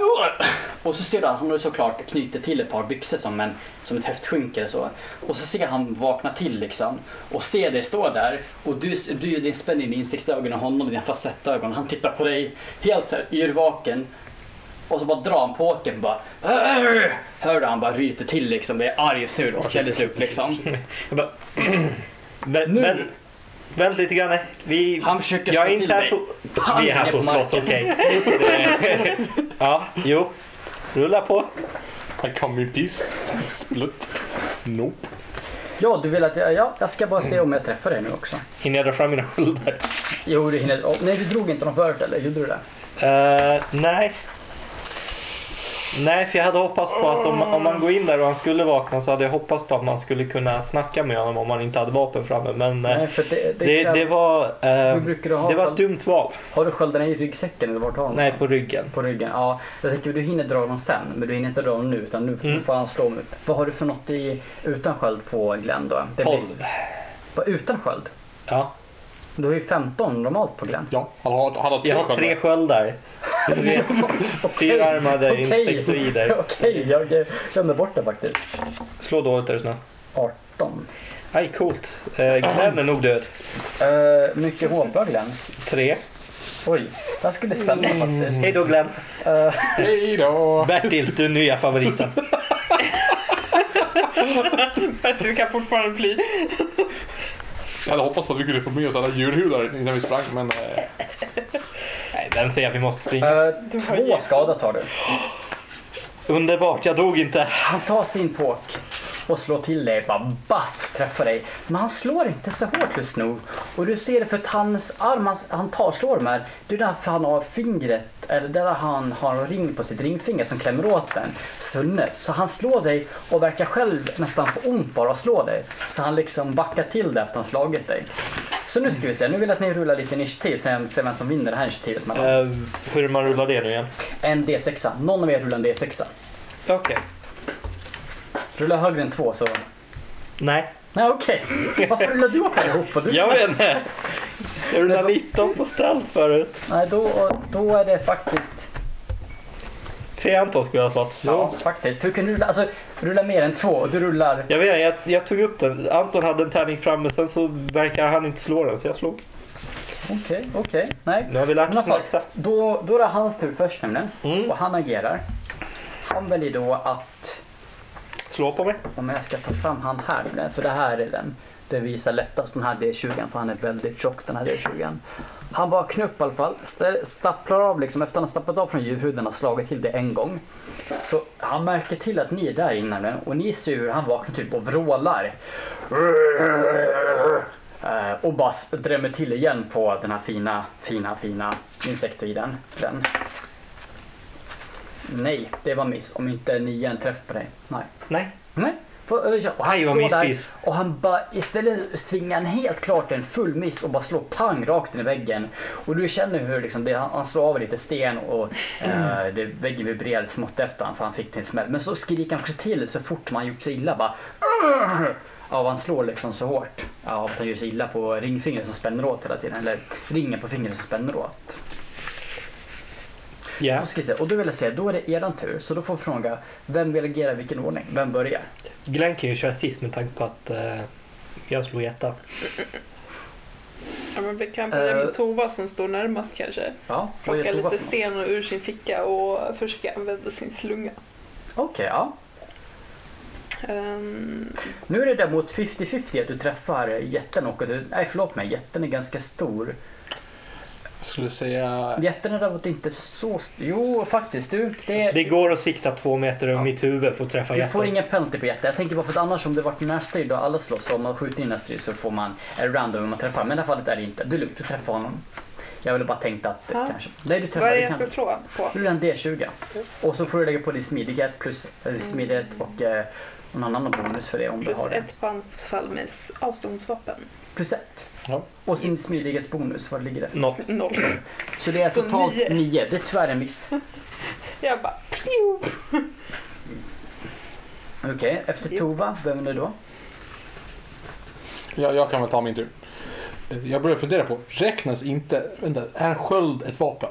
Och så ser du att han har såklart knutit till ett par byxor som, en, som ett höftskynke eller så. Och så ser han vakna till liksom och ser dig stå där och du, du din spänner in insiktsögonen och honom i dina facettögon. Han tittar på dig helt yrvaken och så bara drar han på åken bara "Arr!" Hör du han bara ryter till liksom, det är arg och sur och ställer sig upp liksom. Jag bara, men, Nu. men, vänt lite grann. Vi, Han försöker slå inte till här dig. Vi är här för att på slåss, okej. Ja, jo. Rulla på. I come in peace. Splut. Nope. Ja, du vill att jag, ja, jag ska bara se om jag träffar dig nu också. Hinner jag dra fram mina sköldar? Jo, det hinner. Oh, nej, du drog inte någon förut eller? Gjorde du det? Uh, nej. Nej, för jag hade hoppats på att om, om man går in där och han skulle vakna så hade jag hoppats på att man skulle kunna snacka med honom om man inte hade vapen framme. Men eh, Nej, för det, det, det, det var, eh, det var ett dumt val. Har du sköldarna i ryggsäcken eller vart har du Nej, på ryggen. På ryggen, ja. Jag tänker du hinner dra dem sen, men du hinner inte dra dem nu utan nu Mm. får han slå mig. Vad har du för något i, utan sköld på Glenn då? Det blir- 12. Vad, utan sköld? Ja. Du har ju 15 normalt på Glenn. Ja, han har, han har tre Jag har tre sköldar. Fyrarmade Okej. insektoider. Okej, jag glömde bort det faktiskt. Slå dåligt är du snäll. 18. Aj, coolt. Eh, Glenn är nog död. Uh, mycket HP Glenn. Tre. Oj, det här skulle spänna faktiskt. Hej då Glenn. Eh, Hej då! Bertil, du nya favoriten. Du kan fortfarande fly. Jag hade hoppats på att vi kunde få med oss alla djurhudar innan vi sprang, men eh, Nej, vem säger att vi måste springa? eh, två skada tar du. Underbart, jag dog inte. Han tar sin påk och slår till dig. Bara baff, träffar dig. Men han slår inte så hårt just nu. Och du ser det för att hans arm han, han tar slår med. Det är därför han har fingret, eller där han har en ring på sitt ringfinger som klämmer åt den. Sunnet. Så han slår dig och verkar själv nästan få ont bara att slå dig. Så han liksom backar till det efter han slagit dig. Så nu ska vi se. Nu vill jag att ni rullar lite initiativ. Sen se vem som vinner det här initiativet mellan. Eh, hur man rullar det nu igen? En D6. Någon av er rullar en D6. Okej. Rulla högre än två så Nej, Nej okej. Varför rullar du allihopa? Du... jag vet inte. Jag rullade 19 på stealth förut. Nej då, då är det faktiskt... Se Anton skulle jag ha fått. Ja, faktiskt. Hur kan du rulla? Alltså, rulla mer än två och du rullar... Jag vet jag, jag tog upp den. Anton hade en tärning framme, sen så verkar han inte slå den så jag slog. Okej, okej. Nej. Nu har vi lärt oss då, då är det hans tur först nämligen. Mm. Och han agerar. Han väljer då att... Slå på mig. Om jag ska ta fram han här för det här är den. Det visar lättast den här D20 för han är väldigt tjock den här D20. Han vaknar upp i alla fall, stapplar av liksom efter han har av från djurhuden och slagit till det en gång. Så han märker till att ni är där inne och ni ser hur han vaknar typ och vrålar. Eh, och bara drämmer till igen på den här fina, fina, fina insektoiden. Den. Nej, det var miss. Om inte ni en träff på dig. Nej. Nej. Nej. Eh, Och han slår där och han bara istället svingar han helt klart en full miss och bara slår pang rakt in i väggen. Och du känner hur liksom det, han, slår av lite sten och eh, det, väggen vibrerar smått efter honom för han fick till en smäll. Men så skriker han också till så fort som han gjort sig illa bara! Ja, han slår liksom så hårt. Ja, att han gör sig illa på ringfingret som spänner åt hela tiden. Eller ringen på fingret som spänner åt. Ja. Då ska vi se, och då vill jag säga, då är det eran tur. Så då får vi fråga, vem vill agera i vilken ordning? Vem börjar? Glenn kan ju köra sist med tanke på att eh, jag slog etta. Ja, men vi kan börja Eh. med Tova som står närmast kanske. Ja, Plocka lite sten och ur sin ficka och försöka använda sin slunga. Okej, ja. Ehm, Nu är det däremot 50-50 att du träffar jätten och att du, nej förlåt mig, jätten är ganska stor. Jag skulle säga... Jätten är däremot inte så Jo faktiskt, du. Det, Det går att sikta två meter över Ja. mitt huvud för att träffa du får jätten. ingen penalty på jätte. Jag tänker bara för att annars om det varit närstrid och alla slåss och om man skjuter in närstrid så får man en random om man träffar. Men i det här fallet är det inte. Du, du träffar honom. Jag ville bara tänkt att Ja. kanske. Nej du träffar. vad är det du jag kan. ska slå på? Rulla en D20. Och så får du lägga på din smidighet plus eller smidighet och eh, någon annan bonus för det om Plus du har det. ett på anfall med avståndsvapen. Ett. Ja. Och sin smidighetsbonus, vad ligger det för? Noll. Noll. Så det är Så totalt nio. nio. Det är tyvärr en miss. Jag bara pju. Okej, efter Jo. Tova, vem är det då? Jag, jag kan väl ta min tur. Jag börjar fundera på, räknas inte... Vänta, är sköld ett vapen?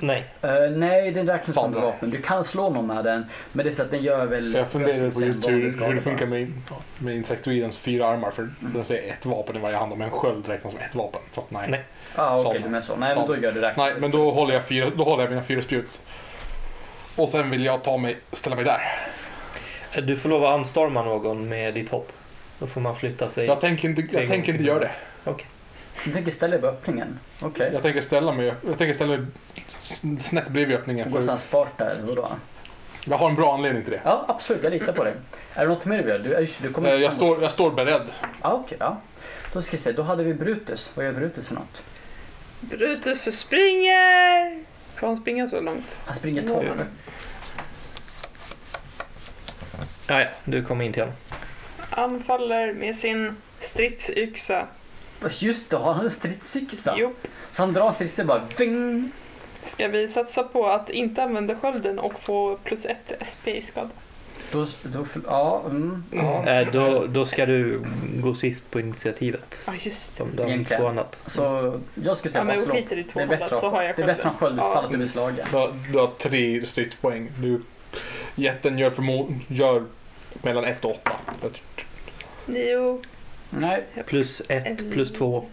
Nej. Uh, nej, den räknas som vapen. Du kan slå någon med den, men det är så att den gör väl... För jag funderar på just hur, hur det funkar med, med insektoidens fyra armar. För de säger ett vapen i varje hand, men en sköld räknas som ett vapen. Fast nej. Nej. Ah, okej, Sån. du menar så. Nej, men då gör du räknas. Nej, men då håller, jag fyra, då håller jag mina fyra spjuts. Och sen vill jag ta mig, ställa mig där. Du får lov att anstorma någon med ditt hopp. Då får man flytta sig. Jag tänker inte, jag tänker inte göra det. Du tänker ställa dig på öppningen? Okej. Jag tänker ställa mig, jag tänker ställa mig snett bredvid öppningen. Gå sen Sparta eller vadå? jag har en bra anledning till det. Ja, absolut. Jag litar på dig. Är det något mer du vill? Du, just, du kommer Eh, Jag står, jag står beredd. Ja, okej. ja. Då ska vi se. Då hade vi Brutus. Vad gör Brutus för något? Brutus springer! Får han springa så långt? Han springer 12. Mm. Ja, ja, du kommer in till honom. Anfaller med sin stridsyxa. Just det, har han en stridsyxa? Jo. Så han drar stridsyxa bara ving. Ska vi satsa på att inte använda skölden och få plus ett SP i skada? Då, då, ja, mm, ja. Eh, då, då ska du gå sist på initiativet. Ja, just det. Som de Egentligen. två annat. Så jag skulle säga Ja, slå. Det är bättre så har jag att, det är bättre att skölden. sköldutfall Ja. att du blir slagen. Du har, du har tre stridspoäng. Du, jätten gör, förmo- gör mellan 1 och 8. Nio. Nej, Plus ett, plus två.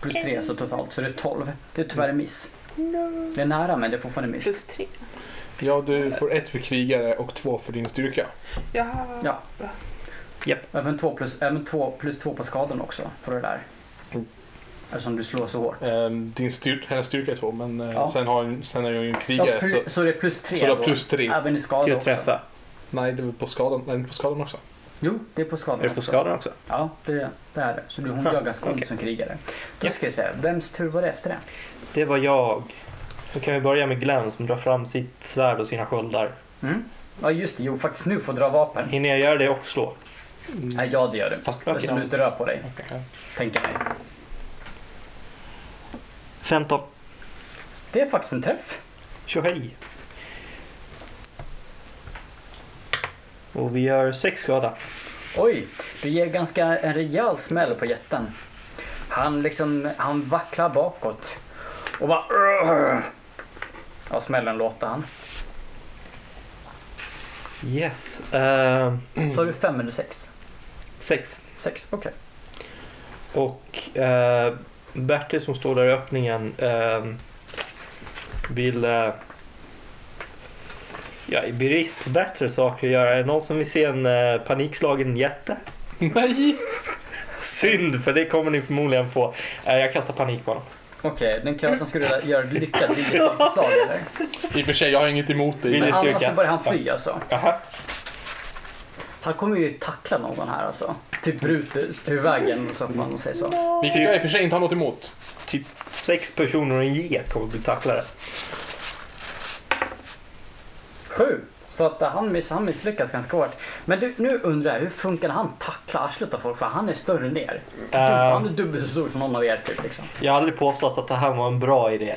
plus tre så totalt så det är 12. Det är tyvärr en miss. Det är nära men det är fortfarande miss. Plus tre. Ja, du får ett för krigare och två för din styrka. Jaha. Ja. Japp. Även två plus, även två plus två på skadan också för det där. Mm. Eftersom du slår så hårt. Eh, Din styr, hennes styrka är två, men eh, Ja. sen, har, sen är jag ju en Ja, krigare. plus, så, så det är plus tre så du har då? plus tre. Även i skada Till att också? träffa. Nej, det är på skadan, nej, på skadan också. Jo, det är på skadan Är det på också. skadan också? Ja, det, det är det. Så du, hon Ha, gör ganska ont okej. som krigare. Då Ja. ska vi se, vems tur var det efter det? Det var jag. Då kan vi börja med Glenn som drar fram sitt svärd och sina sköldar. Mm? Ja just det, jo faktiskt nu får dra vapen. Hinner jag göra det och slå? Nej, ja det gör du. Fast, Eftersom du inte rör på dig, tänker jag mig. 15. Det är faktiskt en träff. Tjohej! Och vi gör sex skada. Oj, det ger ganska en rejäl smäll på jätten. Han liksom, han vacklar bakåt. Och bara... "Urgh." Smällen låter han. Yes. Uh, Så har du fem eller sex? sex. Sex, okej. Och uh, Bertil som står där i öppningen eh, vill... eh, ja, i brist på bättre saker att göra. Är det någon som vill se en eh, panikslagen jätte? Nej! Synd, för det kommer ni förmodligen få. Eh, jag kastar panik på honom. Okej, den kräver att han skulle göra ett lyckat viljestyrkeslag eller? I och för sig, jag har inget emot det. Men annars så börjar han fly alltså. Aha. Han kommer ju tackla någon här alltså. Typ Brutus ur vägen så får man säga så. Vilket jag i och för sig inte har något emot. Typ sex personer och en get kommer bli tacklade. Sju. Så att han, miss, han misslyckas ganska hårt. Men du, nu undrar jag, hur funkar han tackla arslet av folk? För han är större än er. Eh, Han är dubbelt så stor som någon av er typ liksom. jag har aldrig påstått att det här var en bra idé.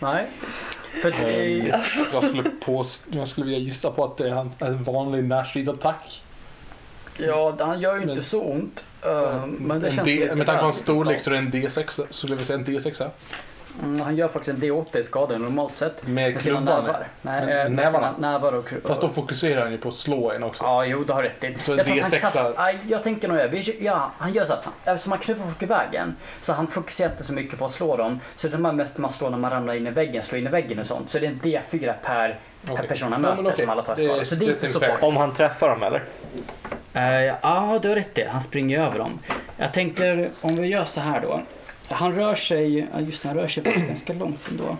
Nej. För att, eh, Jag skulle, på, jag skulle vilja gissa på att det är hans en vanlig närstridsattack. ja, han gör ju inte Men- så ont. eh, men det En känns D, lite med tanke på hans storlek så är det en D6. Så skulle vi säga en D6. Mm, han gör faktiskt en D8 i skada normalt sett. Med Med sina nävar. Nej, Med eh, med nävarna. sina nävar och Fast då fokuserar han ju på att slå en också. Ja, jo, du har rätt i. Så jag, tror att han D6 kastar, nej, jag tänker nog, ja, han gör så att eftersom han knuffar folk i vägen så han fokuserar inte så mycket på att slå dem. Så det är mest man slår när man ramlar in i väggen, slår in i väggen och sånt. Så det är en D4 per, per Okej. person han möter okej. som alla tar skada. Så det är det inte seems så farligt. Om han träffar dem eller? Eh, Ja, du har rätt i. Han springer över dem. Jag tänker om vi gör så här då. Han rör sig, just nu, han rör sig faktiskt ganska långt ändå.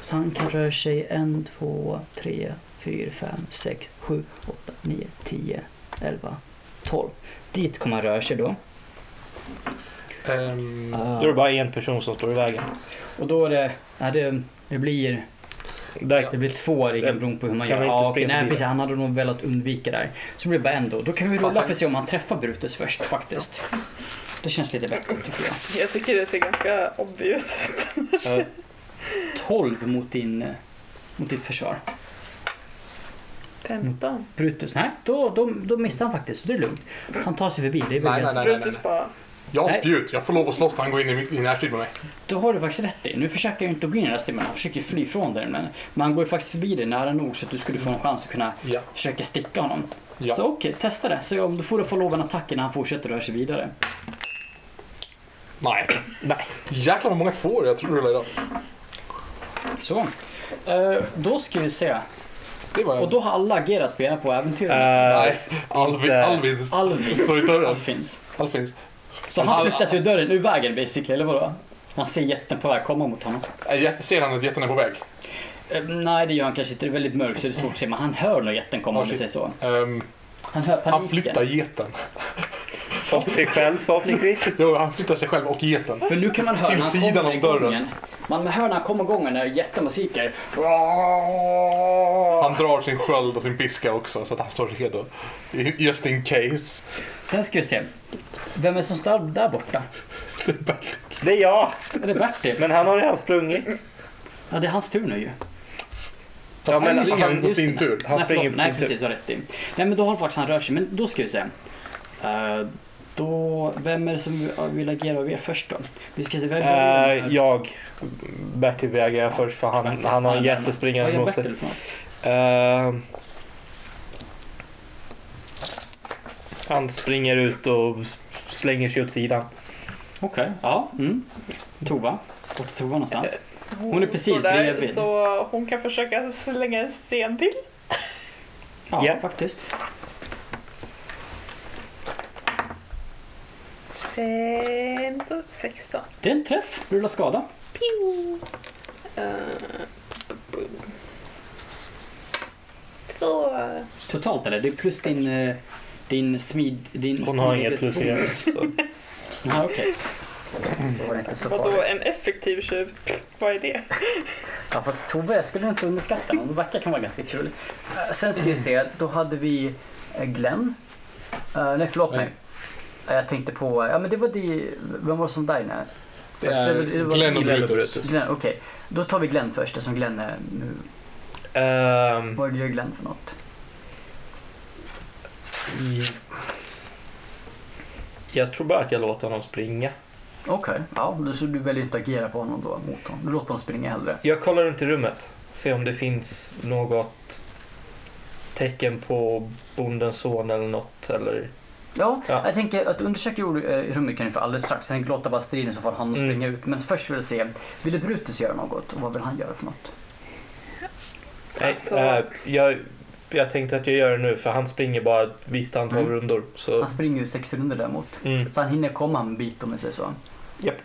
Så han kan röra sig en, två, tre, fyra, fem, sex, sju, åtta, nio, tio, elva, tolv. Dit kommer han röra sig då. Ehm, Då är det bara en person som står i vägen. Och då är det, ja, det, det blir Där, Det blir två Rickard beroende på hur man Kan gör. vi inte Ja, okej, springa nej, precis. Han hade nog velat undvika där. Så det blir bara en då. Då kan vi rulla för att se om han träffar Brutus först faktiskt. Det känns lite bättre tycker jag. Jag tycker det ser ganska obvious ut. eh, 12 mot, din, eh, mot ditt försvar. 15. Brutus, nej, då, då, då missar han faktiskt. Så det är lugnt. Han tar sig förbi. Det är väl Nej, ganska... nej, nej. Brutus bara... jag har Nej. spjut. Jag får lov att slåss när han går in i, i närstrid med mig. Då har du faktiskt rätt i. Nu försöker jag inte gå in i den här stimmen. Han försöker fly från dig. Men men han går ju faktiskt förbi dig nära nog så att du skulle få en chans att kunna Ja. försöka sticka honom. Ja. Så okej, testa det. Se om du får få lov en attack innan han fortsätter röra sig vidare. Nej. nej. Jäklar vad många tvåor jag tror det idag. Så. Eh, då ska vi se. Det var Och då har alla agerat på era på äventyret. Eh, Nej. Alvin. inte- Alvin. Alvis. står i dörren. Alfins. Alfins. Så han flyttar sig ur dörren, ur vägen basically, eller vadå? Han ser jätten på väg komma mot honom. Jä- Ser han att jätten är på väg? Eh, nej, det gör han kanske inte. Det är väldigt mörkt så det är svårt att se. Men han hör nog jätten komma om shit. säger så. Ehm, Han hör paniken. han flyttar geten. Och sig själv förhoppningsvis. Jo, han flyttar sig själv och geten. För nu kan man höra Till när han sidan om i dörren. gången. Man hör när han kommer igång när jättemusik är. Han drar sin sköld och sin piska också så att han står redo. I- Just in case. Sen ska vi se. Vem är det som står där borta? Det är Bertil. Det är jag. Är det Bertil? Men han har redan sprungit. Ja, det är hans tur nu ju. Fast Ja, men han springer på sin tur. Han Nej, springer förlåt. på Nej, sin precis. Du har rätt i. Nej, men då har faktiskt han rör sig. Men då ska vi se. Eh, då, vem är det som vill agera av er först då? Vi ska se. Vem Uh, jag, Bertil vägrar först för han, Bertil. han har en jättespringande mot sig. Eh, han springer ut och slänger sig åt sidan. Okej, ja. Mm. Tova. Vart är Tova någonstans? Hon är precis där, bredvid. Så hon kan försöka slänga en sten till. Ja, Ja. faktiskt. Femton, sexton. Det är en träff. Rulla skada. Pio. Eh, två. Totalt eller? Det är plus din, eh, din smid... Din Hon har inget plus igen. så. Ja, okej. Var det inte så Vadå farligt. en effektiv tjuv? Vad är det? Ja, fast Tove, jag skulle inte underskatta honom. Backa kan vara ganska kul. Eh, Sen ska vi se, då hade vi eh, Glenn. Eh, nej, förlåt mig. Eh, Jag tänkte på, ja men det var det, vem var det som där inne? Det är var- det var- Glenn och Brutus. Glenn, okej. Då tar vi Glenn först eftersom Glenn är nu. Ehm, Vad gör Glenn för något? i- jag tror bara att jag låter honom springa. Okej, ja, då- så du väljer inte agera på honom då mot honom. Du låter honom springa hellre. Jag kollar runt i rummet. Se om det finns något tecken på bondens son eller något. Eller... Ja, Ja. jag tänker att undersöka eh, rummet kan du få alldeles strax. Jag tänker låta bara striden så får han Mm. springa ut. Men först vill jag se, ville Brutus göra något? Och vad vill han göra för något? Nej, Alltså- eh, jag, jag tänkte att jag gör det nu för han springer bara ett visst antal Mm. rundor. Så, Han springer ju sex runder däremot. mm. Så han hinner komma en bit om jag säger så. Japp.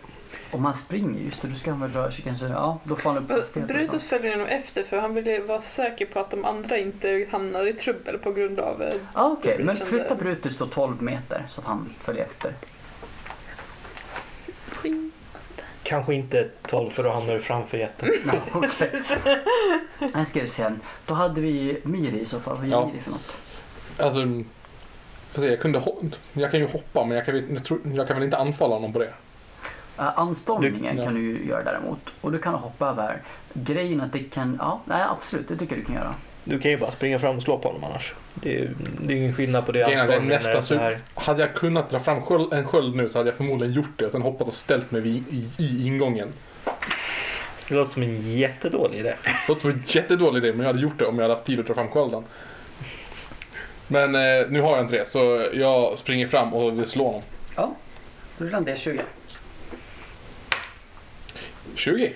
Om han springer, just det, då ska väl röra sig kanske. Ja, då får han upp hastigheten Brutus följer nog efter för han vill vara säker på att de andra inte hamnar i trubbel på grund av... eh, Ja, okej. Men Kände- flytta Brutus då 12 meter så att han följer efter. skit. Kanske inte 12 för då hamnar du framför jätten. Ja, okej. Här ska vi se. Då hade vi Miri i så fall. Vad gör Ja. Miri för något? Alltså, får se, jag, kunde jag kan ju hoppa men jag kan, jag, tror, jag kan väl inte anfalla honom på det. Uh, anstormningen Du- ja. kan du ju göra däremot. Och du kan hoppa över. Grejen att det kan, ja, nej absolut, det tycker jag du kan göra. Du kan ju bara springa fram och slå på honom annars. Det är, det är ingen skillnad på det. Det nästan är så här. Hade jag kunnat dra fram sköld, en sköld nu så hade jag förmodligen gjort det och sen hoppat och ställt mig vid, i, i ingången. Det låter som en jättedålig idé. Det låter som en jättedålig idé men jag hade gjort det om jag hade haft tid att dra fram skölden. Men eh, nu har jag inte det så jag springer fram och vill slå honom. Ja, rulla en D20. 20.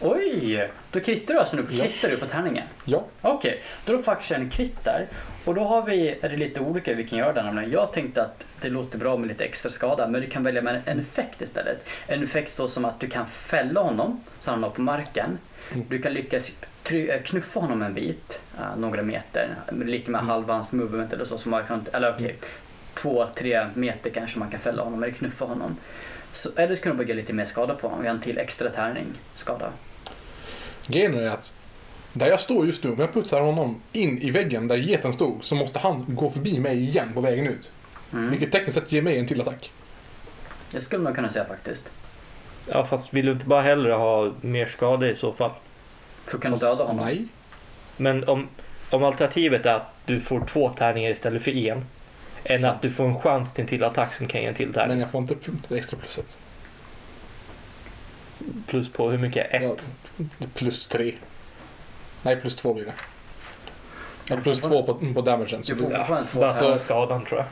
Oj! Då krittar du alltså nu, krittar du på tärningen? Ja. Okej, då är det faktiskt en kritt där. Och då har vi, är det lite olika hur vi kan göra den. nämligen. Jag tänkte att det låter bra med lite extra skada, men du kan välja med en effekt istället. En effekt då som att du kan fälla honom, så han hamnar på marken. Mm. Du kan lyckas eh, knuffa honom en bit, eh, några meter, lite med halva hans movement eller så. Som man kan, eller okej, två, tre meter kanske man kan fälla honom eller knuffa honom. Så, eller så kan du bygga lite mer skada på honom, vi har en till extra tärning skada. Grejen är att där jag står just nu, om jag puttar honom in i väggen där geten stod så måste han gå förbi mig igen på vägen ut. Mm. Vilket tekniskt sett ger mig en till attack. Det skulle man kunna säga faktiskt. Ja fast vill du inte bara hellre ha mer skada i så fall? För att kunna döda honom. Nej. Men om, om alternativet är att du får två tärningar istället för en. Än Sant. att du får en chans till en till attack som kan ge en till tärning. Men jag får inte extra plusset. Plus på hur mycket? Ett. Ja, plus tre. Nej, plus två blir det. Ja, plus två på, på damagen. Så Du får fortfarande två Bara tärningar. för skadan tror jag.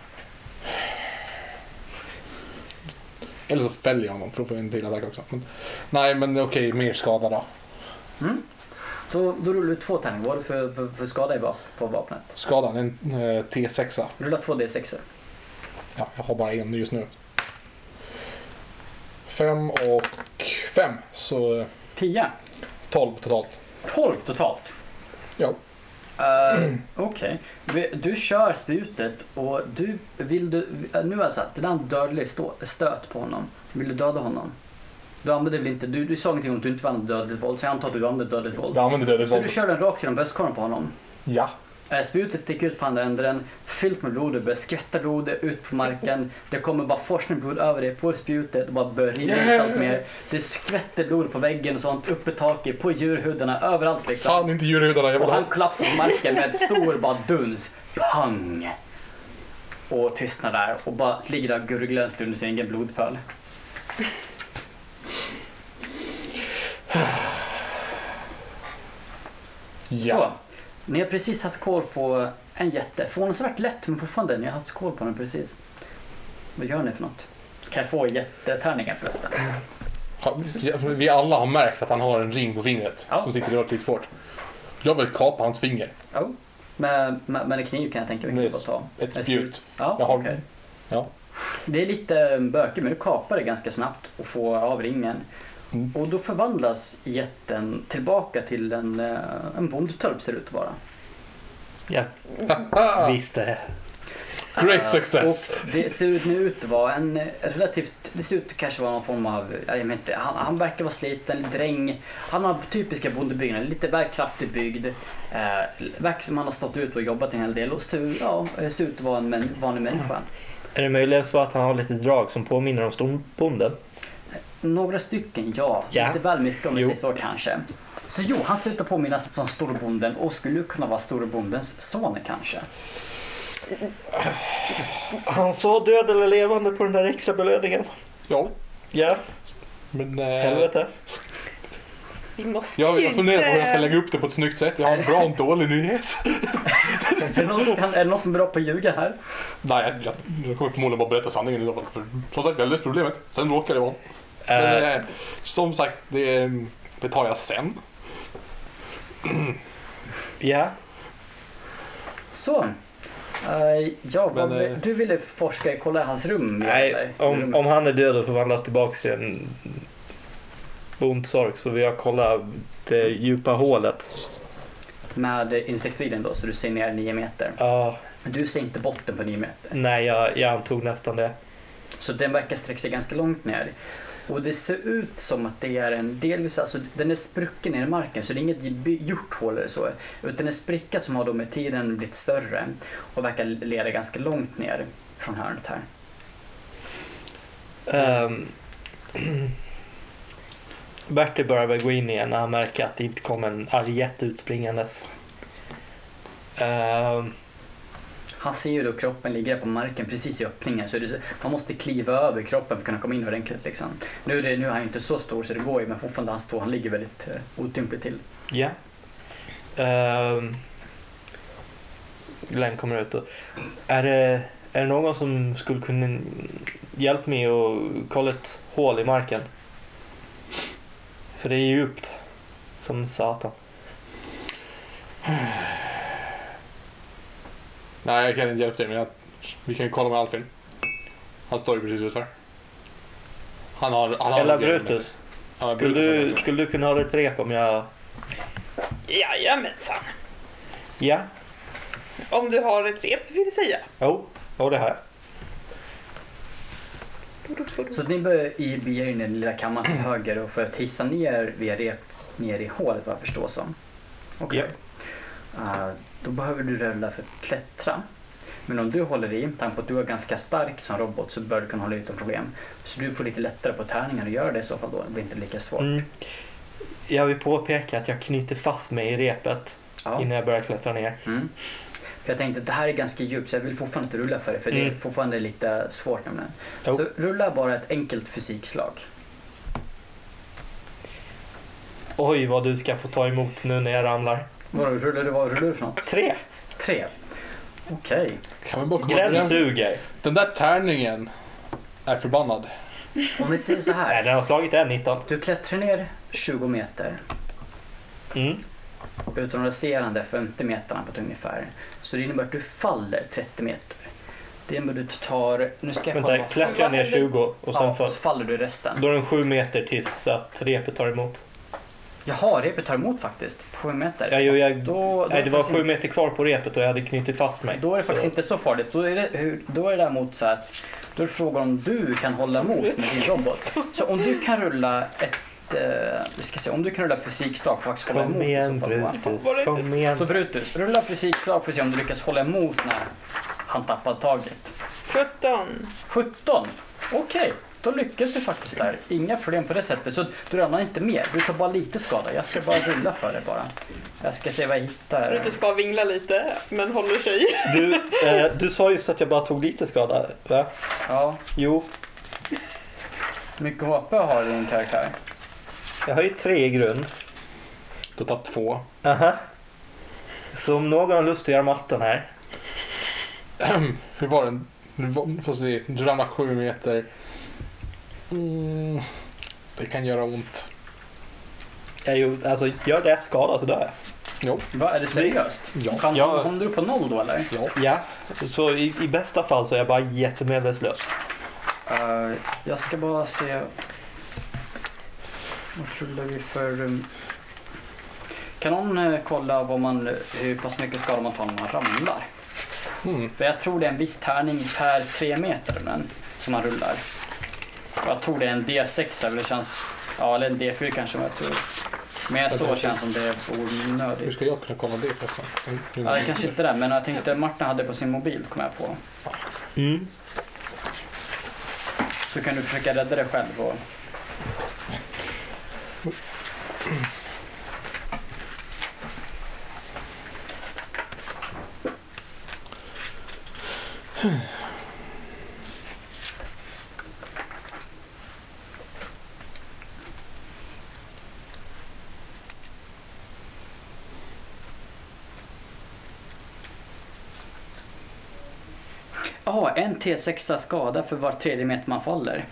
eller så fäller jag honom för att få en till attack också. Men, nej, men okej, mer skada då. Mm. Då, då rullar du två tärningar. Vad för, för, för skada i vap- på vapnet? Skadan, en eh, T6. Rulla två D6. Ja, jag har bara en just nu. Fem och fem, så 10. 12 totalt. 12 totalt. Ja. Uh, Okej. Vi- Du kör spjutet och du vill du... Nu har jag satt en dödlig stå, stöt på honom. Vill du döda honom? Du använder väl inte... Du, du sa ingenting om att du inte använder dödligt våld så jag antar att du använder dödligt våld. Jag använder dödligt Så våld. du kör den rakt genom bröstkorgen på honom. Ja. Eh, Spjutet sticker ut på andra änden, fyllt med blod, det börjar skvätta blod ut på marken. Det kommer bara forsande blod över dig på spjutet och bara börjar rinna ut allt mer. Det skvätter blod på väggen och sånt, upp i taket, på djurhudarna, överallt liksom. Fan inte djurhudarna, jag vill Och han ha... kollapsar på marken med ett stor bara duns. Pang! Och tystnar där och bara ligger där och gurglar en stund i sin egen blodpöl. Ja. Så, ni har precis haft koll på en jätte. Förvånansvärt lätt men fortfarande, ni har haft koll på den precis. Vad gör ni för något? Kan jag få jättetärningar förresten? Vi alla har märkt att han har en ring på fingret Ja. som sitter relativt hårt. Jag vill kapa hans finger. Jo. Med, med, med en kniv kan jag tänka mig ta. Ett spjut. Ja, Jag har- okej. Ja. Det är lite bökigt men du kapar det ganska snabbt och får av ringen. Mm. Och då förvandlas jätten tillbaka till en, eh, en bondtölp ser det ut att vara. Jag Ah, visste det. Great Eh, success. Och det ser ut nu ut att vara en eh, relativt, det ser ut att kanske vara någon form av, jag vet inte, han, han verkar vara sliten, dräng. Han har typiska bondebyggnader, lite väl kraftigt byggd. Eh, verkar som han har stått ut och jobbat en hel del och ser, ja, ser ut att vara en vanlig människa. Är det möjligen så att han har lite drag som påminner om storbonden? Några stycken, ja. Ja. Lite väl mycket om vi säger så kanske. Så jo, han ser ut att påminna som storbonden och skulle kunna vara storbondens son kanske. Han sa död eller levande på den där extra belöningen. Ja, Ja, men... Eh, helvete. Vi måste jag, jag funderar på hur jag ska inte- lägga upp det på ett snyggt sätt. Jag har en bra och en dålig nyhet. är, det någon är det någon som är bra på att ljuga här? Nej, jag, jag, kommer förmodligen bara berätta sanningen idag. För, som sagt, jag har löst problemet. Sen råkar det vara. Men, Eh, eh, som sagt, det, det tar jag sen. ja, Så. Eh, ja, vad, Men, eh, du ville forska, kolla i hans rum? nej, eller? om, om han är död och förvandlas tillbaka till en bondsork så vill jag kolla det djupa hålet. Med insektoiden då, så du ser ner 9 meter. Ja, Du ser inte botten på 9 meter. nej, jag, jag antog nästan det. Så den verkar sträcka sig ganska långt ner. Och det ser ut som att det är en delvis, alltså den är sprucken ner i marken så det är inget gjort hål eller så. Utan en spricka som har då med tiden blivit större och verkar leda ganska långt ner från hörnet här. Ehm, um, Bertil börjar väl gå in igen när han märker att det inte kommer en arg jätte utspringandes. Um, han ser ju då kroppen ligga på marken precis i öppningen så det man måste kliva över kroppen för att kunna komma in ordentligt. Liksom. Nu, är det, nu är han inte så stor så det går ju men fortfarande han står, han ligger väldigt eh, uh, otympligt till. Ja. Ehm, Glenn kommer ut och... Är det, är det någon som skulle kunna hjälpa mig att kolla ett hål i marken? För det är djupt. Som satan. Nej, jag kan inte hjälpa dig, men jag, vi kan kolla med Alfin. Han står ju precis utanför. Han har... Han har Eller. Brutus. Ja, Skulle Brutus du, skulle du kunna ha ett rep om jag... Jajamensan. Ja? Om du har ett rep vill säga. Jo, oh, det har jag. Så ni börjar i bege in i den lilla kammaren till höger och för att hissa ner via rep ner i hålet vad jag förstår som. Okej. Ja. Eh, då behöver du rulla för att klättra. Men om du håller i, tanke på att du är ganska stark som robot så bör du kunna hålla utan problem. Så du får lite lättare på tärningar och gör det i så fall då. Det blir inte lika svårt. Mm. Jag vill påpeka att jag knyter fast mig i repet Ja. innan jag börjar klättra ner. Mm. För jag tänkte att det här är ganska djupt så jag vill fortfarande inte rulla för det för det är Mm. fortfarande lite svårt nämligen. Jo. Så rulla bara ett enkelt fysikslag. Oj, vad du ska få ta emot nu när jag ramlar. Vad rullar du, vad rullar du för något? Tre! Tre. Okej. Kan vi bara komma Glenn överens? suger. Den där tärningen är förbannad. Om vi säger så Nej, här. den har slagit en 19. Du klättrar ner 20 meter Mm. utan resterande 50 meterna på ett ungefär. Så det innebär att du faller 30 meter. Det innebär att du tar... Nu ska jag Vänta, kolla. jag klättrar ner 20 och sen ja, för, så faller du resten. då är den 7 meter tills att repet tar emot. Jaha, repet tar emot faktiskt. På 7 meter. Ja, jo, jag, Då, då nej, det var faktiskt sju meter kvar på repet och jag hade knutit fast mig. Då är det faktiskt Så- inte så farligt. Då är det, hur, då är det däremot så att då är det frågan om du kan hålla emot med din robot. Så om du kan rulla ett, eh, vi ska se, om du kan rulla fysikslag för att faktiskt hålla Kom emot i igen så fall. Brutus, kom igen. Så Brutus, rulla fysikslag för att se om du lyckas hålla emot när han tappar taget. 17. 17, okej. Då lyckas du faktiskt där. Inga problem på det sättet. Så du ramlar inte mer. Du tar bara lite skada. Jag ska bara rulla för det bara. Jag ska se vad jag hittar. Brutus bara vinglar lite, men håller sig. Du, eh, du sa just att jag bara tog lite skada, va? Ja, Jo, hur mycket HP har din karaktär? jag har ju tre i grund. Du tar två. Aha. Så om någon har lust att göra matten här. Hur var den? Du, var- se, du ramlar sju meter. Mm, det kan göra ont. Jag gjorde, alltså, gör det skada så dör jag. Jo, Va, är det seriöst? Ja. Kan, Ja. Hamnar du på noll då eller? ja. Ja, så i, i bästa fall så är jag bara jättemedvetslös. Uh, jag ska bara se. Vad rullar vi för... um, Kan någon eh, kolla vad man, hur pass mycket skada man tar när man ramlar? Mm. För jag tror det är en viss tärning per tre meter men, som man rullar. Jag tror det är en D6 eller det känns... Ja, eller en D4 kanske men jag tror. Mer så känns som det är Hur onödigt. ska jag kunna kolla det förresten? Hur- Ja, det kanske inte det, men jag tänkte Martin hade på sin mobil kom jag på. Mm. Så kan du försöka rädda dig själv och... Ja, en T6 skada för var tredje meter man faller.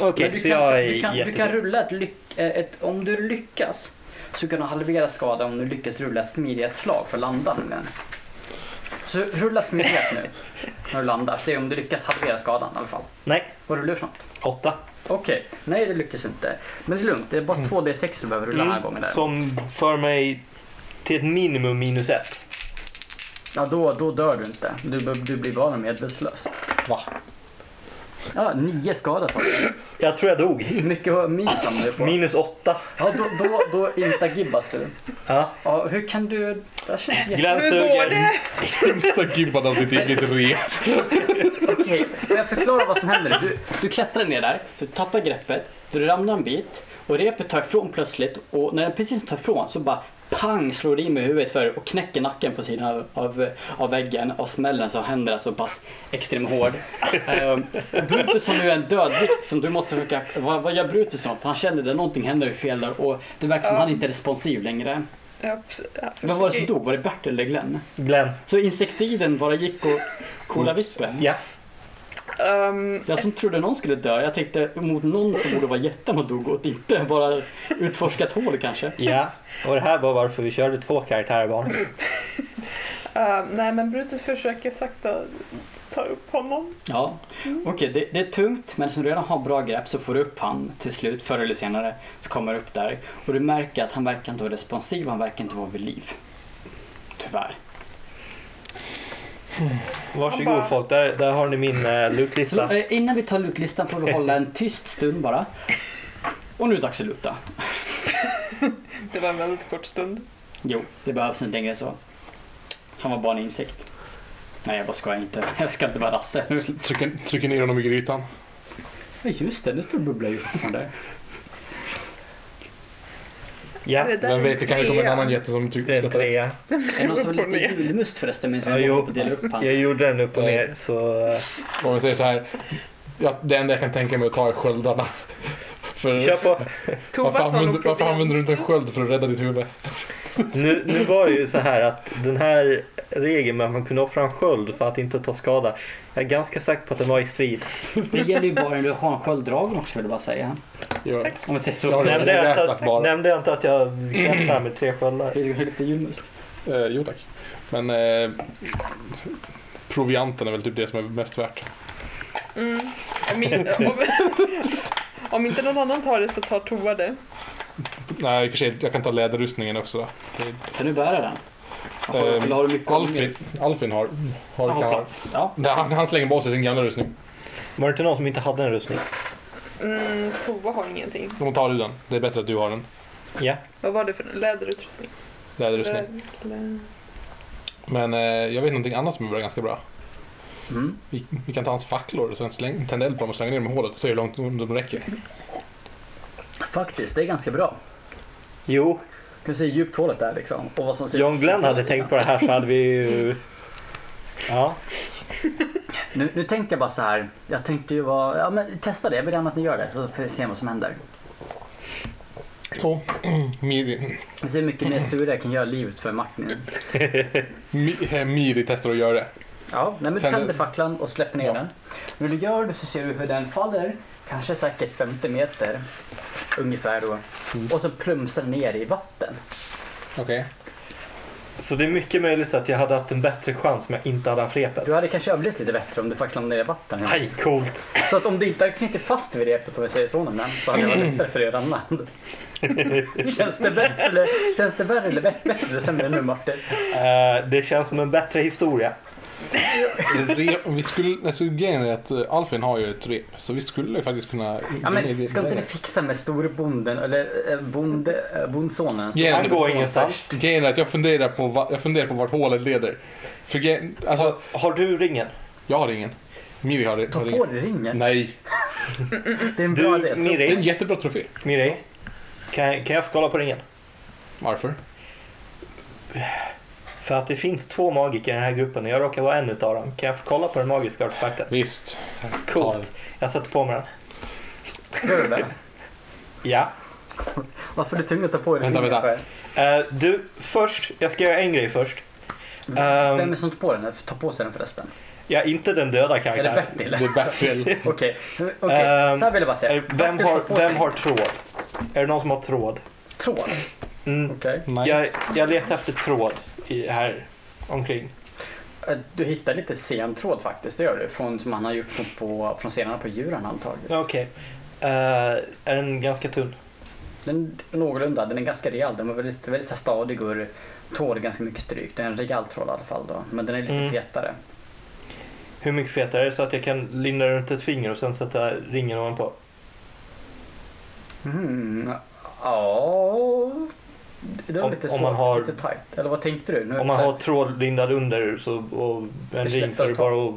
Okej, du så kan, jag är du, kan, du kan rulla ett, lyck, eh, ett... Om du lyckas så kan du halvera skada om du lyckas rulla ett smidighetsslag för att landa nämligen. Så rulla smidighet nu när du landar. Se om du lyckas halvera skadan i alla fall. Nej, Vad rullar du för något? åtta. Okej, nej det lyckas inte. Men det är lugnt, det är bara 2D6 du behöver rulla den här gången. Där. Mm. Som för mig till ett minimum minus ett. Ja, då, då dör du inte. Du, du blir bara medvetslös. Va? Ja, nio skada tar du. Jag tror jag dog. Mycket minus hamnar du på? Minus åtta. Ja, då, då, då instagibbas du. Ja. Ja, hur kan du... Det känns jätte... Hur går det? Instagibbad av ditt eget rep. Okej, får jag förklara vad som händer? Du, du klättrar ner där, du tappar greppet, du ramlar en bit och repet tar ifrån plötsligt och när den precis tar ifrån så bara pang slår det in med huvudet för och knäcker nacken på sidan av, av, av väggen och smällen så händer det så pass extremt hård. Ehm, Brutus har nu en dödvikt som du måste försöka... Vad, vad gör Brutus något? Han känner att någonting händer fel där och det verkar som att han inte är responsiv längre. Ja, ja. Vad var det som dog? Var det Bert eller Glenn? Glenn. Så insektoiden bara gick och kollade vippen? Ja. Ehm, Jag som trodde någon skulle dö. Jag tänkte mot någon som borde vara jätte man dog åt. Inte bara utforska ett hål kanske. Ja. Och det här var varför vi körde två karaktärer barn. ehm, nej, men Brutus försöker sakta ta upp honom. Ja, okej det, det är tungt men som du redan har bra grepp så får du upp han till slut förr eller senare. Så kommer du upp där och du märker att han verkar inte vara responsiv. Han verkar inte vara vid liv. Tyvärr. Varsågod folk, där, där har ni min Så, lootlista. eh, innan vi tar lutlistan får vi hålla en tyst stund bara. Och nu är det dags att luta. Det var en väldigt kort stund. Jo, det behövs inte längre så. Han var bara en insekt. Nej, jag bara skojar inte. Jag ska inte vara rasse. Trycker, trycker ner honom i grytan. Ja, Just det, det står och bubblar ju fortfarande. Ja, Vem vet, det kan ju komma en annan jätte som det är en trea. Är det någon som och lite julmust förresten Ja, på att dela upp hans? Jag gjorde den upp och ner så... eh, Om vi säger så här. Ja, det enda jag kan tänka mig att ta är sköldarna. För Kör på. Varför, använder, varför använder du inte en sköld för att rädda ditt huvud? Nu, nu var det ju så här att den här regeln med att man kunde offra en sköld för att inte ta skada. Jag är ganska säker på att den var i strid. Det gäller ju bara när du har en skölddragen också vill jag bara säga. Jo. Om vi säger så. Ja, det- Nämnde jag, inte bara. att, nämnde jag inte att jag kämpar med tre sköldar? Det är lite julmust. Eh, jo tack. Men eh, provianten är väl typ det som är mest värt. Mm. Om, in- om, om inte någon annan tar det så tar Tova det. Nej, i och för sig, jag kan ta läderrustningen också. Kan du bära den? Har, Ehm, eller har du mycket Alfin, Alfin har, har, har plats? Ja. Nej, han, han slänger bort sig sin gamla rustning. Var det inte någon som inte hade en rustning? Mm, Tova har ingenting. Då tar du den. Det är bättre att du har den. Ja. Vad var det för läderutrustning? Läderrustning. Lä- Men eh, jag vet någonting annat som är ganska bra. Mm. Vi, vi kan ta hans facklor och sen släng, tända eld på dem och slänga ner dem i hålet och se hur långt de räcker. Faktiskt, det är ganska bra. Jo, Kan du se hur djupt hålet är liksom? Och vad som ser John Glenn hade tänkt på det här så hade vi ju... Ja. Nu, nu tänkte jag bara så här. Jag tänkte ju vara, ja men testa det. Jag vill gärna att ni gör det. Så får vi se vad som händer. Och Miri, Vi ser hur mycket mer sura jag kan göra livet för Martin. Mi, Miri testar att göra det. Ja, nej, men tänder facklan och släpper ner Ja. den. När du gör det så ser du hur den faller. Kanske säkert 50 meter. Ungefär då. Mm. Och så plumsar ner i vatten. Okej. Så det är mycket möjligt att jag hade haft en bättre chans om jag inte hade haft repet. Du hade kanske överlevt lite bättre om du faktiskt landade ner i vatten. Nej, coolt. Så att om du inte hade knutit fast vid repet om vi säger så nämligen, så hade det varit lättare för dig att ramla. Känns det bättre eller, känns det värre eller bättre, bättre eller sämre nu Martin? Eh, det känns som en bättre historia. Vi skulle, alltså, grejen är att eh, Alfin har ju ett rep, så vi skulle faktiskt kunna... Ja, men ska inte ni fixa med storbonden eller eh, bonde, eh, bondsonen? Han det går ingenstans. Grejen är att jag funderar på, jag funderar på vart hålet leder. För grejen, alltså, Har, har du ringen? jag har ingen. Miri har, Ta har på dig ringen. Nej, Det är en bra Du, idé. Så- det är en Miri, jättebra trofé. Miri kan, kan jag få kolla på ringen? Varför? För att det finns två magiker i den här gruppen och jag råkar vara en utav dem. Kan jag få kolla på den magiska artefakten? Visst. Coolt. Jag sätter på mig den. Gör du det? Ja. Varför är du tvungen att ta på dig Vänta, vänta. för? Eh, du, först. Jag ska göra en grej först. Vem Ehm, är det som tar på den? Ta på sig den förresten. Ja, inte den döda Är det karaktären. Bertil? Det är Bertil. Okej, okej. Ehm, så här vill jag bara säga. Eh, Vem har, vem har tråd? Är det någon som har tråd? tråd? Mm. Okej. Nej. Jag, jag letar efter tråd i, här omkring. Eh, Du hittar lite sentråd faktiskt, det gör du. Från, som han har gjort från, på, från scenerna på djuren antagligen. Okej. Eh, är den ganska tunn? Den är någorlunda, den är ganska rejäl. Den var väldigt, väldigt stadig och tål ganska mycket stryk. Den är en rejäl tråd i alla fall då. Men den är lite Mm. fetare. Hur mycket fetare? Det så att jag kan linda runt ett finger och sen sätta ringen ovanpå? Mm. Ja... Det är Om- lite svårt, man har- lite tight. Eller vad tänkte du? Nu Om man har tråd lindad under så, och en ring så är det bara att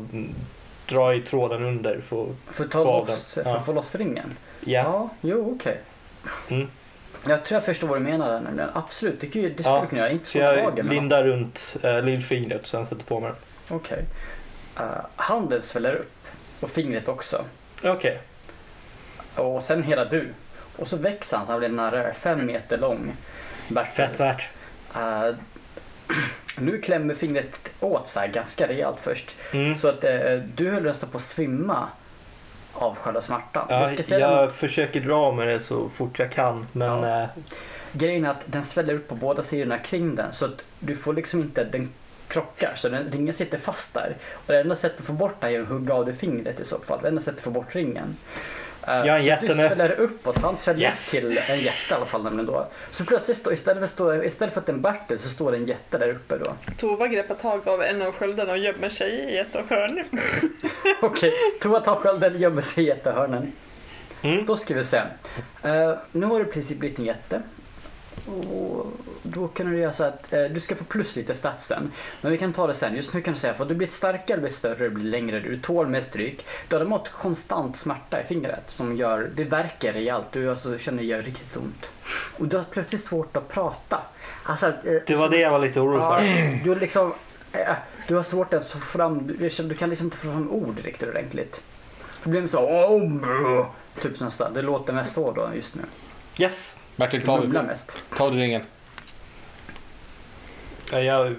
dra i tråden under. För, För att ta loss, den. för Ja. att få loss ringen? ja. jo okej. Mm. Jag tror jag förstår vad du menar där nämligen. Absolut, det, kan ju, det skulle Ja, du kunna göra. Inte Så jag lagen men lindar runt uh, lillfingret och sen sätter på mig den. Okej. Eh, handen sväller upp. Och fingret också. Okej. Och sen hela du. Och så växer han så han blir nära fem meter lång. Bertil. Fett värt. Eh, nu klämmer fingret åt så här ganska rejält först. Mm. Så att eh, du höll nästan på att svimma av själva smärtan. Ja, jag säga jag försöker dra med det så fort jag kan men Ja. eh, Grejen är att den sväller upp på båda sidorna kring den så att du får liksom inte, den krockar så den, ringen sitter fast där. Och det enda sättet att få bort det här är att hugga av det fingret i så fall. Det enda sättet att få bort ringen. Uh, Jag är en så jätte du nu. sväller uppåt, han sväller Yes. till en jätte i alla fall nämligen då. Så plötsligt står, istället för, stå, istället för att det är en Bertil så står det en jätte där uppe då. Tova greppar tag av en av sköldarna och gömmer sig i ett av hörnen. Okej, Tova tar skölden, gömmer sig i jättehörnen. mm. Då ska vi se. Eh, nu har du i princip blivit en jätte. Och då kan du göra så att eh, du ska få plus lite statsen. Men vi kan ta det sen. Just nu kan du säga för att du blir starkare, du blir större, du blir längre, du tål mer stryk. Du har däremot konstant smärta i fingret som gör, det verkar rejält. Du alltså känner det gör riktigt ont. Och du har plötsligt svårt att prata. Alltså, eh, Det var det jag var lite orolig Ja, för. du liksom, eh, du har svårt att få fram, du, du kan liksom inte få fram ord riktigt ordentligt. Problemet är så, oh, bro. typ nästan. Det låter mest så då just nu. Yes. Bertil, Du ta, mumlar mest. ta du ringen. Ja, Jag,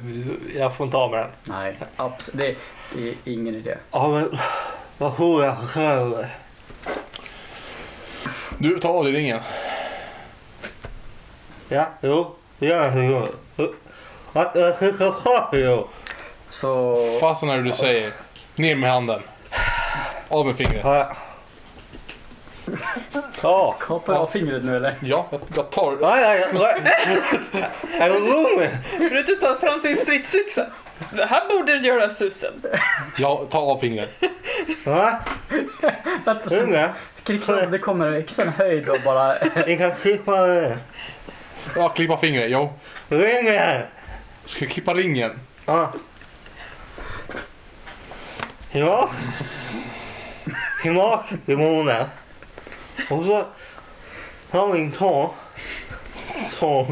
jag får inte av med den. Nej, abs- det, det är ingen idé. Ja men vad tror jag själv? Du, ta av dig ringen. Ja, jo. Ja, jo. Att jag ska ta jo. Så, Fasen är det du säger. Ner med handen. Av med fingret. Ja, Ja. Kapar av fingret nu eller? Ja, jag, jag tar... Nej, nej, nej. Är du lugn? Brutus tar fram sin stridsyxa. Det här borde göra susen. Jag tar av fingret. Va? Vänta, så det kommer yxan höjd och bara... Ni kan klippa det. Ja, klippa fingret. Jo. Ringen! Ska jag klippa ringen? Ja. Ja. Klimat i munnen. Så har vi en tå. Tå.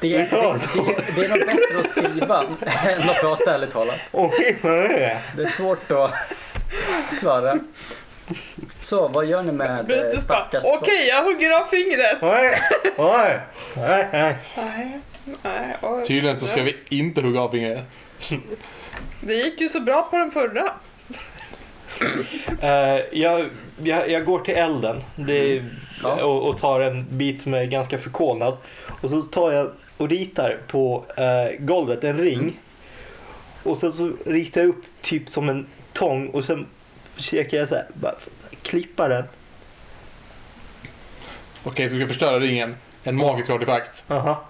Det är, det, det, det är nog bättre att skriva än att prata ärligt talat. Det. Det är svårt att förklara. Så, vad gör ni med stackars... okej jag hugger av fingret. Nej, nej. Nej. Tydligen så ska vi inte hugga av fingret. Det gick ju så bra på den förra. Eh, jag, jag, jag går till elden det, Ja. och, och tar en bit som är ganska förkolnad. Och så tar jag och ritar på eh, golvet en ring. Och sen så ritar jag upp typ som en tång och sen försöker jag så här, bara klippa den. Okej, så vi ska förstöra ringen. En magisk artefakt. Aha.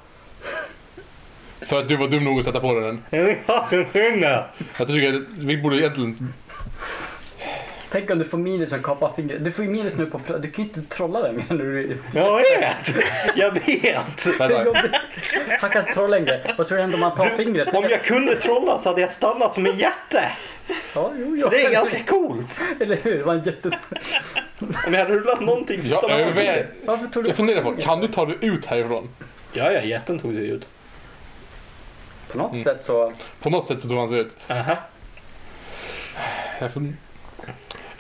För att du var dum nog att sätta på dig den. Jag tycker att vi borde egentligen... Tänk om du får minus som kapar fingret. Du får ju minus nu på... Du kan ju inte trolla längre när du... Jag vet. Jag vet. Han kan inte trolla längre. Vad tror du händer om man tar fingret? Om jag kunde trolla så hade jag stannat som en jätte. Ja, jo, jo. Det är ganska coolt. Eller hur? Det var en jätte... Om jag hade rullat någonting Ja, jag, vet- Varför tror du... jag funderar på, kan du ta dig ut härifrån? Ja, ja, jätten tog sig ut. På något sätt så... På något sätt så tog han sig ut. Aha. Jag fun-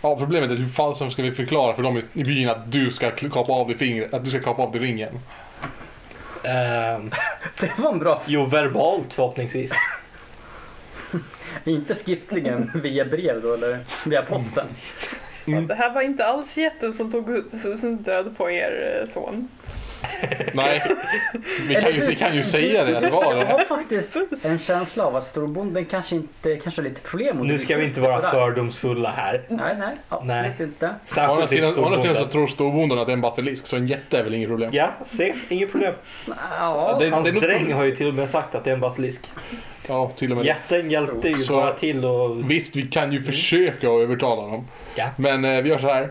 Ja, problemet är hur fan som ska vi förklara för dem i- i byn att du ska kapa av dig fingret, att du ska kapa av dig ringen? Ehm, Det var en bra... jo, verbalt förhoppningsvis. Inte skriftligen via brev då eller via posten. Mm. Det här var inte alls jätten som tog som död på er eh, son. Nej, vi kan ju, vi kan ju säga det att det var Jag det. har faktiskt en känsla av att storbonden kanske inte kanske har lite problem. Nu det ska vi inte vara sådär. fördomsfulla här. Nej, nej, absolut Nej. inte. Å andra Särskilt sidan, å andra sidan så storbonden. tror storbonden att det är en basilisk, så en jätte är väl inget problem. Ja, se, inget problem. Ja, det- Hans är nog- dräng har ju till och med sagt att det är en basilisk. Ja, till och med det. Jätten hjälpte ju Så- bara till och... Visst, vi kan ju försöka att övertala dem. Ja. Men eh, vi gör så här.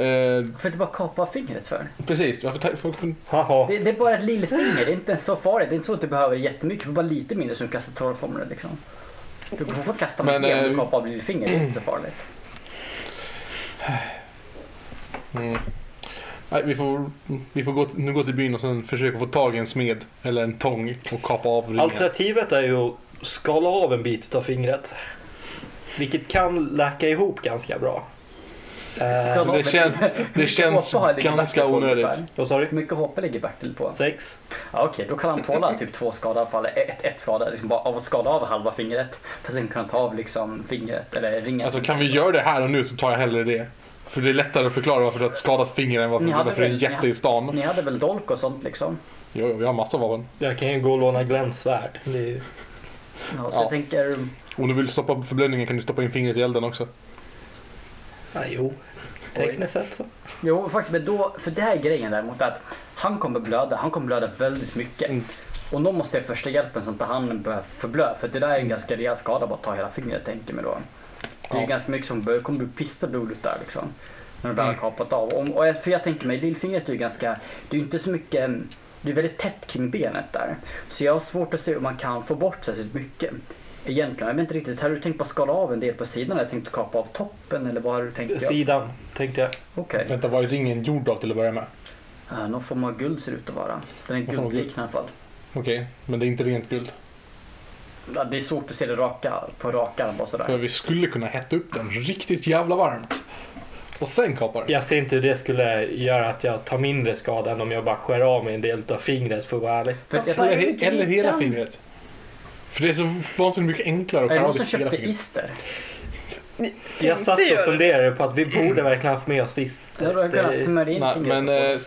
Eh, Får inte bara kapa fingret för? precis, varför ta- för, Haha. Det, det är bara ett lillfinger, det är inte så farligt. Det är inte så att du behöver jättemycket, för bara lite mindre så du kastar trollformler liksom. Du får få kasta Men, med ben eh, och kapa av lillfinger, det är inte så farligt. mm. Nej, vi får, vi får gå, till- nu gå till byn och sen försöka få tag i en smed eller en tång och kapa av ringen. Alternativet är ju att skala av en bit av fingret. Vilket kan läka ihop ganska bra. Eh, av det känns- det känns ganska onödigt. Vad sa du? Hur mycket HP ligger Bertil på? Sex? Ja, Okej, då kan han tåla typ två skador i alla fall. Ett, ett skada, liksom bara av att skada av halva fingret. För sen kan han ta av liksom fingret, eller ringen. Alltså kan vi göra det här och nu så tar jag hellre det. För det är lättare att förklara varför du har ett skadat finger än varför, det är en jätte ni- i stan. Ni hade väl dolk och sånt liksom? Jo, jo, vi har massa vapen. Jag kan ju gå och låna Glens svärd. Ju... Ja, så Ja. jag tänker... Om du vill stoppa förblödningen kan du stoppa in fingret i elden också. Ja, jo. Tekniskt sett så. Jo, faktiskt, men då, för det här är grejen däremot att han kommer blöda, han kommer blöda väldigt mycket. Mm. Och då måste jag första hjälpen så att han börjar förblöda. För det där är en ganska rejäl skada bara att ta hela fingret tänker mig då. Det är Ja. ganska mycket som bör- kommer bli pista blod ut där liksom. När du väl har Mm. kapat av. Och, och jag, för jag tänker mig, lillfingret är ju ganska, det är inte så mycket, det är väldigt tätt kring benet där. Så jag har svårt att se hur man kan få bort särskilt mycket. Egentligen, jag vet inte riktigt, har du tänkt på att skala av en del på sidan? Eller tänkt att kapa av toppen? Eller vad har du tänkt? göra? Sidan, tänkte jag. Okej. Vänta, vad är ringen gjord av till att börja med? Uh, någon form av guld ser det ut att vara. Den är guldliknande i alla fall. Okej, men det är inte rent guld. Ja, det är svårt att se det raka, på rakan bara sådär. För vi skulle kunna hetta upp den riktigt jävla varmt. Och sen kapa den. Jag ser inte hur det skulle göra att jag tar mindre skada än om jag bara skär av mig en del av fingret för att vara ärlig. För jag he- eller hela fingret. För det är så vansinnigt mycket enklare att Är det någon som köpte ister? Jag satt och funderade på att vi borde verkligen haft med oss sist. Då hade jag kunnat Det- smörja in Nej, fingret men, och eh.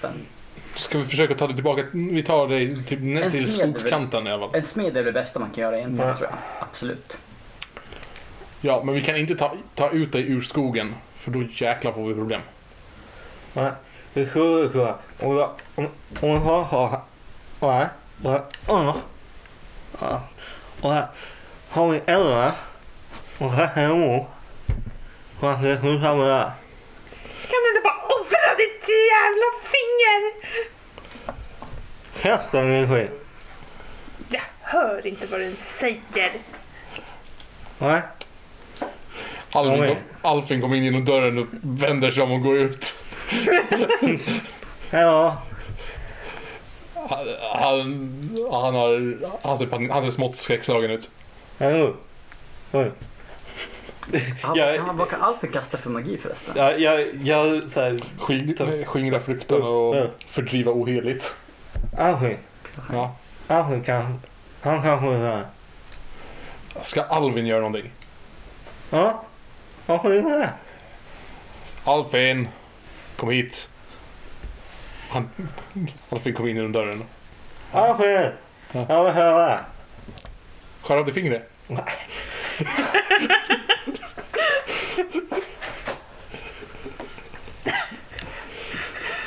Ska vi försöka ta det tillbaka? Vi tar det typ ner till skogskanten i alla fall. En smed är det bästa man kan göra egentligen Ja. tror jag. Absolut. Ja, men vi kan inte ta, ta ut dig ur skogen. För då jäklar får vi problem. Nej. Det. Om jag... Om om jag har... har- Nej. Nej. Ja. Och här har vi Ella. Och här är hon. Och här är hon samma där. Kan du inte bara offra ditt jävla finger? Kasta min skit. Jag hör inte vad du säger. Nej. Alvin, Ja, kom, Alfin kommer in genom dörren och vänder sig om och går ut. Ja. Han, han, han, har, han, ser, han ser smått skräckslagen ut. Ja. Oj. Han, Jag- vad, kan, vad kan Alfred kasta för magi förresten? Jag, jag, jag så här, Sking, skingra frukten och Ja. fördriva oheligt. Alfred. Ja. Alfred kan, han är här. Ska Alvin göra någonting? Ja. Är här. Alfin, kom hit. Han, Alfin kom in genom dörren. Ja. Jag vill höra. Skär av dig fingret.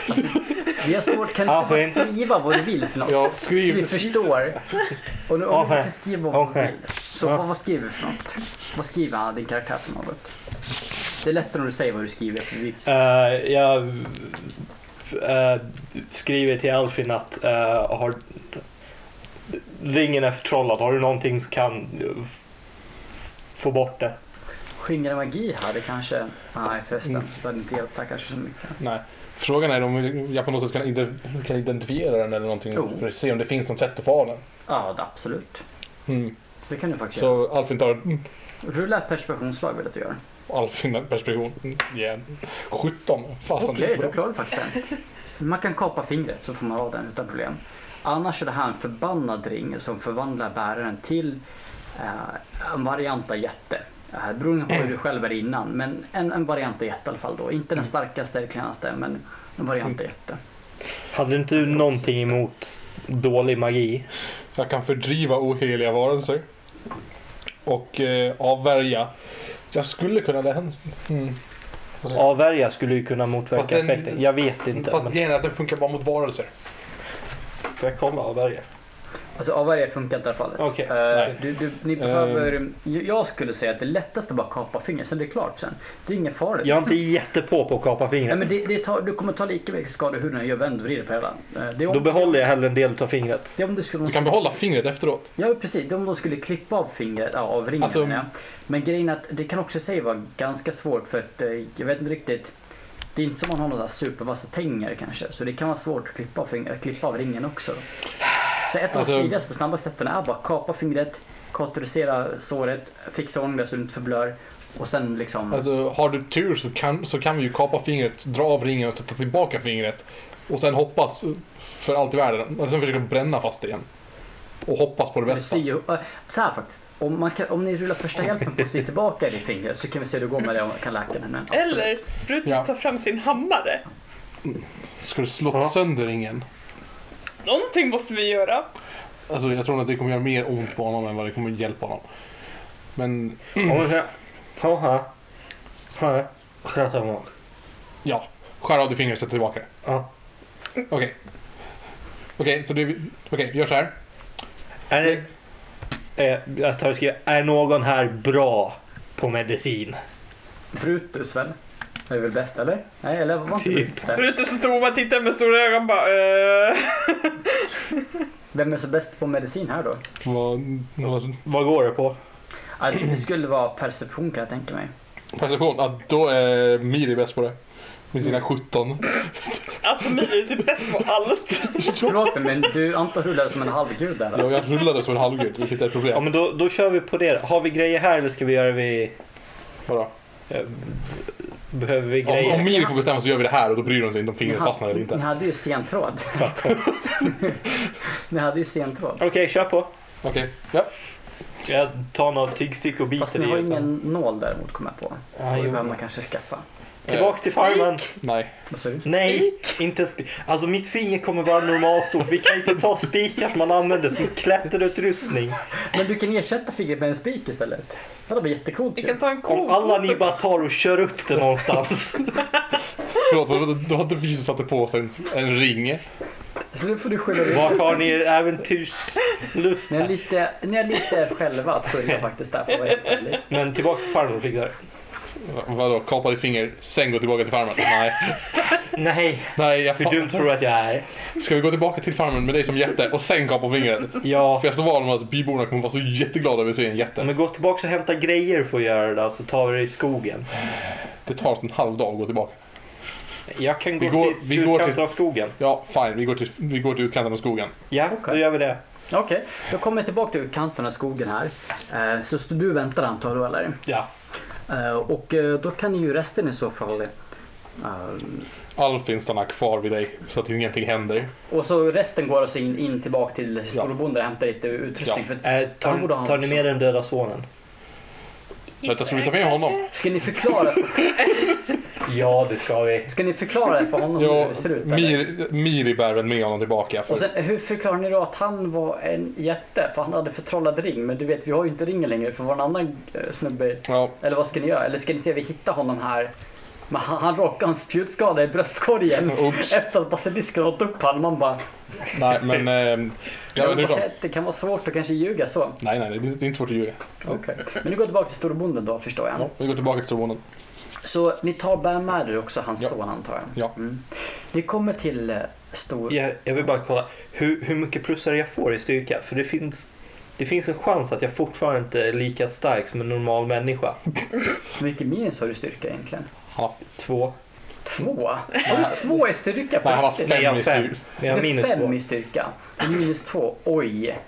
Alltså, vi har svårt, kan du inte bara skriva vad du vill för något? Ja, Så skriv. vi förstår. Och nu, om du kan skriva vad du vill. Så Ja. vad, vad skriver du för något? Vad skriver han, din karaktär för något? Det är lättare om du säger vad du skriver. För vi, Eh, jag eh, skriver till Alfin att uh, har, ringen är förtrollad. Har du någonting som kan få bort det? skingra magi hade kanske... Nej förresten, Mm. det hade inte hjälpt här kanske så mycket. Nej. Frågan är om jag på något sätt kan, kan identifiera den eller någonting. Jo. För att se om det finns något sätt att få av den. Ja, det, absolut. Mm. Det kan du faktiskt göra. Så Alfin tar Rulla ett perceptionsslag vill jag att du gör. Alfin perspektion. Yeah. 17. Fasen. Okej, det är då klarar du faktiskt den. Man kan kapa fingret så får man av den utan problem. Annars är det här en förbannad ring som förvandlar bäraren till eh, en variant av jätte. Uh, beroende på hur du själv är innan, men en, en variant av jätte i alla fall då. Inte den starkaste eller klenaste, men en variant av jätte. Hade inte du ska också- någonting emot dålig magi? Jag kan fördriva oheliga varelser. Och eh, avvärja. Jag skulle kunna det. Mm. Avvärja skulle ju kunna motverka Fast den- effekten. Jag vet inte. Fast men grejen är att den funkar bara mot varelser. får jag kolla avvärja? Alltså avvärja funkar inte i alla fall. Okej. Eh, Nej. du, du, ni behöver, jag skulle säga att det lättaste är bara att kapa fingret, sen är det klart sen. Det är inget farligt. Jag är inte jättepå på att kapa Nej, fingret. men det, det tar, du kommer ta lika mycket skada hur du gör vänd och vrider på hela. Eh, Det om, Då behåller jag hellre en del av fingret. Det om du skulle... Du kan behålla fingret efteråt. Ja precis, det om de skulle klippa av fingret, ja, av ringen Alltså- jag. Men grejen är att det kan också säga vara ganska svårt för att eh, jag vet inte riktigt. Det är inte som man har några supervassa tänger kanske. Så det kan vara svårt att klippa av, att klippa av ringen också. Så ett av de Alltså- smidigaste snabbaste sätten är bara kapa fingret, kauterisera såret, fixa ordning det så du inte förblör. Och sen liksom... Alltså, har du tur så kan, så kan vi ju kapa fingret, dra av ringen och sätta tillbaka fingret. Och sen hoppas för allt i världen. Och sen försöka bränna fast det igen. Och hoppas på det bästa. äh, så här faktiskt. Om, man kan, om ni rullar första hjälpen på att sy tillbaka det fingret så kan vi se hur det går med det och kan läka den. Eller Brutus Ja. tar fram sin hammare. Ska du slå Ja. sönder ringen? Någonting måste vi göra. Alltså jag tror att det kommer göra mer ont på honom än vad det kommer hjälpa honom. Men emot. ja, skär av det fingret och sätt tillbaka det. Ja. Okej. Okej, så det... Okej, gör så här. Är det... Eh, jag tar och skriver, är någon här bra på medicin? Brutus väl? Det är väl bäst eller? Nej, eller var inte Typ. Brutus där? Brutus stod och bara tittade med stora ögon bara eh. Vem är så bäst på medicin här då? Vad... vad Vad går det på? Ja, det skulle vara perception kan jag tänka mig. perception? Ja, då är Miri bäst på det. Med sina 17. Alltså Miri är typ bäst på allt. Förlåt mig men du Anton rullade som en halvgud där Ja, alltså. jag rullade som en halvgud, vilket är ett Ja problem. men då, då kör vi på det. Har vi grejer här eller ska vi göra vi... Vadå? Eh, Behöver vi Om, grejer? om Miri får bestämma så gör vi det här och då bryr de sig inte om Ni fingret fastnar eller Ni inte. hade ju sentråd. Ni hade ju sentråd. Okej, kör på. Okej, ja. Jag tar något tyggstycke och Fast biter ni i har och sen- ingen nål däremot kommer jag på. Och det behöver man kanske skaffa. Tillbaks till farmen. Nej. Vad sa du? Nej, inte spik. Alltså mitt finger kommer vara normalstort. Vi kan inte ta spikar som man använder som klätterutrustning. Men du kan ersätta fingret med en spik istället. Det hade varit jättecoolt Vi ju. kan ta en Om alla ni bara tar och kör upp det någonstans. Förlåt, då, då hade vi som satte på oss en, en ring. Så nu får du skylla dig. Var har ni er äventyrslust? Ni är lite, ni är lite själva att skylla faktiskt där för att vara helt ärlig. Men tillbaks till farmen fixar Vadå, kapa ditt finger, sen gå tillbaka till farmen? Nej. Nej, Nej, jag hur dumt tror du att jag är? Ska vi gå tillbaka till farmen med dig som jätte och sen kapa fingret? Ja, För jag slår vad om att byborna kommer vara så jätteglada över att se en jätte. men gå tillbaka och hämta grejer för att göra det så tar vi det i skogen. Det tar oss en halv dag att gå tillbaka. Jag kan Vi gå går- till vi går utkanten till- av skogen. Ja, fine. Vi går till, vi går till utkanten av skogen. Ja, Okej. då gör vi det. Okej, då kommer jag tillbaka till kanten av skogen här. Eh, Så står du väntar antar då eller? Ja. Eh, Och eh, då kan ju resten i så fall eh, Alfin stannar kvar vid dig så att ingenting händer. Och så resten går alltså in, in tillbaka till storbonden och hämtar lite utrustning. Ja. För, Äh, tar, tar ni med den döda sonen? Vänta, ska vi ta med honom? ska ni förklara, Ja, det ska vi. ska ni förklara för honom hur det ser ut? eller? Mir, Miri bär väl med honom tillbaka. För, Och sen, hur förklarar ni då att han var en jätte? För han hade förtrollad ring. Men du vet, vi har ju inte ringen längre för vår annan eh, snubbe. ja, Eller vad ska ni göra? Eller ska ni se att vi hittar honom här? Men han, han råkade ha en spjutskada i bröstkorgen. Oops. Efter att basilisken åt upp honom. Man bara, nej, men... ja, jag det vill bara säga att det kan vara svårt att kanske ljuga så. Nej, nej, det är inte svårt att ljuga. Okej. Men ni går tillbaka till storbonden då förstår jag. Ja, vi går tillbaka till storbonden. Så ni tar bär med er också hans Ja. son antar jag? Ja. Mm. Ni kommer till eh, stor... Jag, jag vill bara kolla hur, hur mycket plussare jag får i styrka. För det finns, det finns en chans att jag fortfarande inte är lika stark som en normal människa. Hur mycket minus har du styrka egentligen? Han har, Två. Två? Har du två i styrka på nej, han har? Nej, fem har i fem. styr. Men jag har Det är minus fem två. i styrka. Och minus två. Oj.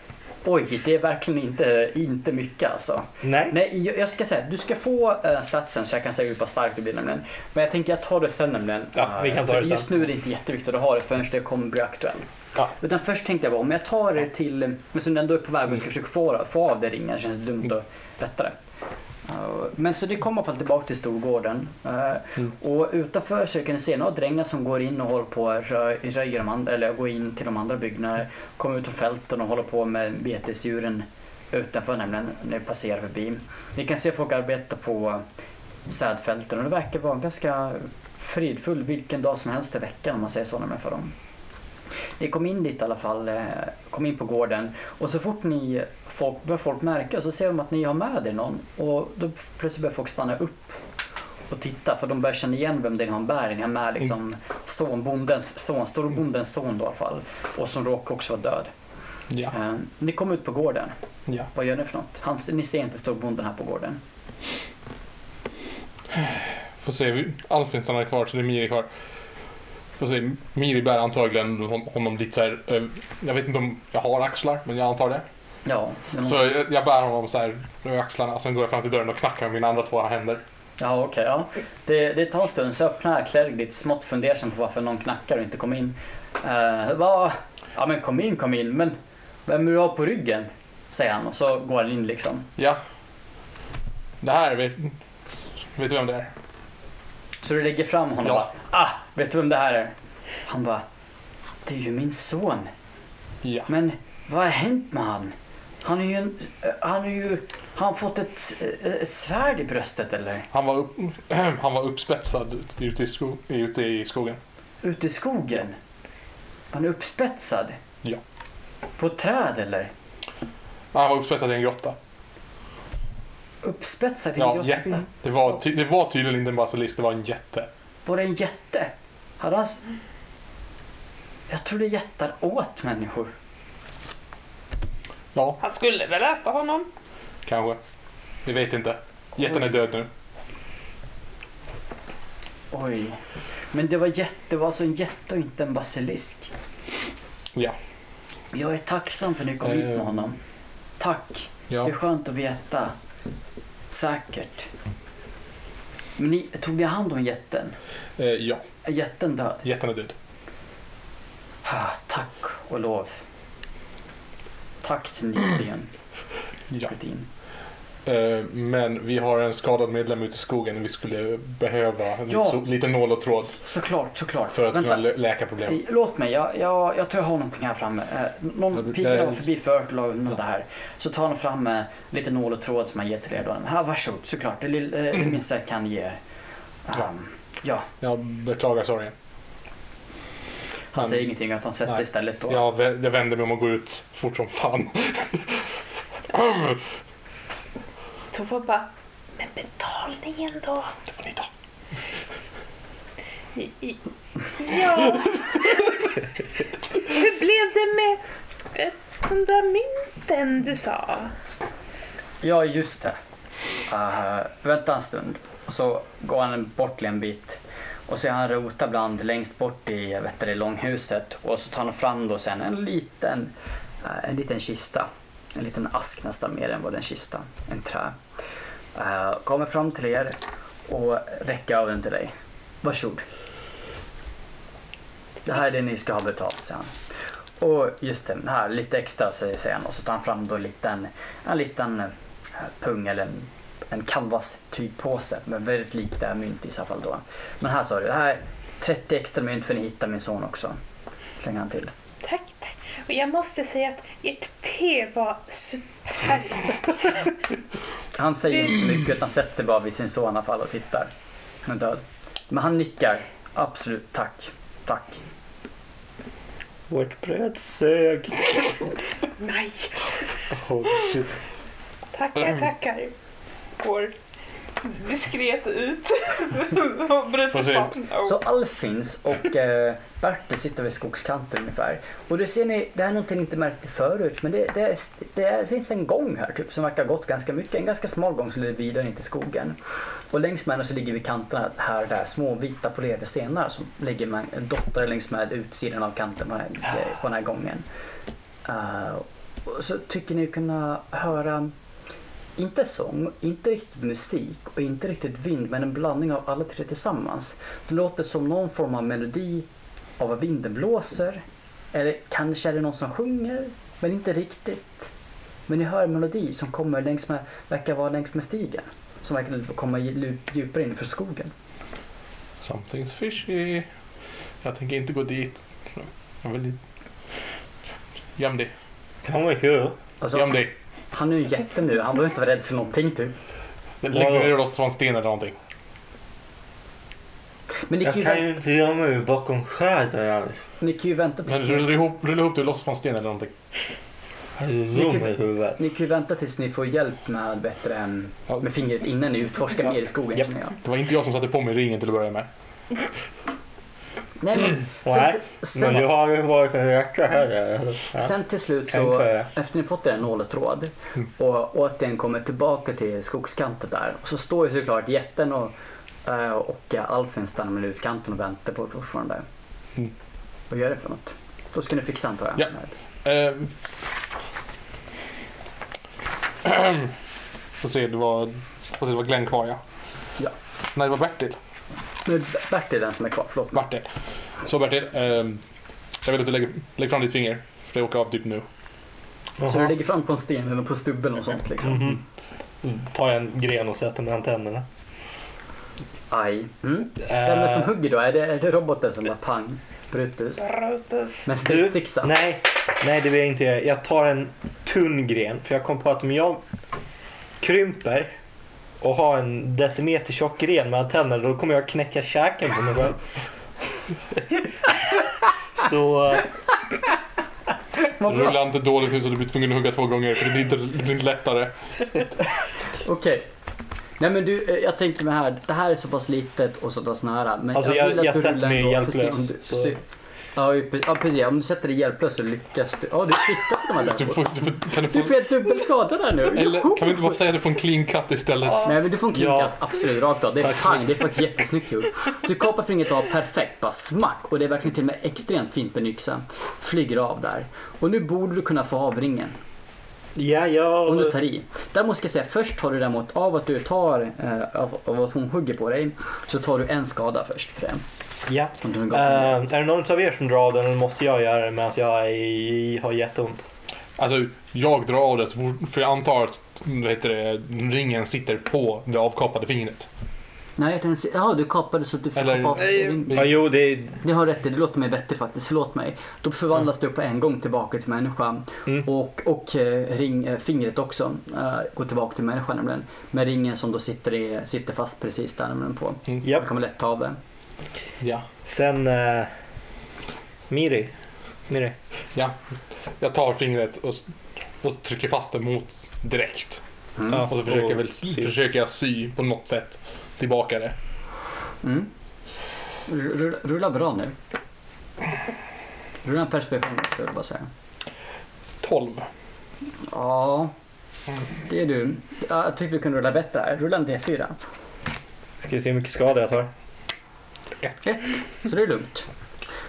Oj, det är verkligen inte, inte mycket alltså. Nej. Nej, jag- jag ska säga, du ska få uh, statsen så jag kan säga hur pass stark du blir nämligen. Men jag tänker jag tar det sen nämligen. Ja, vi kan ta det sen. Just nu är det inte jätteviktigt att ha det förrän det kommer bli aktuellt. Ja. Utan först tänkte jag bara, om jag tar det till, men som du ändå är på väg och ska försöka få, få av det ringen, känns det dumt att rätta det. Uh, Men så det kommer fall tillbaka till storgården. Uh, Mm. Och utanför så kan ni se några drängar som går in och håller på rö- röjer de andra, eller går in till de andra byggnaderna. Kommer ut på fälten och håller på med betesdjuren utanför nämligen, när ni passerar förbi. Ni kan se folk arbeta på sädfälten och det verkar vara ganska fridfull vilken dag som helst i veckan om man säger så nämligen för dem. Ni kom in dit i alla fall, eh, kom in på gården och så fort ni folk, börjar folk märka så ser de att ni har med er någon och då plötsligt börjar folk stanna upp och titta för de börjar känna igen vem det är med er. Ni har med liksom son, bondens son, storbondens son då i alla fall och som råkar också vara död. Ja. Eh, ni kommer ut på gården. ja. Vad gör ni för något? Han, ni ser inte storbonden här på gården. Får se, vi- Alfin stannar kvar så det är Miri kvar. Får se, Miri bär antagligen hon- honom lite så här. eh, Jag vet inte om jag har axlar, men jag antar det. Ja, Så jag, jag bär honom så här över axlarna, sen går jag fram till dörren och knackar med mina andra två händer. Ja, okej. ja. det, det tar en stund så öppnar Clerg lite smått fundersam på varför någon knackar och inte kommer in. Uh, bara, ja men kom in, kom in. Men vem är du har på ryggen? Säger han och så går han in liksom. Ja. Det här, vet, vet du vem det är? Så du lägger fram honom Ja. och bara, ah, vet du vem det här är? Han bara, det är ju min son. Ja. Men vad har hänt med han? Han är ju en, eh, han är ju, har han fått ett, eh, ett svärd i bröstet eller? Han var, upp, han var uppspetsad ute i, sko, ute i skogen. Ute i skogen? Han är uppspetsad? Ja. På ett träd eller? Han var uppspetsad i en grotta. Uppspetsad i en Ja, grotta? jätte. Det var, ty, det var tydligen inte en basilisk, det var en jätte. Var det en jätte? Hade han... Jag trodde jättar åt människor. Ja, Han skulle väl äta honom? kanske. Vi vet inte. Jätten är död nu. Oj. Men det var, jätte, det var alltså en jätte och inte en basilisk. Ja. Jag är tacksam för att ni kom hit med Eh. honom. Tack. Det Ja. är skönt att veta. Säkert. Men ni, tog ni hand om jätten? Eh, ja, Är jätten död? jätten är död. Ah, tack och lov. Nidén. Ja. Gudin. Eh, Men vi har en skadad medlem ute i skogen. Vi skulle behöva Ja. lite, nål och tråd Såklart, såklart. för att Vänta. kunna lä- läka problemet. Eh, Låt mig, jag, jag, jag tror jag har någonting här framme. Eh, Ja, Någon det- var förbi förut och undan det här. Så tar han fram lite nål och tråd som han ger till er. Då. Här, varsågod, såklart. Det, det minsta jag kan ge. Um, ja, Jag beklagar sorgen. Han säger ingenting att han sätter Nej. istället. Jag, vä- jag vänder mig om och går ut fort som fan. Tova bara, men betalningen då? Det får ni ta. Ja. Hur blev det med de där mynten du sa? Ja, just det. Uh, vänta en stund. Och så går han bort till en bit. Och så är han rota bland längst bort i vet du, långhuset. Och så tar han fram då sen en liten, eh, en liten kista. En liten ask nästan mer än vad en kista. En trä. Uh, kommer fram till er och räcker av den till dig. Varsågod. Det här är det ni ska ha betalt, säger han. Och just det, här lite extra säger han och så tar han fram då en liten, en liten eh, pung eller en, en canvas tygpåse med väldigt lite mynt i så fall då. Men här sa du, det här är 30 extra mynt för ni hittar min son också. Slänger han till. Tack, tack. Och jag måste säga att ert te var superbt. Han säger inte så mycket utan sätter sig bara vid sin son i alla fall och tittar. Han är död. Men han nickar. Absolut, tack. Tack. Vårt bröd sög. Nej, Oh, shit. tackar, tackar. Går diskret ut och bryter. Oh. Så Alfins och eh, Bertil sitter vid skogskanten ungefär. Och det ser ni, det här är någonting ni inte märkte förut, men det, det, är, det, är, det finns en gång här typ, som verkar ha gått ganska mycket. En ganska smal gång som leder vidare in till skogen. Och längs med den så ligger vid kanterna här där små vita polerade stenar som ligger med dottrar längs med utsidan av kanten på den här, på den här gången. Och så tycker ni kunna höra inte sång, inte riktigt musik och inte riktigt vind men en blandning av alla tre tillsammans. Det låter som någon form av melodi av vad vinden blåser. Eller kanske är det någon som sjunger, men inte riktigt. Men ni hör en melodi som kommer längs med, verkar vara längs med stigen. Som verkar komma djup- djupare in för skogen. Something's fishy. Jag tänker inte gå dit. Jag vill... Göm dig. Kan vara kul. Alltså, Göm dig. Han är ju en jätte nu, han behöver inte vara rädd för någonting typ. Ner dig och slå en sten eller någonting. Men ni kan Jag ju, kan ju inte gömma mig bakom skärden. ni kan ju vänta tills Men ni, rulla ihop, rulla ihop dig och loss från sten eller någonting. Har du rum i huvudet? ni kan ju vänta tills ni får hjälp med bättre än Ja. med fingret innan ni utforskar mer i skogen Japp. känner jag. Det var inte jag som satte på mig ringen till att börja med. Nej men, Nej, sen, Men sen, du har ju varit en vecka här. Ja. sen till slut så, efter ni fått er nål och återigen kommer tillbaka till skogskanten där. Och så står ju såklart jätten och, eh, och Alfin stannar med utkanten och väntar på er fortfarande. Mm. Vad gör det för något? Då ska ni fixa antar jag? Ja. Eh, Får se, det var, se, det var Glenn kvar ja. Ja. Nej, det var Bertil. Nu är Bertil den som är kvar, förlåt. Bertil. Så Bertil, ehm, jag vill att du lägger, lägger fram ditt finger. För det åker av typ nu. Så du lägger fram på en sten eller på stubben och sånt liksom? Mhm. Så tar jag en gren och sätter mellan tänderna. Aj. Mm. Eh, Vem är det som hugger då? Är det, är det roboten som bara pang? Brutus? Brutus. Med Du, stridsyxa? nej, nej det vill jag inte göra. Jag tar en tunn gren. För jag kom på att om jag krymper och har en decimeter tjock gren med tänderna då kommer jag knäcka käken på mig själv. Så eh. Rulla inte dåligt nu så du blir tvungen att hugga två gånger. För det blir inte, det blir inte lättare. Okej. Nej men du, eh, jag tänker mig här. Det här är så pass litet och så pass nära. Men Alltså, jag- vill att jag du sätter rullar mig ändå se hjälplös, om du- så- se- Ja, ja precis. Om du sätter dig hjälplös så lyckas du. Ja, du lyckas de här Du får, du får, kan du Du få, får en dubbelskada där nu. eller kan vi inte bara säga att du får en clean cut istället? Nej men du får en Ja. klinkat absolut rakt av. Det är pang, det är faktiskt jättesnyggt gjort. Du kapar fingret av perfekt, bara smack. Och det är verkligen till och med extremt fint med en yxa. Flyger av där. Och nu borde du kunna få av ringen. Ja, jag... Om du tar i. Där måste jag säga, först tar du däremot av att du tar, eh, av, av att hon hugger på dig, så tar du en skada först för det. Ja. Om du gav fingret. är det någon av er som drar den eller måste jag göra det medan jag är, har jätteont? Alltså, jag drar av det för jag antar att vad heter det, ringen sitter på det avkapade fingret. Nej, den, ja, du kapade så att du får Eller- av. Nej. Ja, jo, det, Det har rätt i, det låter mig bättre faktiskt. Förlåt mig. Då förvandlas du på en gång tillbaka till människan. Mm. Och, och eh, ring, eh, fingret också eh, går tillbaka till människan nämligen. Med ringen som då sitter, i, sitter fast precis där nämligen på. Mm. Japp. Man kommer lätt ta av det. Ja. Sen... Uh, Miri. Miri. ja. Jag tar fingret och, och trycker fast det mot direkt. Mm. Ja. Och så försöker jag, väl, sy. försöker jag sy på något sätt tillbaka det. Mm. Rulla, rulla bra nu. Rulla en perspektion också jag bara säga. 12. Ja, det är du. Ja, Jag tyckte du kunde rulla bättre här. Rulla en D4. Ska vi se hur mycket skada jag tar. Så det är lugnt.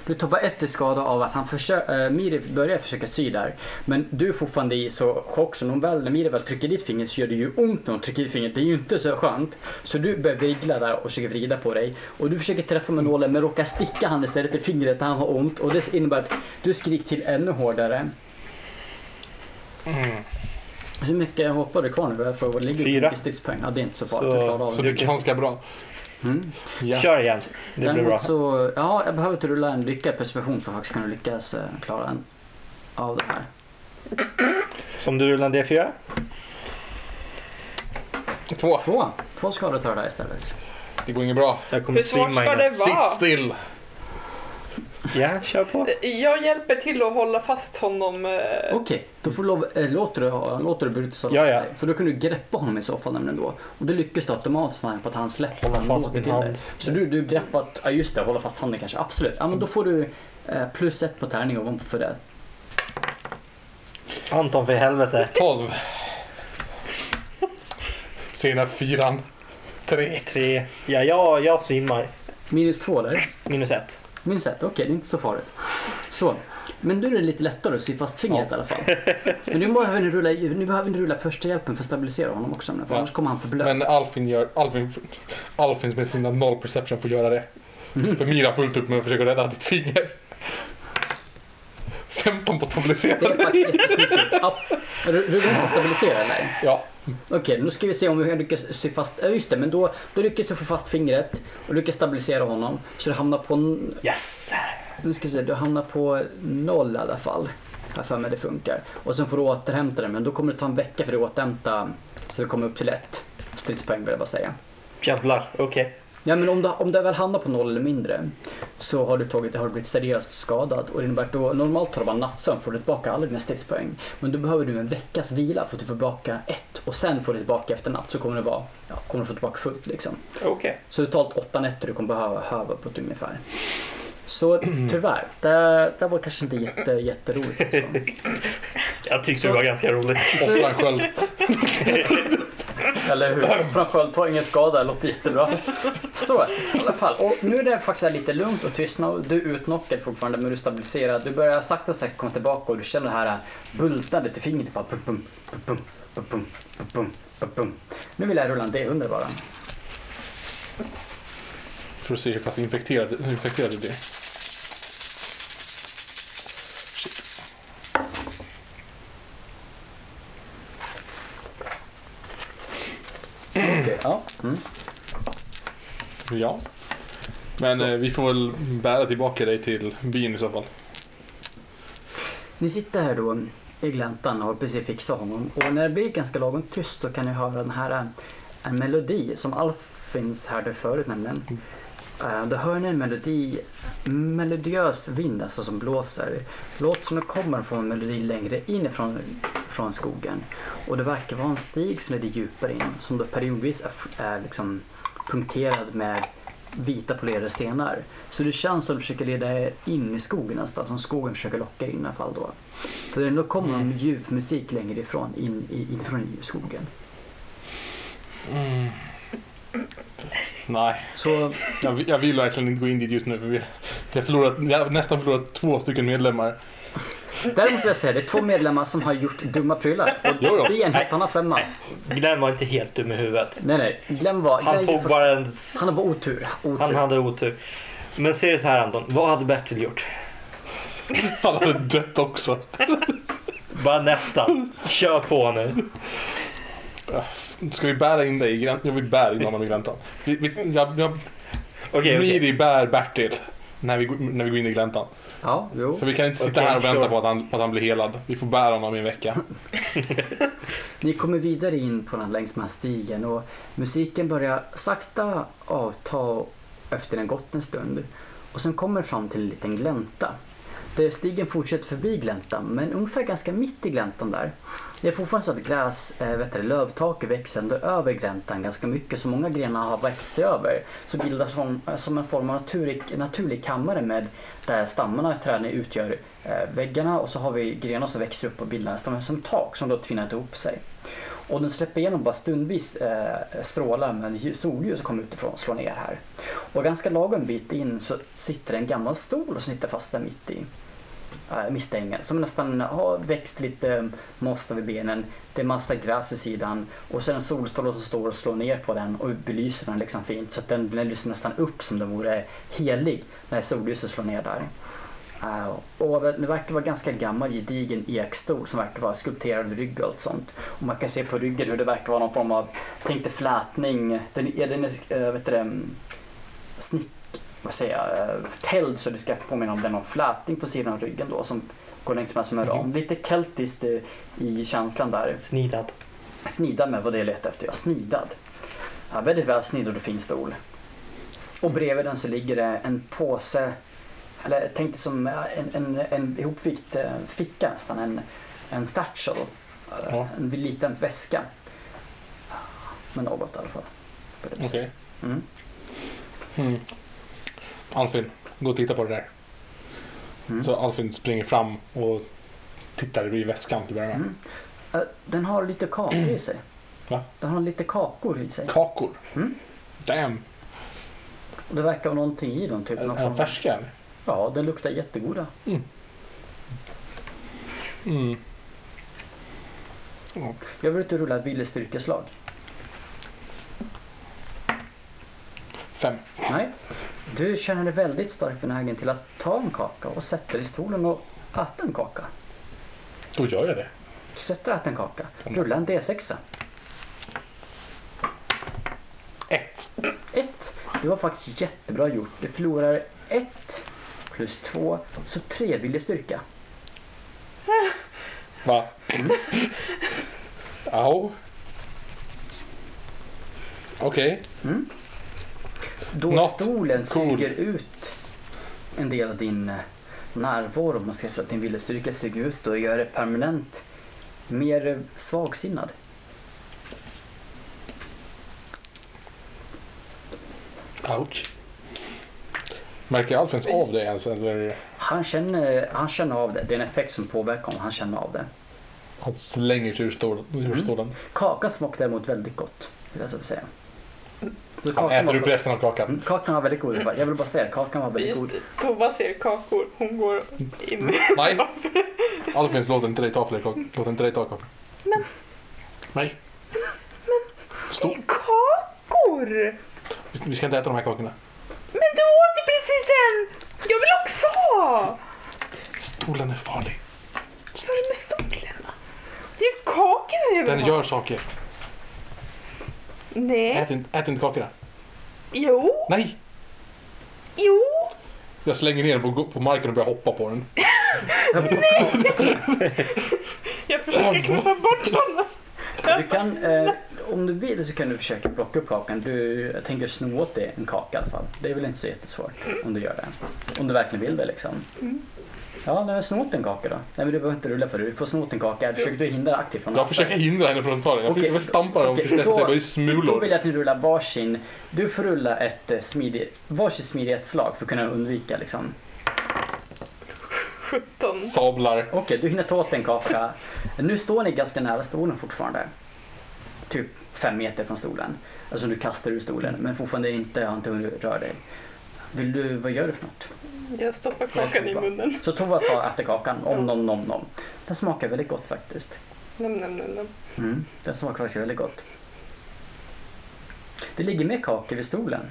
Du tar bara ett i skada av att han försöker, äh, Miri börjar försöka sy där. Men du är fortfarande i så chock så när, väl, när Miri väl trycker ditt finger så gör det ju ont när hon trycker ditt finger. Det är ju inte så skönt. Så du börjar vrigla där och försöker vrida på dig. Och du försöker träffa med nålen men råkar sticka han istället i fingret där han har ont. Och det innebär att du skriker till ännu hårdare. Mm. Hur mycket hoppar du kvar nu? För att ligga Fyra. mycket stridspoäng? Ja, det är inte så farligt. Så- Så det är ganska bra. Mm. Ja. Kör igen. Det blir bra. Däremot så, ja, jag behöver inte rulla en lyckad perception för att faktiskt kunna lyckas eh, klara en av det här. Som du rullar en D4. Två. Två, två skador tar det här istället. Det går inget bra. Jag kommer Hur svårt ska det Sitt vara? still. Ja, kör på. Jag hjälper till att hålla fast honom. eh, Okej, då får du lov, äh, låter du, låter du Brutus hålla Ja, fast ja. dig. För då kan du greppa honom i så fall nämligen då. Och då lyckas du automatiskt när på att han släpper Hålla han fast till hand. dig. Så du, du greppat, ja just det, hålla fast handen kanske, absolut. Ja men då får du eh, plus ett på tärning ovanpå för det. Anton för helvete. 12. Sena fyran. Tre. Tre. Ja, jag, jag svimmar. Minus två där. Minus ett. Minus ett, okej det är inte så farligt. Så, men nu är det lite lättare att sy fast fingret Ja. i alla fall. Men nu behöver ni rulla, nu behöver ni rulla första hjälpen för att stabilisera honom också. För Ja. annars kommer han förblöda. Men Alfin gör... Alfin, Alfin med sina noll perception får göra det. Mm. För Mira fullt upp med att försöka rädda ditt finger. 15 på Det stabilisera. är faktiskt jättesnyggt. Ja, ru- Rulla på stabilisera eller? Ja. Okej, nu ska vi se om vi lyckas sy fast, ja just det, men då, då lyckas du få fast fingret och lyckas stabilisera honom. Så du hamnar på, Yes! nu ska vi se, du hamnar på noll i alla fall. Här för mig det funkar. Och sen får du återhämta det, men då kommer det ta en vecka för dig att återhämta så det kommer upp till ett stridspoäng vill jag bara säga. Jävlar, okej. Ja men om du, om du väl hamnar på noll eller mindre så har du, tagit, har du blivit seriöst skadad och det innebär att då, normalt tar du bara nattsömn får du tillbaka alla dina stridspoäng. Men då behöver du en veckas vila för att du får tillbaka ett och sen får du tillbaka efter natt så kommer det vara, ja, kommer du få tillbaka fullt liksom. Okej. Så totalt åtta nätter du kommer behöva höva på ett ungefär. Så tyvärr, det, det var kanske inte jätte, jätteroligt. Alltså. Jag tyckte Så- det var ganska roligt. Offra sköld. Eller hur? Framförallt ta ingen skada, det låter jättebra. Så, i alla fall. Och nu är det faktiskt lite lugnt och tyst. Du är utnockad fortfarande men du är stabiliserad. Du börjar sakta sakta komma tillbaka och du känner det här bultandet i fingret. Bara pum, pum, pum, pum, pum, pum, pum, pum. Nu vill jag rulla en D100 bara. För att se hur pass infekterad, infekterad du Okej, ja. Mm. Ja. Men eh, vi får väl bära tillbaka dig till byn i så fall. Ni sitter här då i gläntan och har precis fixat honom. Och när det blir ganska lagom tyst så kan ni höra den här en melodi som Alfins hörde förut nämligen. Eh, Då hör ni en melodi, melodiös vind alltså som blåser. Låter som det kommer från en melodi längre inifrån från skogen. Och det verkar vara en stig som leder djupare in som då periodvis är, är liksom punkterad med vita polerade stenar. Så det känns som att du försöker leda er in i skogen nästan, som skogen försöker locka er in i alla fall då. För det kommer någon ljuv musik längre ifrån, in, i, inifrån skogen. Nej, Så jag, vill- jag vill verkligen inte gå in dit just nu. För vi, jag, har förlorat, jag har nästan förlorat två stycken medlemmar. däremot vill jag säga, det är två medlemmar som har gjort dumma prylar. Och Jo, jo. det är en helt annan femma. Glenn var inte helt dum i huvudet. Nej, nej. Glenn var... Han Glenn tog faktiskt- bara en... Han har bara otur. otur. Han hade otur. Men se det så här Anton, vad hade Bertil gjort? Han hade dött också. Bara nästan. Kör på nu. Ska vi bära in dig i gläntan? Jag vill bära in honom i gläntan. Vi, vi, jag, jag, okej. Miri bär Bertil när vi, går- när vi går in i gläntan. Ja, jo. För vi kan inte sitta Okej, här och vänta sure. på att, han, på att han blir helad. Vi får bära honom i en vecka. Ni kommer vidare in på den längs med stigen och musiken börjar sakta avta efter en gått en stund. Och sen kommer fram till en liten glänta. Där stigen fortsätter förbi gläntan, men ungefär ganska mitt i gläntan där. Det är fortfarande så att gräs, eh, äh, vet du, lövtaket växer ändå över gräntan ganska mycket, så många grenar har växt över. Så bildas som, som en form av naturlig, naturlig kammare med där stammarna i träden utgör äh, väggarna och så har vi grenar som växer upp och bildar nästan som tak som då tvinnat ihop sig. Och den släpper igenom bara stundvis eh, strålar med solljus som kommer utifrån och slår ner här. Och ganska lagom bit in så sitter en gammal stol och sitter fast där mitt i äh, som nästan har växt lite eh, mossa vid benen. Det är massa gräs vid sidan och sen en solstråle som står och slår ner på den och belyser den liksom fint så att den, den lyser nästan upp som den vore helig när solljuset slår ner där. Uh, och det verkar vara ganska gammal gedigen ekstol som verkar vara skulpterad rygg och allt sånt. Och man kan se på ryggen hur det verkar vara någon form av, tänk dig flätning, den är, den är eh, vet du det, mm, snitt vad säger jag, uh, tälld så det ska påminna om den har flätning på sidan av ryggen då som går längs med som en ram. Mhm. Lite keltiskt uh, i känslan där. Snidad. Snidad med vad det jag letar efter, ja snidad. Ja, väldigt väl snidad och fin stol. Och bredvid den så ligger det en påse, eller tänk dig som en, en, en ihopvikt eh, ficka nästan, en, en satchel. Eh, Ja. En liten väska. Med något i alla fall. Okej. sättet. Mm. Mm. Alfin, gå och titta på det där. Mm. Så Alfin springer fram och tittar i väskan till att. Mm. Eh, Den har lite kakor i sig. Va? Den har lite kakor i sig. Kakor. Mm. Damn. Och det verkar vara någonting i dem. Typ, Är någon är de färska eller? Ja, den luktar jättegoda. Mm. Jag vill att du rullar ett viljestyrkeslag. Fem. Nej. Du känner dig väldigt starkt benägen till att ta en kaka och sätta dig i stolen och äta en kaka. Då gör jag det. Du sätter och äter en kaka. Mm. Rulla en D6. Ett. Ett. Det var faktiskt jättebra gjort. Du förlorar ett plus två, så tre viljestyrka. Va? Au. Okej. Mm. Då Not stolen cool. suger ut en del av din eh, närvaro, om man ska säga så, din viljestyrka suger ut och gör det permanent mer svagsinnad. Ouch. Märker Alfins av det ens? Eller Han känner, han känner av det. Det är en effekt som påverkar honom. Han känner av det. han slänger sig ur stolen? Mm. stolen. Kakan smakar däremot väldigt gott. Vill jag säga. Äter var- upp resten av kakan. Mm, Kakan var väldigt god. Jag vill bara säga det. Kakan var väldigt Just god. Tova ser kakor. Hon går in. Nej. Alfins, låt inte dig ta fler kakor. Låt inte dig ta kakor. Nej. Stå. Kakor! Vi ska inte äta de här kakorna. Men du åt ju precis en! Jag vill också ha! Stolen är farlig. Vad är det med stolen? Det är ju kakorna jag vill Den ha. gör saker. Nej. Ät inte, ät inte kakorna. Jo. Nej! Jo. Jag slänger ner den på, på marken och börjar hoppa på den. Jag försöker klippa bort sådana. Du kan, eh, om du vill så kan du försöka plocka upp kakan. Du, jag tänker sno åt dig en kaka i alla fall. Det är väl inte så jättesvårt om du gör det. Om du verkligen vill det liksom. Ja, nej, sno åt en kaka då. Nej men du behöver inte rulla för det. Du får sno åt en kaka. Försöker du hindra aktivt från att Jag försöker hindra henne från att ta den. Jag, Okej, okay. jag stampar dem tills det bara är Då smulor. vill jag att ni rullar varsin. Du får rulla ett eh, smidig, varsitt smidighetsslag för att kunna undvika liksom. 17. Sablar. Okej, du hinner ta åt en kaka. Nu står ni ganska nära stolen fortfarande. Typ fem meter från stolen. Alltså du kastar ur stolen men fortfarande inte, har inte hunnit röra dig. Vill du, vad gör du för något? Jag stoppar kakan i munnen. Så Tova tar äter kakan, om nom nom nom. Den smakar väldigt gott faktiskt. Nam, nam, nam, nam. Mm, den smakar faktiskt väldigt gott. Det ligger mer kakor vid stolen.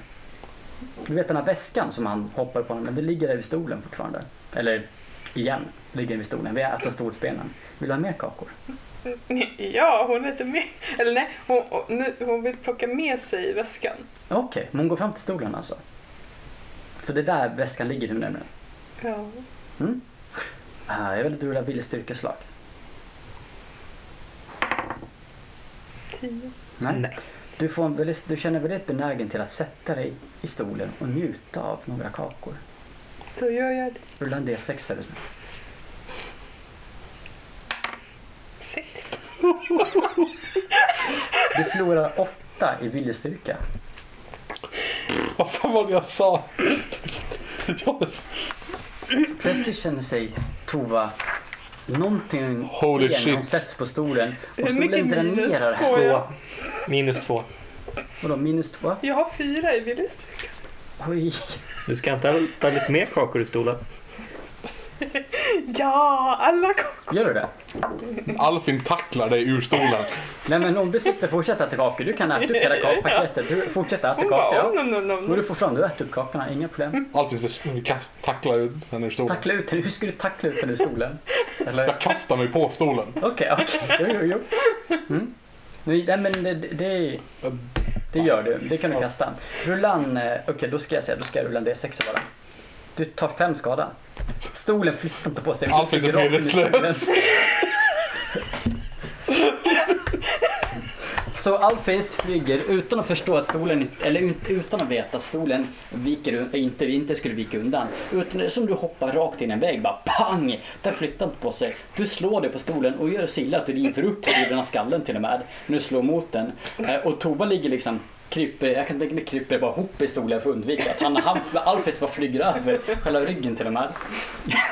Du vet den här väskan som han hoppar på, men det ligger där vid stolen fortfarande. Eller igen. Ligger vid stolen. Vi äter stolsbenen. Vill du ha mer kakor? Ja, hon inte med. Eller nej, hon, hon, vill plocka med sig väskan. Okej, men hon går fram till stolen alltså. För det är där väskan ligger nu nämligen. Ja. Mm. Ah, jag vill att du rullar viljestyrkeslag. Tio. Nej. Nej. Du, får en väldigt, du känner väldigt benägen till att sätta dig i stolen och njuta av några kakor. Då gör jag det. Rulla en D6 är du snäll. Sex. Du förlorar åtta i viljestyrka. Vad fan var det jag sa? Plötsligt känner sig Tova någonting Holy igen när hon shit. sätts på stolen. Och stolen dränerar jag? Två. Minus två. Vadå minus två? Jag har fyra i viljestyrka. Oj. Du ska inte äta lite mer kakor i stolen? Ja, alla kom. Gör du det? Alfin tacklar dig ur stolen. Nej men om du sitter fortsätter äta kakor. Du kan äta upp hela kakpaketet. Du fortsätter äta kakor. Ja. no, no, no, Och du får fram, du äter upp kakorna, inga problem. Alfin tackla ut henne ur stolen. Tackla ut henne, hur ska du tackla ut henne ur stolen? Eller? Jag kastar mig på stolen. Okej, okej. Jo, jo, jo. Mm. Nej men det, det, det gör du, det kan du kasta. Rulla en, eh, okej då ska jag säga, då ska jag rulla en D6 bara. Du tar fem skada. Stolen flyttar inte på sig. Alfin är medvetslös. Så Alfis flyger utan att förstå att stolen, eller ut- utan att veta att stolen viker, inte, inte skulle vika undan. Utan som du hoppar rakt in i en vägg, bara pang! Den flyttar inte på sig. Du slår dig på stolen och gör så illa att du river upp sidan av skallen till och med. När du slår mot den. Eh, Och Tova ligger liksom kryper, jag kan tänka mig kryper bara ihop i stolen för att undvika att han, han Alfis bara flyger över själva ryggen till och med.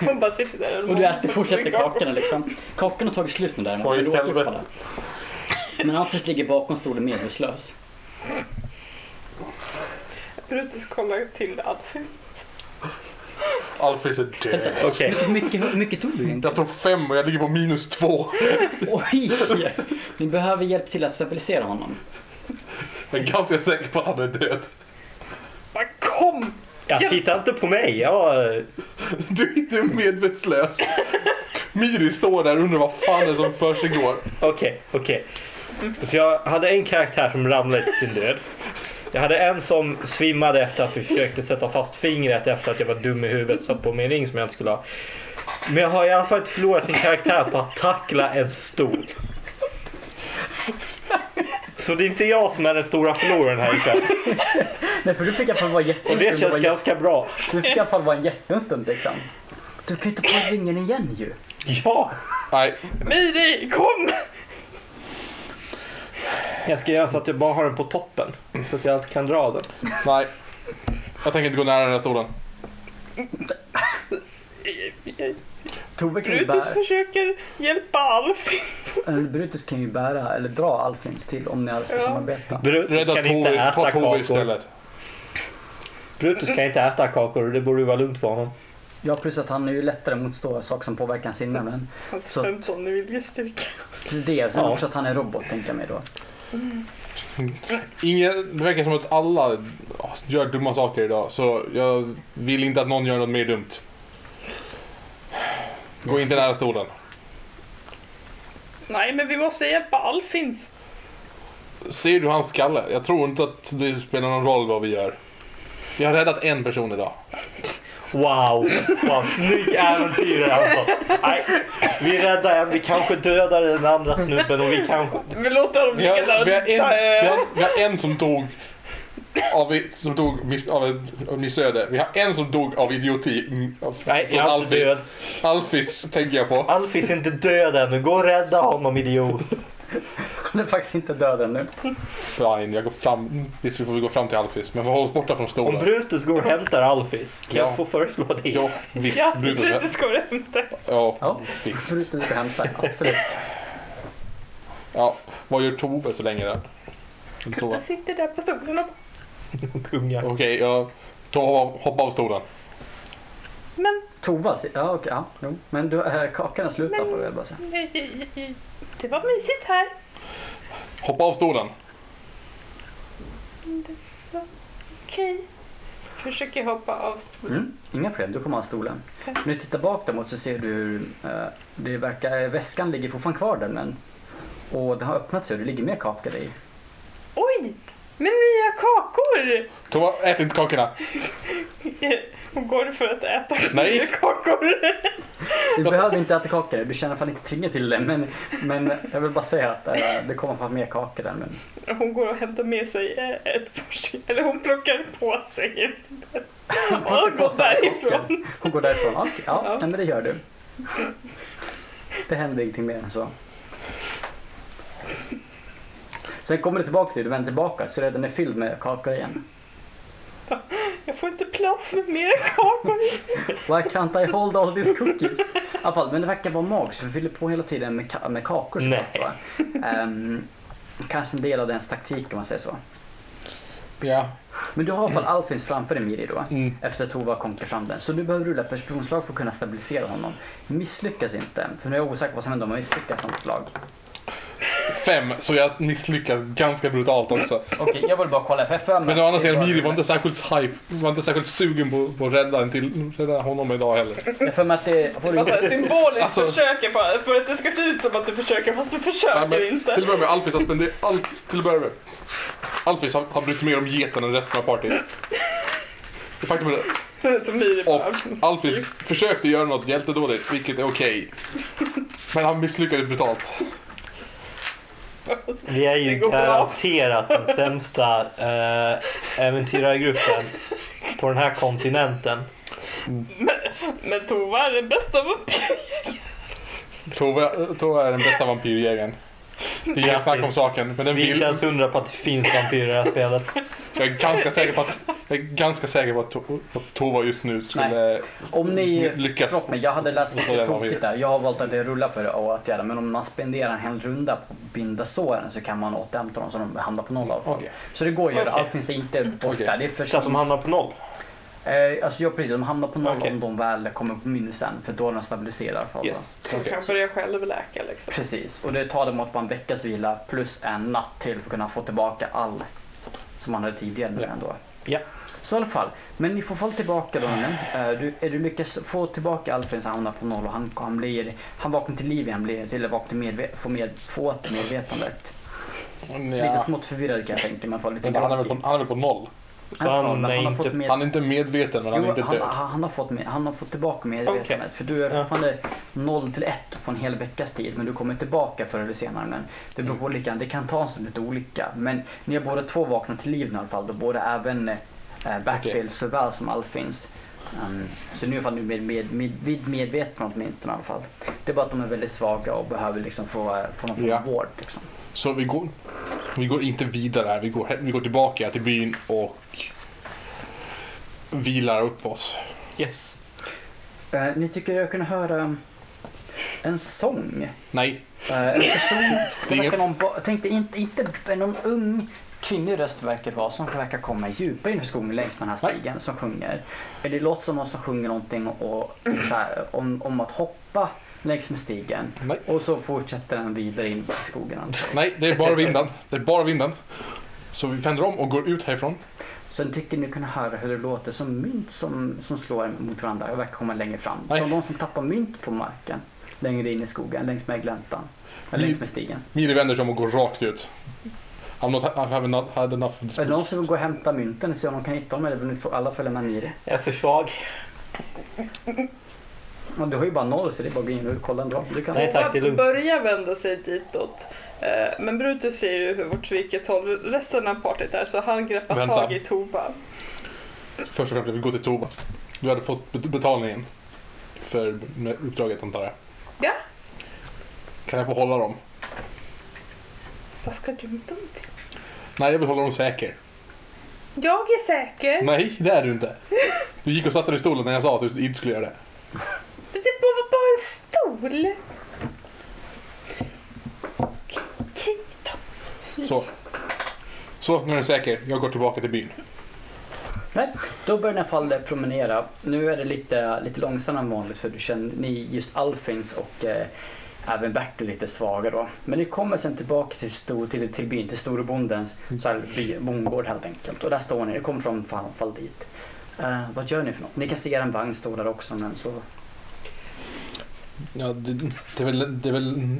Hon bara sitter där Och du äter, fortsätter kakorna liksom. Kakorna har tagit slut nu däremot. Får i men upp alla. Alfis ligger bakom stolen medvetslös. Brutus kollar till Alfin. Alfin är död. Okej. Hur mycket, hur mycket tog du egentligen? Jag tog fem och jag ligger på minus två. Oj! Ni behöver hjälp till att stabilisera honom. Jag är ganska säker på att han är död. Bara kom! Jag tittar inte på mig. Jag... Du är inte medvetslös. Miri står där och undrar vad fan det är som försiggår. Okej, okej. Så jag hade en karaktär som ramlade till sin död. Jag hade en som svimmade efter att vi försökte sätta fast fingret efter att jag var dum i huvudet satt på min ring som jag inte skulle ha. Men jag har i alla fall inte förlorat en karaktär på att tackla en stol. Så det är inte jag som är den stora förloraren här ikväll. Nej för du fick i alla fall vara Och jättestund. det känns var, ganska bra. du fick i alla fall vara en jättestund liksom. Du kan ju inte på ringen igen ju. Ja! Nej, Miri, kom! Jag ska göra så att jag bara har den på toppen. Så att jag alltid kan dra den. nej. Jag tänker inte gå nära den här stolen. Tove kan Brutus bära, försöker hjälpa Alfin. eller Brutus kan ju bära eller dra Alfins till om ni alla ska Ja. samarbeta. Brutus Rädda kan inte Tove, äta ta Tove istället. Brutus kan inte äta kakor och det borde ju vara lugnt för honom. Ja plus att han är ju lättare att motstå saker som påverkar hans sinnen. Men Hans Så- 15 i viljestyrka. det. Sen Ja. också att han är robot tänker jag mig då. Ingen, det verkar som att alla gör dumma saker idag. Så jag vill inte att någon gör något mer dumt. Gå inte nära stolen. Nej, men vi måste hjälpa Alfins. Ser du hans skalle? Jag tror inte att det spelar någon roll vad vi gör. Vi har räddat en person idag. Wow, wow snygg äventyrare alltså. Nej, vi räddar en, vi kanske dödar den andra snubben och vi kanske... Vi låter dem Vi ligga har, där vi har, en, vi har, vi har en som dog av, ett- som dog av ett missöde. Vi har en som dog av idioti. mm, Av, Nej, från jag är inte död. Alfis tänker jag på. Alfis är inte död ännu, gå och rädda honom idiot. Han är faktiskt inte död ännu. Fine, jag går fram. Visst, vi får gå fram till Alfis. Men vi håller oss borta från Om stolen. Brutus går och hämtar Alfis, kan Ja. jag få föreslå det? Ja, visst. Ja, Brutus. Brutus kommer hämta. Ja, Ja. visst. Brutus ska hämta, absolut. Ja, vad gör Tove så länge där? Tove. Jag sitter där på stolen och Kungar. Okej, jag Tove hoppa av stolen. Men, Tova, ja okej, ja. Jo. Men du, äh, kakorna slutar Men- får jag väl bara säga. eh, det var mysigt här. Hoppa av stolen. Okej. försöker hoppa av stolen. Mm, inga problem, du kommer ha stolen. Okej. När du tittar bak däremot så ser du hur eh, det verkar, väskan ligger fortfarande kvar där men och det har öppnat sig och det ligger mer kakor i. Oj! Med nya kakor! Tova, ät inte kakorna. Hon går för att äta Nej. nya kakor. Du behöver inte äta kakor, du känner fan inte tvingad till det men, men jag vill bara säga att eh, det kommer fan mer kakor där. Men Hon går och hämtar med sig eh, ett par, eller hon plockar på sig hon och plockar på går därifrån. Hon går därifrån, okej, ja, Ja. Men det gör du. Det händer ingenting mer än så. Sen kommer du tillbaka till, du vänder tillbaka så den är fylld med kakor igen. Jag får inte plats med mer kakor. Why can't I hold all these cookies? I alla fall, men det verkar vara magiskt för vi fyller på hela tiden med, ka- med kakor såklart. Nej. va? Ehm, kanske en del av dens taktik om man säger så. Ja. Men du har i alla fall Alfins framför dig Miri då. Mm. Efter att Tova konkar fram den. Så du behöver rulla perceptionslag för att kunna stabilisera honom. Misslyckas inte, för nu är jag osäker på vad som händer om man misslyckas sånt slag. Fem, så jag misslyckas ganska brutalt också. Okej, jag vill bara kolla för Men å andra sidan, var- Miri var inte särskilt hype, var inte särskilt sugen på, på att rädda, en till, rädda honom idag heller. Jag för mig att det... Får du... symboliskt Alltså- försöker på, för att det ska se ut som att du försöker fast du försöker men inte. Till att börja med, Alfis har spenderat... Al, till att börja med. Alfis har, har brytt mer om geten än resten av partiet. Det faktum är det. Och. Alfis försökte göra något hjältedådigt, vilket är okej. Men han misslyckades brutalt. Vi är ju bra. garanterat den sämsta äh, äventyrargruppen på den här kontinenten. Men Tova är den bästa vampyren. Tova, Tova är den bästa vampyrjägaren. Det är snack om saken, men den Vi är inte vill... ens hundra på att det finns vampyrer i det här spelet. Jag är ganska säker på att, jag är ganska säker på att, To- att Tova just nu skulle Om ni... lyckas. Förlåt mig, jag hade läst lite var tokigt där. Jag har valt att rulla för att åtgärda. Men om man spenderar en hel runda på att binda såren så kan man återhämta dem så de hamnar på noll i alla fall. Okej. Så det går att göra. Okej. Allt finns inte borta. Okej. Det är för Så att de hamnar på noll. Eh, alltså ja, precis. De hamnar på noll Okej. om de väl kommer på minusen. För då är de stabiliserar i alla fall. Yes. Som Okej, kan så- börja självläka liksom. Precis. Och det tar dem åt bara en veckas vila plus en natt till för att kunna få tillbaka all som man hade tidigare nu Ja. ändå. Ja. Så i alla fall. Men ni får falla tillbaka då. Eh, Du, är du lyckas få tillbaka Alfred så han hamnar på noll och han, han blir, han vaknar till liv igen, blir, till vaknar till får, med, får åter medvetandet. Lite Ja. smått förvirrad kan jag tänka mig. för Lite han är, väl groggy. på, han är väl på noll? Så Ja, han men är har inte... med, Han är inte medveten, men han är Jo, inte han, död. han, har fått med, han har fått tillbaka medvetandet. För du är Ja. fortfarande 0 till 1 på en hel veckas tid. Men du kommer tillbaka förr eller senare. Men det beror på olika. Det kan ta en stund lite olika. Men ni har båda två vaknat till liv nu i alla fall. Då både även eh, Bertil Okej. såväl som Alfins. Um, så nu är nu med, med, med, vid medvetna åtminstone i alla fall. Det är bara att de är väldigt svaga och behöver liksom få, eh, få någon form Ja. av vård. Liksom. Så vi går, vi går inte vidare här. Vi går, vi går tillbaka till byn och vilar upp oss. Yes. Eh, ni tycker jag kunde höra en sång? Nej, Uh, en person, det inget- någon, tänkte inte, inte någon ung kvinnlig röst verkar det vara som verkar komma djupare in i skogen längs med den här stigen som sjunger. Eh, Det låter som någon som sjunger någonting och, så här, om, om att hoppa längs med stigen nej, och så fortsätter den vidare in i skogen. nej. Det är bara vinden. Det är bara vinden. Så vi vänder om och går ut härifrån. Sen tycker ni kunna höra hur det låter som mynt som, som slår mot varandra och verkar komma längre fram. Nej. Som de som tappar mynt på marken längre in i skogen längs med gläntan. Eller längs med stigen. Miri vänder sig om och går rakt ut. I'm not, I have not had enough. Är det någon som vill gå och hämta mynten och se om de kan hitta dem eller vill alla följa med Miri? Jag är för svag. Ja, du har ju bara noll så det är bara att gå in och kolla ändå. Du kan... Nej, tack, det är lugnt. börjar vända sig ditåt. Eh, Men Brutus ser ju hur- åt vilket håll resten av partiet är så han greppar Vänta. tag i Tova. Först och främst, vi går till Tova. Du hade fått bet- betalningen för uppdraget antar jag. Ja, Kan jag få hålla dem? vad ska du med dem till? Nej, jag vill hålla dem säker. Jag är säker. Nej, det är du inte. Du gick och satte dig i stolen när jag sa att du inte skulle göra det. En stol. Okej då. Så. Så, nu är du säker. Jag går tillbaka till byn. Nej, då börjar ni i alla fall promenera. Nu är det lite, lite långsammare än vanligt för du känner, ni just Alfins och eh, även Bert är lite svaga då. Men ni kommer sen tillbaka till, stor, till, till byn, till storebondens så här, by, bondgård helt enkelt. Och där står ni, ni kommer från fall, fall dit. Eh, vad gör ni för något? Ni kan se en vagn stå där också. Men så... Ja, det, det är väl... Det är väl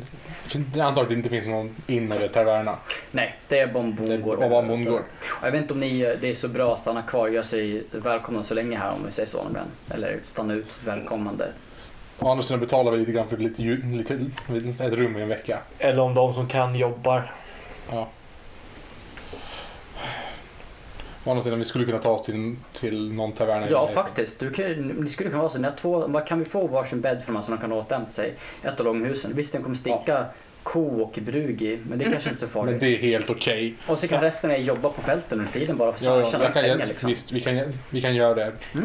det är antagligen inte finns någon in eller taverna. Nej, det är bara en Det är bondgård. bara en bondgård. Så- Jag vet inte om ni, det är så bra att stanna kvar och göra sig välkomna så länge här om vi säger så. Men, eller stanna ut sitt välkomnande. Å andra sidan betalar vi lite grann för lite, lite, ett rum i en vecka. Eller om de som kan jobbar. Ja. Å andra sidan, vi skulle kunna ta oss till, till någon taverna Ja, faktiskt. Du kan, ni skulle kunna vara så. Har två, vad kan vi få varsin bädd från så de kan återhämta sig? Ett av långhusen. Visst, den kommer sticka ko och brug i, men det är kanske inte så Men farligt. det är helt okej. Och så kan resten av er jobba på fälten under tiden bara för Ja, att ja, tjäna pengar. Liksom. Visst, vi kan, vi kan göra det. Det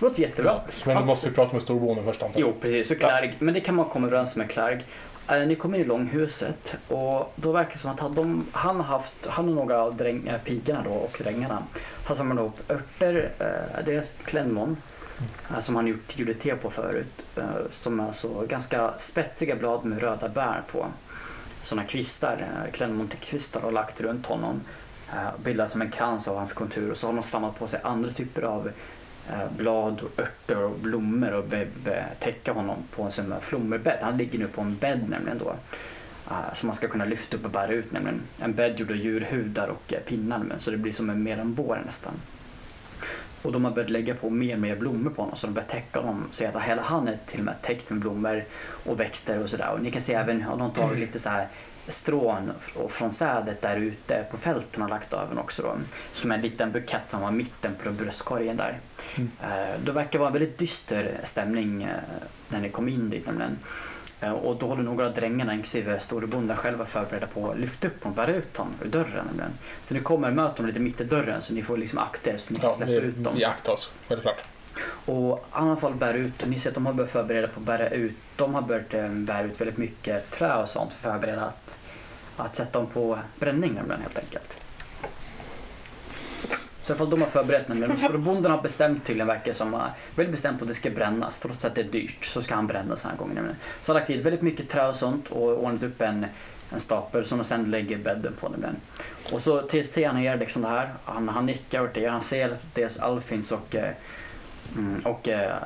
låter jättebra. Men då måste vi prata med storbonden först antar. Jo, precis. Så Klärg, men det kan man komma överens med Klärg. Eh, ni kommer in i långhuset och då verkar det som att de, han, har haft, han och några av dräng, äh, pigorna då och drängarna har samlat ihop örter, eh, deras klenmon eh, som han gjort, gjorde te på förut. Eh, som är alltså ganska spetsiga blad med röda bär på. Sådana kvistar, eh, klenmontekvistar och lagt runt honom. Eh, bildat som en krans av hans kontur och så har de slammat på sig andra typer av eh, blad, och örter och blommor och täcka honom på en sån här flommerbädd. Han ligger nu på en bädd nämligen då. eh, som man ska kunna lyfta upp och bära ut nämligen. En bädd gjord av djurhudar och eh, pinnar men, så det blir som en mer en bår nästan. Och de har börjat lägga på mer och mer blommor på honom så de börjar täcka honom så att hela han är till och med täckt med blommor och växter och sådär. Och ni kan se även har de tagit lite så här strån från sädet där ute på fälten har lagt över också då. Som en liten bukett som var mitten på bröstkorgen där. Mm. Eh, Det verkar vara en väldigt dyster stämning eh, när ni kom in dit nämligen. Eh, Och då håller några av drängarna, inklusive storbonden själva förberedda på att lyfta upp honom och bära ut honom ur dörren. Nämligen. Så ni kommer möta dem lite mitt i dörren så ni får liksom akta er så ni inte Ja, släpper vi, ut dem. vi aktar oss, självklart. Och i alla fall bär ut, ni ser att de har börjat förbereda på att bära ut, de har börjat eh, bära ut väldigt mycket trä och sånt för att förbereda att, att sätta dem på bränning nämligen helt enkelt. Så i alla fall de har förberett nämligen. Bonden har bestämt tydligen verkar som, eh, väldigt bestämt på att det ska brännas trots att det är dyrt så ska han brännas den här gången nämligen. Så har lagt dit väldigt mycket trä och sånt och ordnat upp en, en stapel som de sen lägger bädden på nämligen. Och så TST han ger liksom det här, han, han nickar åt er, han ser dels Alfins och eh, Mm, och eh,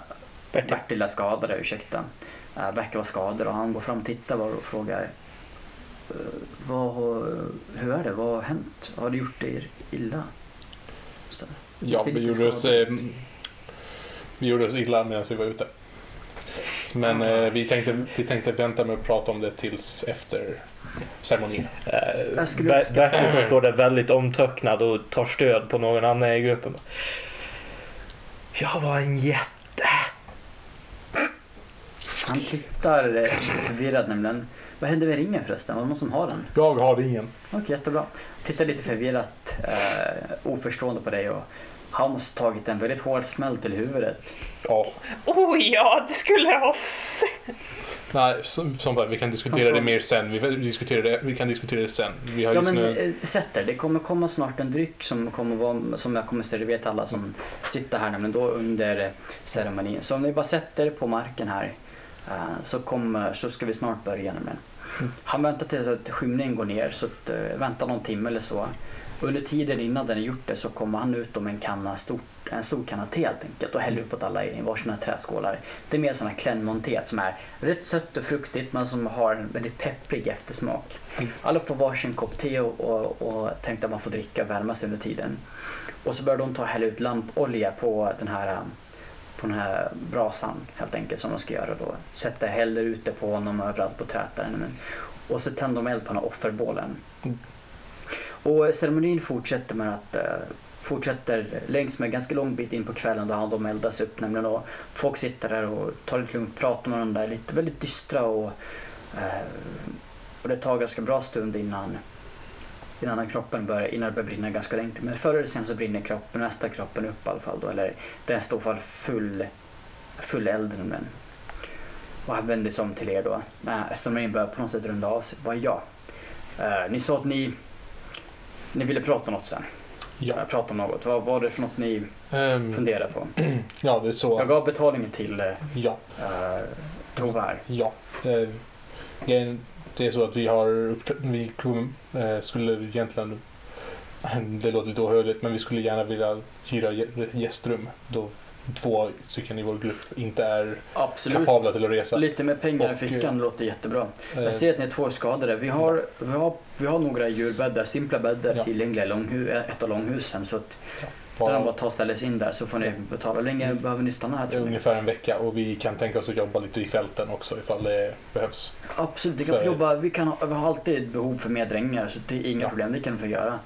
Bertil. Bertil är skadad, ursäkta. Eh, verkar vara skadad och han går fram och tittar bara och frågar eh, vad, hur är det? Vad har hänt? Har det gjort er illa? Så, Ja, vi gjorde, oss, eh, vi gjorde oss illa medan vi var ute. Men eh, vi, tänkte, vi tänkte vänta med att prata om det tills efter ceremonin. Eh, Bertil som står där väldigt omtöcknad och tar stöd på någon annan i gruppen. Jag var en jätte. Han tittar eh, förvirrad nämligen. Vad hände med ringen förresten? Var det någon som har den? Jag har ingen. Okej, jättebra. Tittar lite förvirrat, eh, oförstående på dig och han måste ha tagit en väldigt hård smäll till huvudet. Ja. Oh ja, det skulle jag ha sett. Nej, som, som sagt, vi kan diskutera Som det mer sen. Vi, diskuterar det, vi kan diskutera det sen. Vi har Ja just men nu... eh, sätt er. Det kommer komma snart en dryck som, kommer vara, som jag kommer servera till alla som sitter här nämligen då under eh, ceremonin. Så om ni bara sätter er på marken här eh, så, kommer, så ska vi snart börja nämligen. Mm. Han väntar tills att skymningen går ner så att, vänta någon timme eller så. Under tiden innan den är gjort det så kommer han ut med en kanna stort, en stor kanna te helt enkelt och häller upp åt alla i varsina träskålar. Det är mer sån här klenmonté som är rätt sött och fruktigt men som har en väldigt pepprig eftersmak. Mm. Alla får varsin kopp te och, och, och tänkte att man får dricka och värma sig under tiden. Och så börjar de ta hälla ut lampolja på den här på den här brasan helt enkelt som de ska göra då. Sätta häller ute på honom överallt på. Men- Och så tänder de eld på den här offerbålen. Mm. Och ceremonin fortsätter med att eh, fortsätter längs med ganska lång bit in på kvällen då de eldas upp nämligen och folk sitter där och tar det lugnt, pratar med varandra, lite väldigt dystra och, eh, och det tar ganska bra stund innan innan kroppen börjar, innan det börjar brinna ganska ordentligt. Men förr eller senare så brinner kroppen, nästa kroppen upp i alla fall då, eller den står i alla fall full, full eld nämligen. Och han vänder sig om till er då. Ceremonin börjar på något sätt runda av sig. Vad ja. Eh, ni sa att ni, ni ville prata något sen. Ja. Eh, prata om något. Vad var det för något ni Ehm, funderade på? ja, det är så. Jag gav betalningen till eh, Ja. uh, Tovar. Ja. Eh, grejen- det är så att vi har... Vi eh, skulle egentligen Det låter lite ohörligt men vi skulle gärna vilja hyra gä- gästrum då två stycken i vår grupp inte är Absolut. kapabla till att resa. Lite med pengar i Och, fickan låter jättebra. Eh, Jag ser att ni är två skadade. Vi har, vi har, vi har några djurbäddar, simpla bäddar Ja. tillgängliga i långhu- ett av långhusen. Så att bara- där de bara tar ställes in där så får ni betala. Hur länge Mm. behöver ni stanna här tror? Ungefär en vecka och vi kan tänka oss att jobba lite i fälten också ifall det behövs. Absolut, vi kan få För- jobba. Vi, kan vi har alltid behov för mer drängar så det är inga Ja. problem. Det kan vi få göra.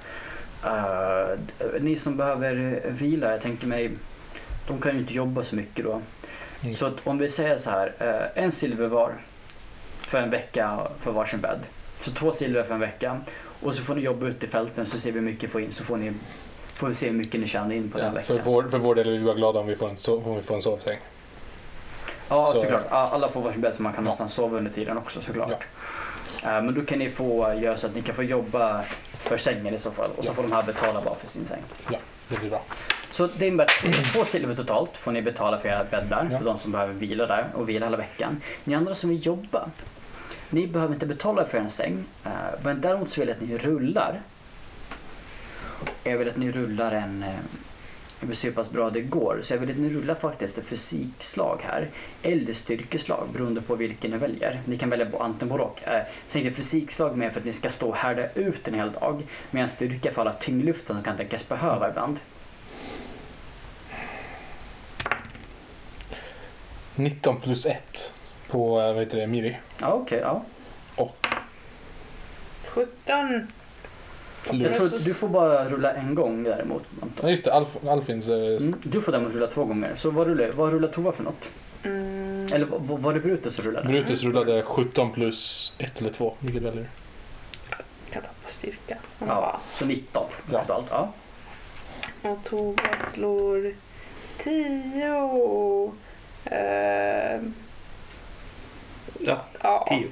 Eh, ni som behöver vila, jag tänker mig, de kan ju inte jobba så mycket då. Mm. Så om vi säger så här, eh, en silver var för en vecka för varsin bädd. Så två silver för en vecka. Och så får ni jobba ute i fälten så ser vi hur mycket får in. Så får, ni, får vi se hur mycket ni tjänar in på den Ja, för, veckan. vår, för vår del är vi bara glada om vi får en, om vi får en sovsäng. Ja, så- såklart. Ja, Alla får varsin bädd så man kan Ja. nästan sova under tiden också såklart. Eh, Men då kan ni få göra så att ni kan få jobba för sängen i så fall. Och så Ja. får de här betala bara för sin säng. Det blir bra. Så det innebär två silver totalt får ni betala för era bäddar. Ja. För de som behöver vila där och vila hela veckan. Ni andra som vill jobba. Ni behöver inte betala för en säng. eh, Men däremot så vill jag att ni rullar. Jag vill att ni rullar en... eh, Jag vill se hur pass bra det går. Så jag vill att ni rullar faktiskt ett fysikslag här. Eller styrkeslag beroende på vilken ni väljer. Ni kan välja bo- antingen både och. Sen är det fysikslag med för att ni ska stå och härda ut en hel dag. Medan styrka för alla tyngdlyften som kan tänkas behöva ibland. 19 plus 1 på eh, vad heter det, Miri. Ja, okej. ja. 17. Jag tror att du får bara rulla en gång däremot. Ja just det, Alf, Alfins... Eh, Mm, du får däremot rulla två gånger. Så vad rullar, vad rullar Tova för något? Mm. Eller vad, var det Brutus som rullade? Brutus rullade 17 plus 1 eller 2. Vilket väljer du? kan ta på styrka. Ja, så 19 Ja. totalt. Ja. Och Tova slår 10. Ehm, Ja, ja, 10.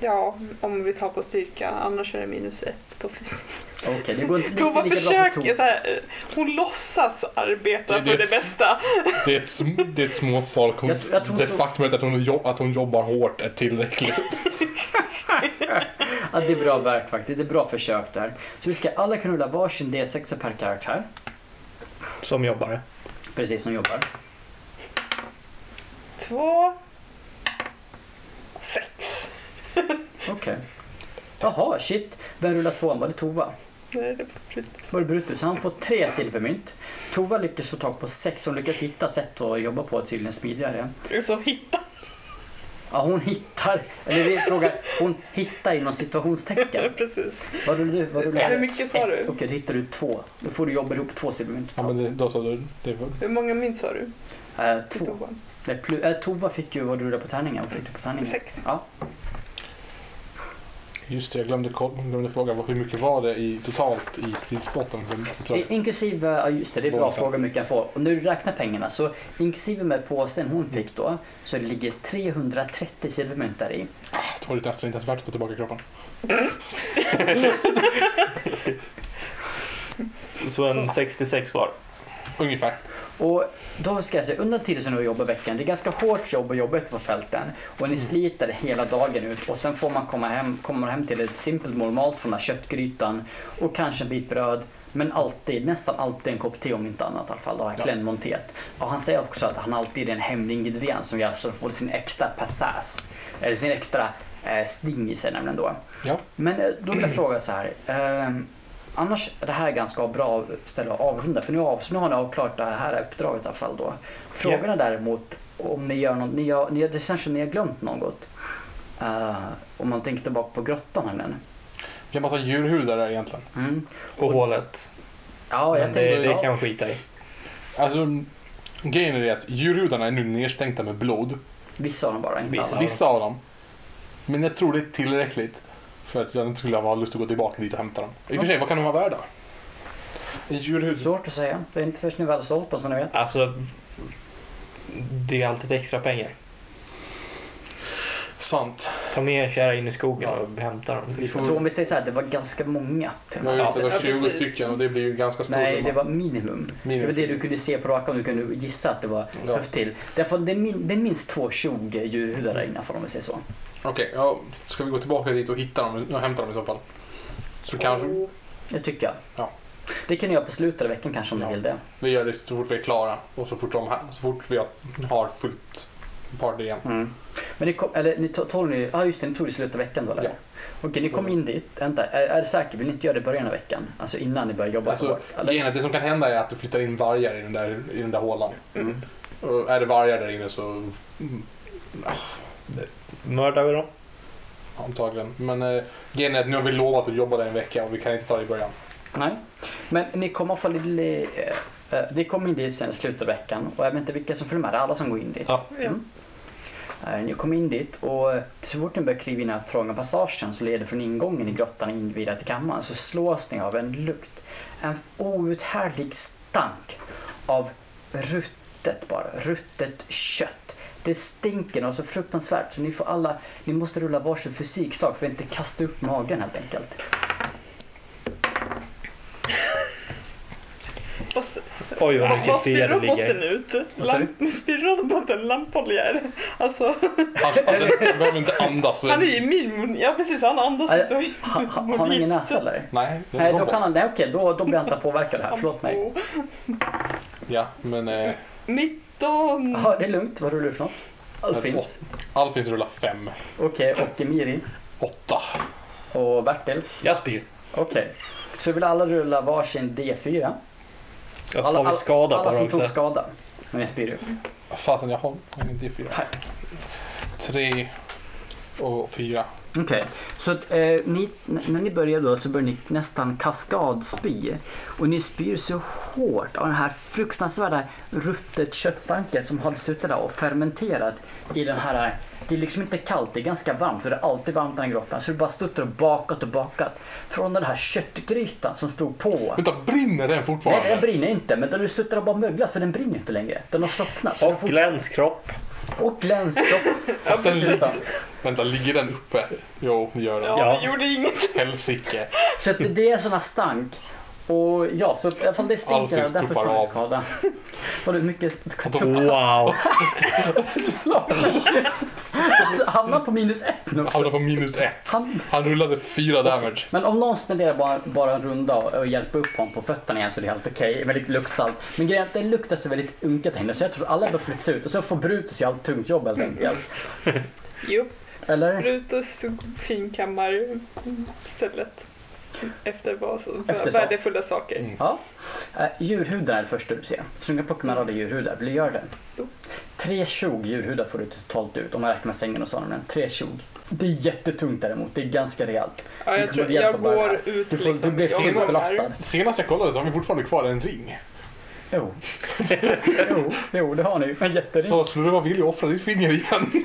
ja, om vi tar på styrka. Annars är det minus ett på fysik. Okej, det går inte lika, Tova försöker så här, hon låtsas arbeta Det- det- för det bästa. Det är ett, det är ett små folk. Hon, Jag jag tror det faktumet att hon, jobb, att hon jobbar hårt är tillräckligt. Ja, det är bra verk faktiskt. Det är bra försök där. Så vi ska alla kunna rulla varsin D6 per karaktär. Som jobbare. Precis som jobbar. Två. Sex. Okej. Jaha, shit. Vem rullar tvåan? Var det Tova? Nej, det var Brutus. Var det Brutus? Han får tre silvermynt. Tova lyckas få tag på sex. Hon lyckas hitta sätt att jobba på tydligen smidigare. Så hitta. Ja, hon hittar. Eller vi frågar, hon hittar inom situationstecken. Precis. Vad rullar du? Vad Hur du? mycket sa du? Okej, då hittar du två. Då får du jobba ihop två silvermynt. Ja, men det, då sa du... Det var, Hur många mynt sa du? Eh, två. Tova? Nej, plu- eh, Tova fick ju vad du rullade på tärningen. Vad fick du på tärningen? Sex. Ja. just det, jag glömde, glömde fråga vad- hur mycket var det i, totalt i prispotten? I- Inklusive, ja just det, det är en bra Bonusen. fråga hur mycket jag får. Och du räknar pengarna så inklusive med påsen hon fick då så det ligger 330 silvermynt där i. Det var ju nästan inte ens värt att ta tillbaka kroppen. Så en Så. 66 var. Ungefär. Och då ska jag säga, under tiden som du jobbar veckan, det är ganska hårt jobb att jobba ute på fälten. Och ni sliter hela dagen ut och sen får man komma hem, komma hem till ett simpelt mat från den här köttgrytan och kanske en bit bröd. Men alltid, nästan alltid en kopp te om inte annat i alla fall. Då, Ja. Och han säger också att han alltid är en hemlig ingrediens som gör att han får sin extra passas. Eller sin extra eh, sting i sig nämligen då. Ja. Men eh, då vill jag fråga så här. ehm, annars, det här är ganska bra ställe att avrunda för nu, av, nu har ni avklarat det här uppdraget i alla fall då. Frågorna däremot, om ni gör något, ni har, ni, det känns som ni har glömt något. Uh, om man tänker tillbaka på grottan här nu. Vilken massa djurhudar är det egentligen? Mm. Och hålet. Ja, jag Men det, det ja, kan man skita i. Alltså, grejen är det att djurhudarna är nu nedstänkta med blod. vissa av dem bara, inte Vissa. alla. Vissa av dem. Men jag tror det är tillräckligt för att jag inte skulle ha lust att gå tillbaka dit och hämta dem. I och för sig, vad kan de vara värda? En djurhud? Svårt att säga. Det är inte först nu väl sålt dem som ni vet. Alltså, det är alltid extra pengar. Sant. Ta med kära in i skogen och hämta dem. Vi får- Jag tror om vi säger så här, det var ganska många. Ja, just det, det var Ja, 20 precis. stycken och det blir ju ganska stort. Nej, det var minimum. Det Minimum. var det du kunde se på rakan om du kunde gissa att det var Ja. höft till. Därför det är, min, det är minst två 20 djurhudar där innanför om vi säger så. Okej, ja, ska vi gå tillbaka dit och hitta dem och hämta dem i så fall? Så kanske... Oh, Det tycker jag. Det kan ni göra på slutet av veckan kanske om Ja. ni vill det. Vi gör det så fort vi är klara och så fort, de, här- så fort vi har, har fullt party igen. Mm. Men ni kom, eller ni to- tog ni, ja just det, ni tog det i slutet av veckan då eller? Ja. Okej, ni kom in dit. Vänta, är, är det säkert? Vill ni inte göra det i början av veckan? Alltså innan ni börjar jobba Alltså, hårt? Eller? det som kan hända är att du flyttar in vargar i den där, i den där hålan. Mm. Och är det vargar där inne så mm, Mördar vi dem? antagligen. Men eh, grejen är att nu har vi lovat att jobba där en vecka och vi kan inte ta det i början. Nej. Men ni kommer i alla fall lite... eh, eh, ni kommer in dit sen i slutet av veckan och jag vet inte vilka som följer med. Det är alla som går in dit. Ja. Mm. Eh, jag Ni in dit och eh, så fort ni börjar kliva in i den här trånga passagen som leder från ingången i grottan in vidare till kammaren så slås ni av en lukt. En outhärdlig stank av ruttet bara. Ruttet kött. Det stinker något så fruktansvärt så ni får alla, ni måste rulla varsin fysikslag för att inte kasta upp magen helt enkelt. Fast, Oj vad mycket vad spyr syre det roboten ligger. ut? Lamp, spyr roboten lampoljär? Alltså, Han, han, behöver inte andas. han är ju min mun. Ja precis, han andas inte. Ha, ha, har han ingen näsa eller? Nej, det Nej, då kan han, nej okej, då, då blir han inte påverkad här. Förlåt mig. Ja, men eh, 19. Ja, det är lugnt. Vad rullar du för något? Alfins. Alfins rullar fem. Okej, och Miri. Åtta. Och Bertil. Jag spyr. Okej. Så vill alla rulla varsin D4. Jag har tagit skada alla bara som tog skada. Spyr ju. Fasen, jag har ingen D4. Här. Tre och fyra. Okej, så att, eh, ni, när ni börjar då så börjar ni nästan kaskadspy. Och ni spyr så hårt av den här fruktansvärda ruttet köttstanken som har suttit där och fermenterat i den här... Det är liksom inte kallt, det är ganska varmt för det är alltid varmt i den här grottan. Så det bara stuttar och bakat och bakat. Från den här köttgrytan som stod på. Vänta, brinner den Nej, fortfarande? den brinner inte, men den stuttar och bara möglat för den brinner inte längre. Den har slocknat. Och Glenns kropp. Och glänskropp. Att den ligger, vänta, ligger den uppe? Jo, det gör den. Ja, Ja. det gjorde inget. Helsike. Så att det är såna stank. Och ja, så i alla fall det stinker Alfons därför du av. skada. Var det mycket Wow. alltså, Hamnar på minus ett nu också. Hamnar på minus ett. Han, Han rullade fyra damage. men om någon spenderar bara, bara en runda och, och hjälper upp honom på fötterna igen så är det helt okej. Väldigt luktsalt. Men grejen är att det luktar så väldigt unket här inne så jag tror alla bör flyttas ut och så får Brutus göra allt tungt jobb helt enkelt. Jo, Eller? Brutus finkammarstället. Efter vad som Efter sak. värdefulla saker. Mm. Ja. Uh, djurhudar är det första du ser. Så du kan plocka med alla djurhudar. Vill du göra det? Jo. Tre tjog djurhudar får du totalt ut om man räknar med sängen och sådana. Tre tjog. Det är jättetungt däremot. Det är ganska rejält. Ja, jag, tror, jag går ut Du, får, liksom. du blir fullt belastad. Senast jag kollade så har vi fortfarande kvar en ring. Jo. jo, jo, det har ni. En jättering. Så skulle du vara villig att offra ditt finger igen?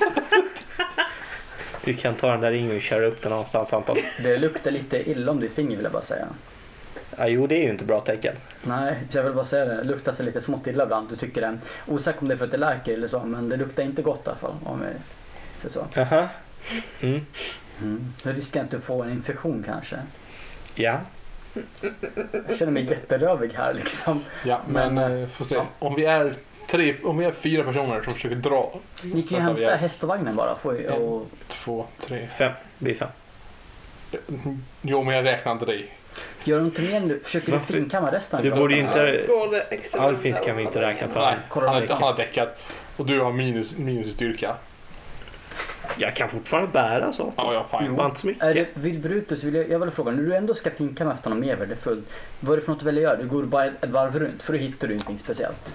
Vi kan ta den där ringen och köra upp den någonstans Anton. Det luktar lite illa om ditt finger vill jag bara säga. Ja, jo, det är ju inte bra tecken. Nej, jag vill bara säga det. Det luktar sig lite smått illa ibland. Du tycker det. Osäker om det är för att det läker eller så, men det luktar inte gott i alla fall. Om vi säger så. Jaha. Mm. Mm. Jag riskerar inte att få en infektion kanske. Ja. Jag känner mig jätterövig här liksom. Ja, men Men, eh, får se. ja. Om vi är tre, om vi är fyra personer som försöker dra. Ni kan ju Vänta, vi hämta är- häst och vagnen bara. Får ju, och, Två, tre. Fem. Vi är fem. Jo, men jag räknar inte dig. gör du inte mer nu? Försöker du Varför? finkamma resten? Du av borde ju inte... Det extra Alfins kan vi inte räkna för. Nej, kolla han, vilket- har- han har däckat. Och du har minus, minus i styrka. Jag kan fortfarande bära så. Ja, ja, fine. Var inte så mycket. Är det, vill Brutus, vill jag, jag vill fråga, när du ändå ska finkamma efter något mer värdefullt, vad är det för något du väljer göra? Du går bara ett, ett varv runt, för då hittar du ingenting speciellt.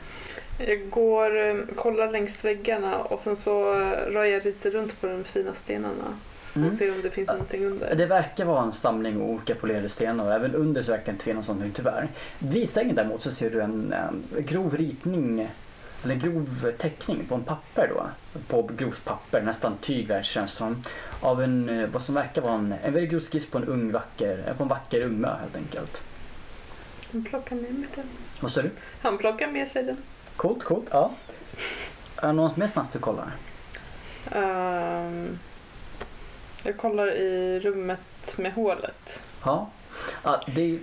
Jag går, eh, kollar längs väggarna och sen så eh, rör jag lite runt på de fina stenarna Mm. och ser om det finns någonting under. Det verkar vara en samling olika polerade stenar och även under så verkar det inte finnas någonting tyvärr. Vid sängen däremot så ser du en, en grov ritning, eller en grov teckning på en papper då. På grovt papper, nästan tygverk känns det som. Av en, eh, vad som verkar vara en, en väldigt grov skiss på en ung vacker, på en vacker ungmö helt enkelt. Han plockar med mig den. Vad sa du? Han plockar med sig den. Coolt, coolt, ja. Är det någon mer snabbt du kollar? Ehm, jag kollar i rummet med hålet. Ja. ja det,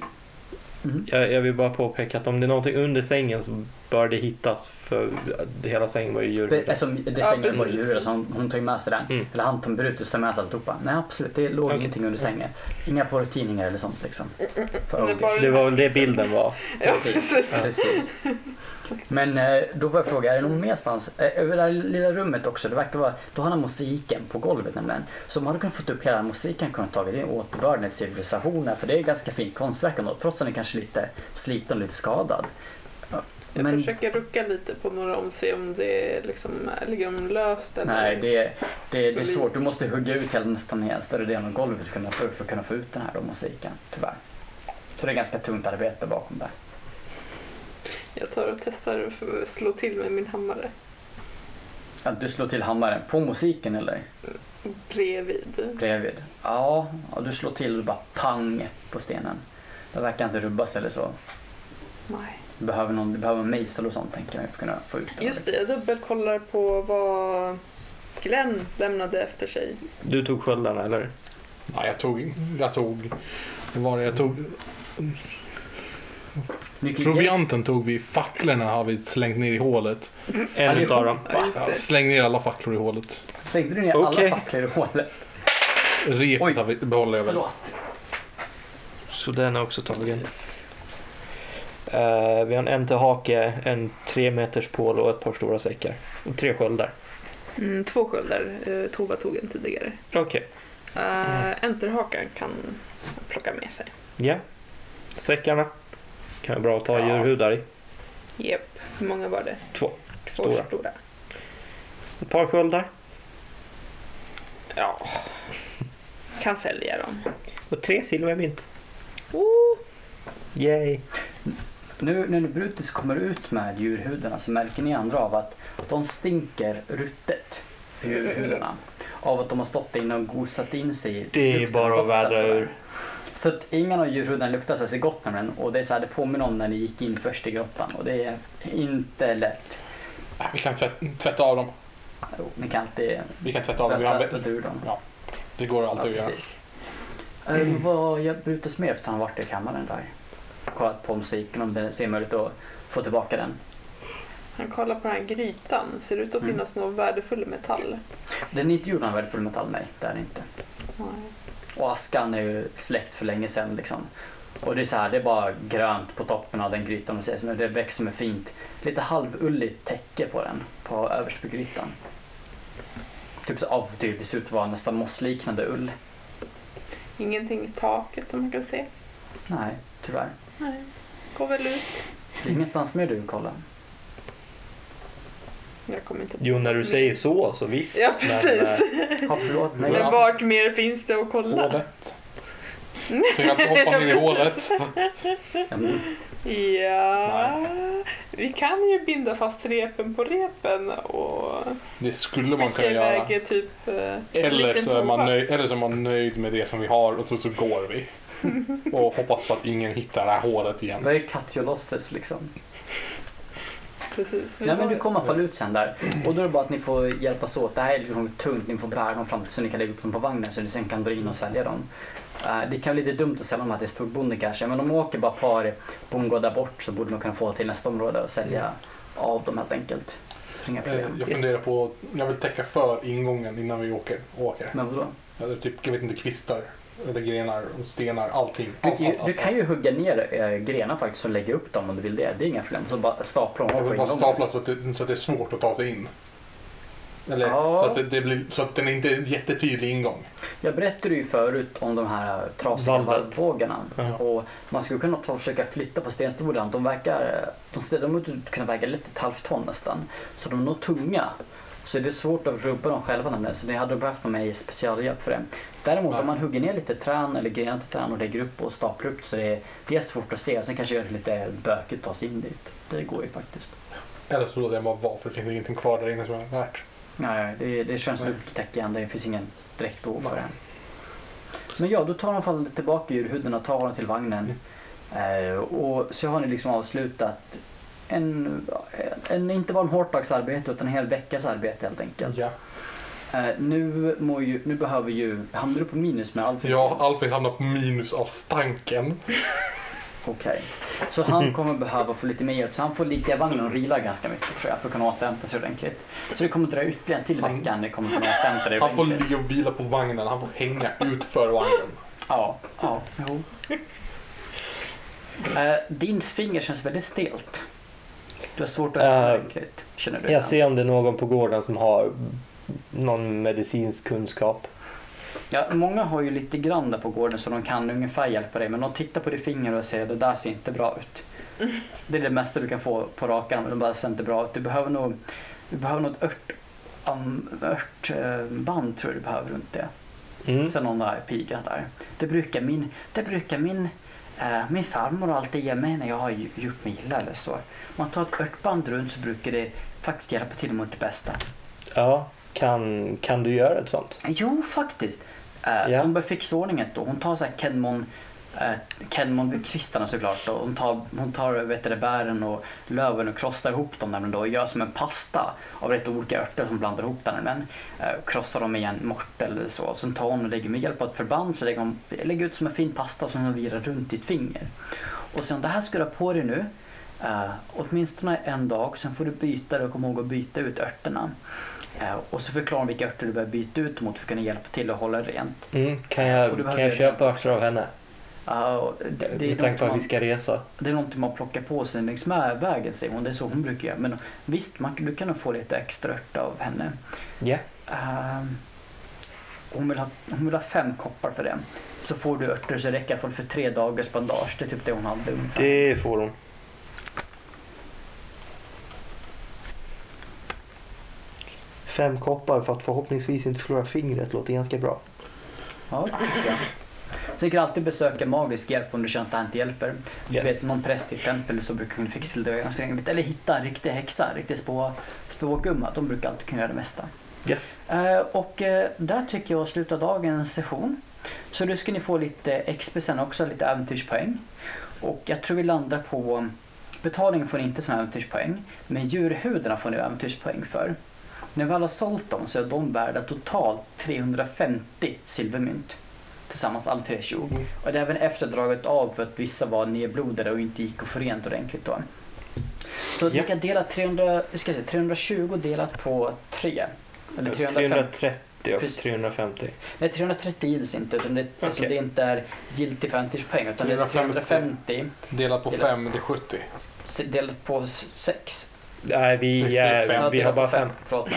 Mhm. Jag, jag vill bara påpeka att om det är någonting under sängen så bör det hittas för hela sängen var ju Det, djurhudar. alltså, det Ja, sängen var djur, så hon, hon tog med sig den. Mm. Eller han, Tom Brutus, tog med sig alltihopa. Nej absolut, det låg Okej. ingenting under sängen. Inga porrtidningar eller sånt liksom. För Det var- Det var väl det bilden var. Ja, Precis. precis. Precis. Men eh, då får jag fråga, är det någon merstans, eh, över det här lilla rummet också, det verkar vara, då har han musiken på golvet nämligen. Så man hade kunnat fått upp hela musiken kunnat tagit det återbörden till civilisationen för det är ganska fint konstverk ändå, trots att den är kanske lite sliten och lite skadad. Ja, Jag Men försöker rucka lite på några om se om det liksom ligger de löst eller... nej, det, det, det är svårt. Du måste hugga ut hela nästan hela större delen av golvet för att för, att kunna få ut den här då, musiken, tyvärr. Så det är ganska tungt arbete bakom det. Jag tar och testar att slå till med min hammare Att du slår till hammaren på musiken eller? bredvid. Bredvid. Ja, du slår till och bara pang på stenen. Det verkar inte rubbas eller så. Nej. Du behöver, någon, du behöver en mejsel och sånt tänker jag för att kunna få ut den. Just det, jag dubbelkollar på vad Glenn lämnade efter sig. Du tog sköldarna eller? Nej, jag tog... Jag tog... Vad var det jag tog? Kan- Provianten tog vi. Facklorna har vi slängt ner i hålet. En Allihopa. utav dem. Det. släng ner alla facklor i hålet. Slängde du ner Okej. alla facklor i hålet? Repet Oj. har vi behåller jag väl. Förlåt. Så den är också tagen. Eh, vi har en enterhake, en tre meters pål och ett par stora säckar. Och tre sköldar. Mm, två sköldar. Uh, Tova tog en tidigare. Okej. Uh, Enterhakan kan plocka med sig. Ja. Säckarna. Kan vara bra att ta Ja. djurhudar i. Japp. Hur många var det? Två. Två Stora. stora. Ett par sköldar. Ja. Kan sälja dem. Och tre silvermynt. Oh, Yay. Nu när Brutus kommer ut med djurhudarna så märker ni andra av att de stinker ruttet. Djurhudarna. Av att de har stått inne och gosat in sig i Det är bara att vädra ur. Så att ingen av djurhudarna luktar särskilt gott nämligen. Och det är så här, det påminner om när ni gick in först i grottan. Och det är inte lätt. Vi kan tvätta, av dem. Jo, ni kan alltid Vi kan tvätta av dem. Vi har, tvätta ur dem. ja, det går Ja, alltid att göra. precis. Mm. Vad gör Brutus med efter han varit i kammaren där? Kollat på musiken om det ser möjligt att få tillbaka den. han kollar på den här grytan. Ser det ut att Mm. finnas någon värdefull metall? Den är inte gjord av värdefull metall, nej. Det är den inte. Nej. Och askan är ju släckt för länge sedan liksom. Och det är så här, det är bara grönt på toppen av den grytan. Och så det växer med fint, lite halvulligt täcke på den, på överst på grytan. Typ så av typ, det ser ut att vara nästan mossliknande ull. Ingenting i taket som man kan se. Nej, tyvärr. Nej. Går väl ut. Det är ingenstans mer du vill kolla. Jag kommer inte Jo, när du säger så så visst. Ja, Men, precis. eh, Ja, förlåt. Nej, Men vart mer finns det att kolla? Hålet. Vi kan alltid hoppa ner i hålet. Ja, men- Ja, vi kan ju binda fast repen på repen och Det skulle man kunna göra. iväg typ eh, en Eller liten så, är man nöjd, eller så är man nöjd med det som vi har och så, så går vi. Och hoppas på att ingen hittar det här hålet igen. Vad är losses liksom? Precis. Nej men du kommer falla ut sen där. Och då är det bara att ni får hjälpas åt. Det här är liksom tungt, ni får bära dem fram så ni kan lägga upp dem på vagnen så ni sen kan dra in och sälja dem. Eh, det kan bli lite dumt att sälja dem här till storbonden kanske, men om de åker bara par bondgårdar där bort så borde man kunna få till nästa område och sälja av dem helt enkelt. Så det inga Eh, problem. Jag funderar på, jag vill täcka för ingången innan vi åker. åker. Men vadå? Eller typ, jag vet inte, kvistar eller grenar och stenar, allting. Du, Allt, kan ju- allt, du allt, kan ju hugga ner äh, grenar faktiskt och lägga upp dem om du vill det. Det är inga problem. Så bara stapla dem Jag vill bara stapla så att, det, så att det är svårt att ta sig in. Eller Ja. så, att det, det blir, så att den inte är en jättetydlig ingång. Jag berättade ju förut om de här trasiga Valvet. valvbågarna. Ja. Och man skulle kunna ta och försöka flytta på stenstolarna. De verkar, de, de måste kunna väga lätt ett halvt ton nästan. Så de är nog tunga. Så det är svårt att rubba dem själva nämligen. Så ni hade behövt med specialhjälp för det. Däremot Nej. om man hugger ner lite trän eller grenar till trän och lägger upp och staplar upp så det är dels svårt att se och sen kanske gör det lite bökigt att ta sig in dit. Det går ju faktiskt. Eller så låter jag bara vara för det finns ingenting kvar där inne som är värt. Nej, det, det känns dumt att täcka igen. Det finns ingen direkt behov för det. Men ja, då tar de i alla fall tillbaka djurhuden och tar dem till vagnen. Eh, och så har ni liksom avslutat en, en inte bara en hårt dags arbete utan en hel veckas arbete helt enkelt. Ja, nu, må ju, nu behöver ju, hamnar du på minus med Alfred? ja Alfred hamnar på minus av stanken. Okej. Så han kommer behöva få lite mer hjälp. Så han får ligga i vagnen och vila ganska mycket tror jag för att kunna återhämta sig ordentligt. Så det kommer dra ytterligare en till Han- vecka det kommer kunna återhämta dig Han får ligga och vila på vagnen, han får hänga utför vagnen. Ja, ja, jo. Eh, din finger känns väldigt stelt. Du har svårt att öppna Eh, ordentligt. Känner du? Jag ser om det är någon på gården som har någon medicinsk kunskap. Ja, många har ju lite grann där på gården så de kan ungefär hjälpa dig. Men de tittar på ditt finger och säger det där ser inte bra ut. Det är det mesta du kan få på rakan men det bara ser inte bra ut. Du behöver nog du behöver något ört, um, örtband tror jag du behöver runt det. Mm. Sen någon där pigan där. Det brukar min, det brukar min, eh, min farmor alltid ge mig när jag har ju- gjort mig illa eller så. Man tar ett örtband runt så brukar det faktiskt hjälpa till mot det bästa. Ja, kan, kan du göra ett sånt? Jo, faktiskt. Eh, Ja. Så hon börjar fixa ordningen då. Hon tar så här Kenmon, eh, Kenmon-kvistarna såklart. Och hon tar, hon tar vet du, bären och löven och krossar ihop dem nämligen då, och gör som en pasta av rätt olika örter som blandar ihop den. Men, eh, krossar dem i en mort eller så. Sen tar hon och lägger med hjälp av ett förband så lägger hon lägger ut som en fin pasta som hon virar runt ditt finger. Och sen det här ska du ha på dig nu. Uh, åtminstone en dag, sen får du byta det och kom ihåg att byta ut örterna. Eh, och så förklarar hon vilka örter du behöver byta ut mot för att kunna hjälpa till att hålla rent. Mm. Kan, jag, kan jag det köpa örter av henne? Och det, det, är Med tanke på att vi ska resa. det är någonting man plockar på sig längs med vägen säger hon. Det är så hon brukar göra. Men visst, man, du kan nog få lite extra örter av henne. Ja. Ehm, hon, vill ha, hon vill ha fem koppar för det. Så får du örter så det räcker fall för tre dagars bandage. Det är typ det hon hade ungefär. Det får hon. Fem koppar för att förhoppningsvis inte förlora fingret låter ganska bra. Ja, det tycker jag. Du alltid besöka magisk hjälp om du känner att det här inte hjälper. Du Yes. vet någon präst i tempel så brukar kunna fixa det. Eller hitta en riktig häxa, en riktig spå, spågumma. De brukar alltid kunna göra det mesta. Yes. Eh, och eh, där tycker jag slutar dagens session. Så nu ska ni få lite XP sen också, lite äventyrspoäng. Och jag tror vi landar på betalningen får ni inte som äventyrspoäng. Men djurhudarna får ni äventyrspoäng för. När vi väl har sålt dem så är de värda totalt 350 silvermynt. Tillsammans alla tre tjog. Och det är även efterdraget av för att vissa var nedblodade och inte gick att få rent ordentligt då. Så vi Ja. kan dela 300, ska jag säga, 320 delat på 3. Eller 350. 330 och Precis. 350. Nej, 330 gills inte. Utan det, alltså Okej. det inte är giltig äventyrspoäng. Utan det är 350. 350 Delat på Delat. 5, det är 70. delat på 6. Nej, vi, är, fem. vi har bara fem. Förlåt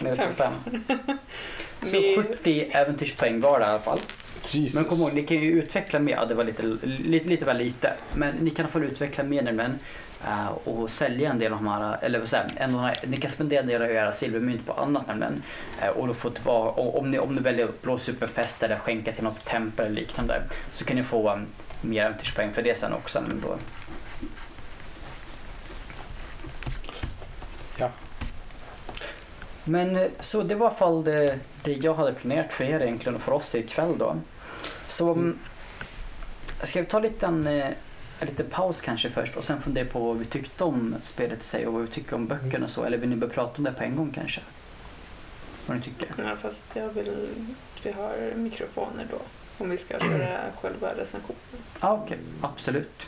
mig. På 5. Så Vi- 70 äventyrspoäng var det i alla fall. Jesus. Men kom ihåg, ni kan ju utveckla mer. Ja, det var lite, lite, lite väl lite. Men ni kan få utveckla mer nämligen. Uh, och sälja en del av de här, eller vad säger jag, en här, ni kan spendera en del av era silvermynt på annat nämligen. Uh, och då få tillbaka, och om ni, om ni väljer att blåsa upp en fest eller skänka till något tempel eller liknande. Så kan ni få um, mer äventyrspoäng för det sen också. Men då. Men eh, så det var i alla fall det, det jag hade planerat för er egentligen och för oss ikväll då. Så mm. ska vi ta lite en, eh, en liten paus kanske först och sen fundera på vad vi tyckte om spelet i sig och vad vi tycker om böckerna och så. Eller vill ni börja prata om det på en gång kanske? Vad ni tycker? Ja, fast jag vill att vi har mikrofoner då. Om vi ska köra själva recensionen. Ja, okej. Absolut.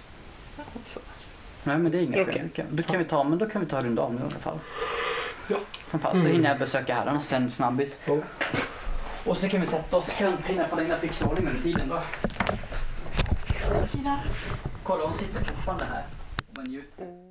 Så. Nej, men det är inga Okej. problem. Då kan vi ta, men då kan vi ta runda av nu i alla fall. Ja. En paus. Då hinner jag besöka herrarna sen snabbis. Ja. Och så kan vi sätta oss. Kan hinna på den fixa ordning under tiden då. Kolla, hon sitter fortfarande här och njuter.